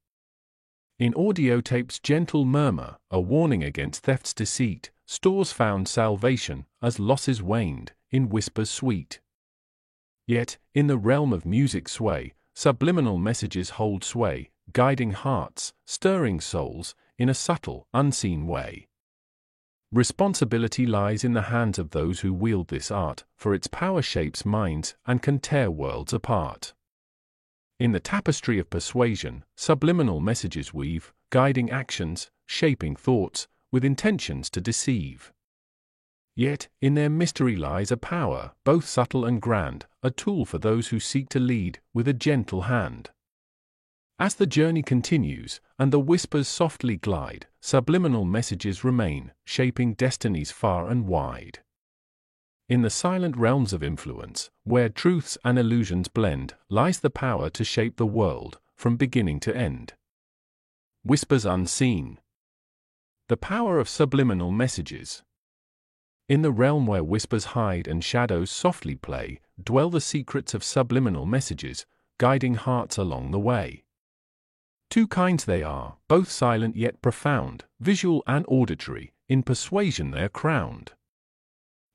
In audiotape's gentle murmur, a warning against theft's deceit, stores found salvation as losses waned, in whispers sweet. Yet, in the realm of music sway, subliminal messages hold sway, guiding hearts, stirring souls, in a subtle, unseen way. Responsibility lies in the hands of those who wield this art, for its power shapes minds and can tear worlds apart. In the tapestry of persuasion, subliminal messages weave, guiding actions, shaping thoughts, with intentions to deceive. Yet, in their mystery lies a power, both subtle and grand, a tool for those who seek to lead, with a gentle hand. As the journey continues, and the whispers softly glide, subliminal messages remain, shaping destinies far and wide. In the silent realms of influence, where truths and illusions blend, lies the power to shape the world, from beginning to end. Whispers Unseen The power of subliminal messages. In the realm where whispers hide and shadows softly play, dwell the secrets of subliminal messages, guiding hearts along the way. Two kinds they are, both silent yet profound, visual and auditory, in persuasion they're crowned.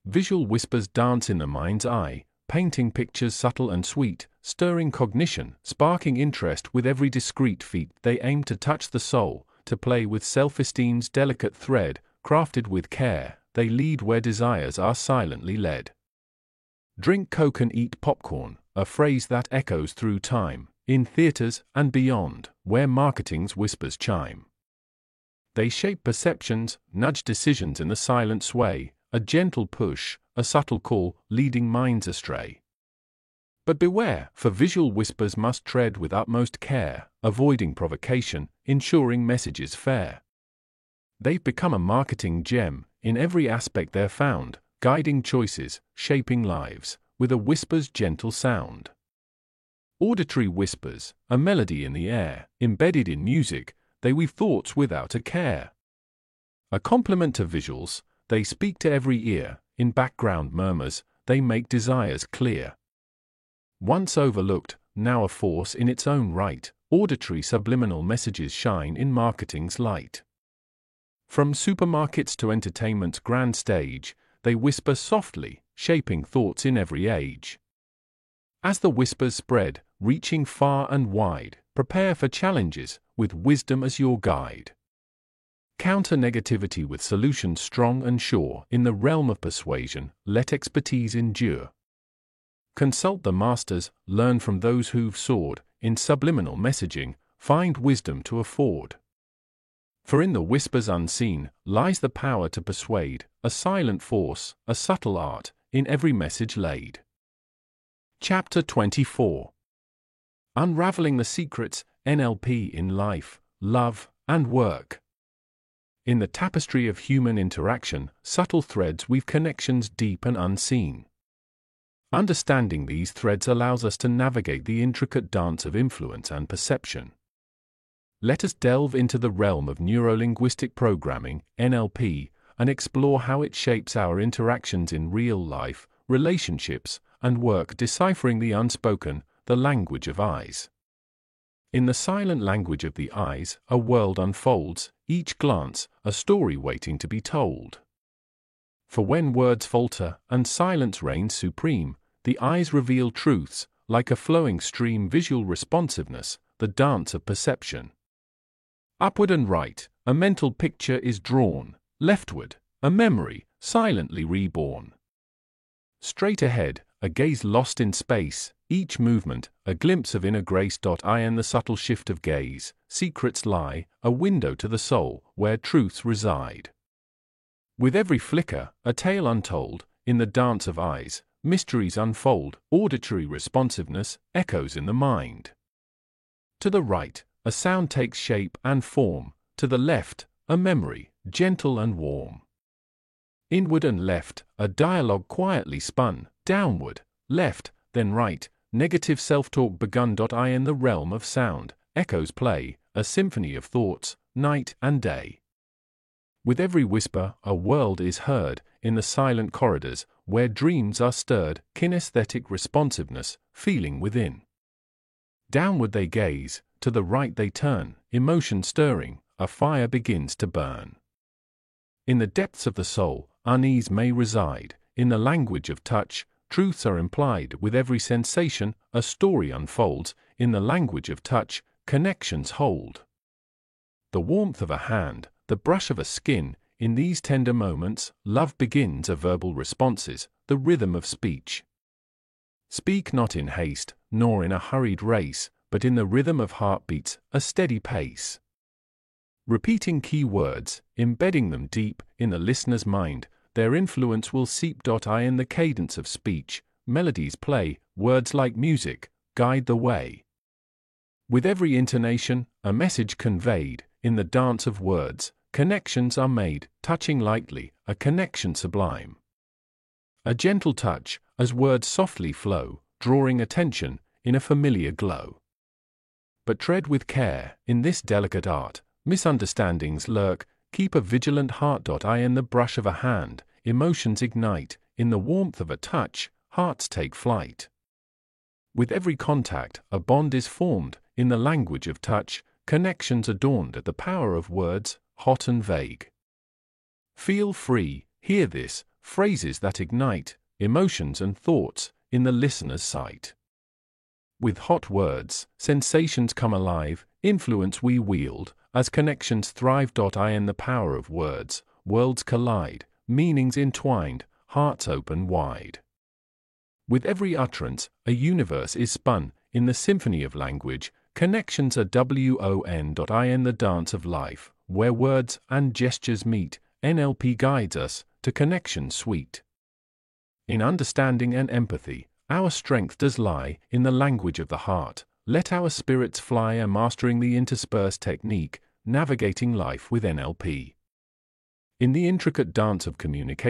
Visual whispers dance in the mind's eye, painting pictures subtle and sweet, stirring cognition, sparking interest with every discreet feat. They aim to touch the soul, to play with self-esteem's delicate thread, crafted with care, they lead where desires are silently led. Drink Coke and eat popcorn, a phrase that echoes through time, in theaters and beyond, where marketing's whispers chime. They shape perceptions, nudge decisions in the silent sway, a gentle push, a subtle call, leading minds astray. But beware, for visual whispers must tread with utmost care, avoiding provocation, ensuring messages fair. They've become a marketing gem, in every aspect they're found, guiding choices, shaping lives, with a whisper's gentle sound. Auditory whispers, a melody in the air, embedded in music, they weave thoughts without a care. A complement to visuals, they speak to every ear, in background murmurs, they make desires clear. Once overlooked, now a force in its own right, auditory subliminal messages shine in marketing's light. From supermarkets to entertainment's grand stage, they whisper softly, shaping thoughts in every age. As the whispers spread, reaching far and wide, prepare for challenges, with wisdom as your guide. Counter negativity with solutions strong and sure. In the realm of persuasion, let expertise endure. Consult the masters, learn from those who've soared. In subliminal messaging, find wisdom to afford. For in the whispers unseen lies the power to persuade, a silent force, a subtle art, in every message laid. Chapter 24 Unraveling the Secrets, NLP in Life, Love, and Work. In the tapestry of human interaction, subtle threads weave connections deep and unseen. Understanding these threads allows us to navigate the intricate dance of influence and perception. Let us delve into the realm of neurolinguistic programming, NLP, and explore how it shapes our interactions in real life, relationships, and work deciphering the unspoken, the language of eyes. In the silent language of the eyes, a world unfolds, each glance, a story waiting to be told. For when words falter and silence reigns supreme, the eyes reveal truths, like a flowing stream visual responsiveness, the dance of perception. Upward and right, a mental picture is drawn, leftward, a memory, silently reborn. Straight ahead, a gaze lost in space, each movement, a glimpse of inner grace. I in the subtle shift of gaze, secrets lie, a window to the soul, where truths reside. With every flicker, a tale untold, in the dance of eyes, mysteries unfold, auditory responsiveness echoes in the mind. To the right, a sound takes shape and form, to the left, a memory, gentle and warm. Inward and left, a dialogue quietly spun, downward, left, then right, Negative self-talk begun. I in the realm of sound, echoes play, a symphony of thoughts, night and day. With every whisper, a world is heard, in the silent corridors, where dreams are stirred, kinesthetic responsiveness, feeling within. Downward they gaze, to the right they turn, emotion stirring, a fire begins to burn. In the depths of the soul, unease may reside, in the language of touch, Truths are implied with every sensation, a story unfolds, in the language of touch, connections hold. The warmth of a hand, the brush of a skin, in these tender moments, love begins a verbal responses, the rhythm of speech. Speak not in haste, nor in a hurried race, but in the rhythm of heartbeats, a steady pace. Repeating key words, embedding them deep in the listener's mind, their influence will seep. I in the cadence of speech, melodies play, words like music, guide the way. With every intonation, a message conveyed, in the dance of words, connections are made, touching lightly, a connection sublime. A gentle touch, as words softly flow, drawing attention, in a familiar glow. But tread with care, in this delicate art, misunderstandings lurk, Keep a vigilant heart. I in the brush of a hand, emotions ignite, in the warmth of a touch, hearts take flight. With every contact, a bond is formed, in the language of touch, connections adorned at the power of words, hot and vague. Feel free, hear this, phrases that ignite, emotions and thoughts, in the listener's sight. With hot words, sensations come alive, influence we wield, as connections thrive. I in the power of words, worlds collide, meanings entwined, hearts open wide. With every utterance, a universe is spun, in the symphony of language, connections are WON. In the dance of life, where words and gestures meet, NLP guides us to connection sweet. In understanding and empathy, our strength does lie in the language of the heart, let our spirits fly a mastering the intersperse technique, navigating life with NLP. In the intricate dance of communication,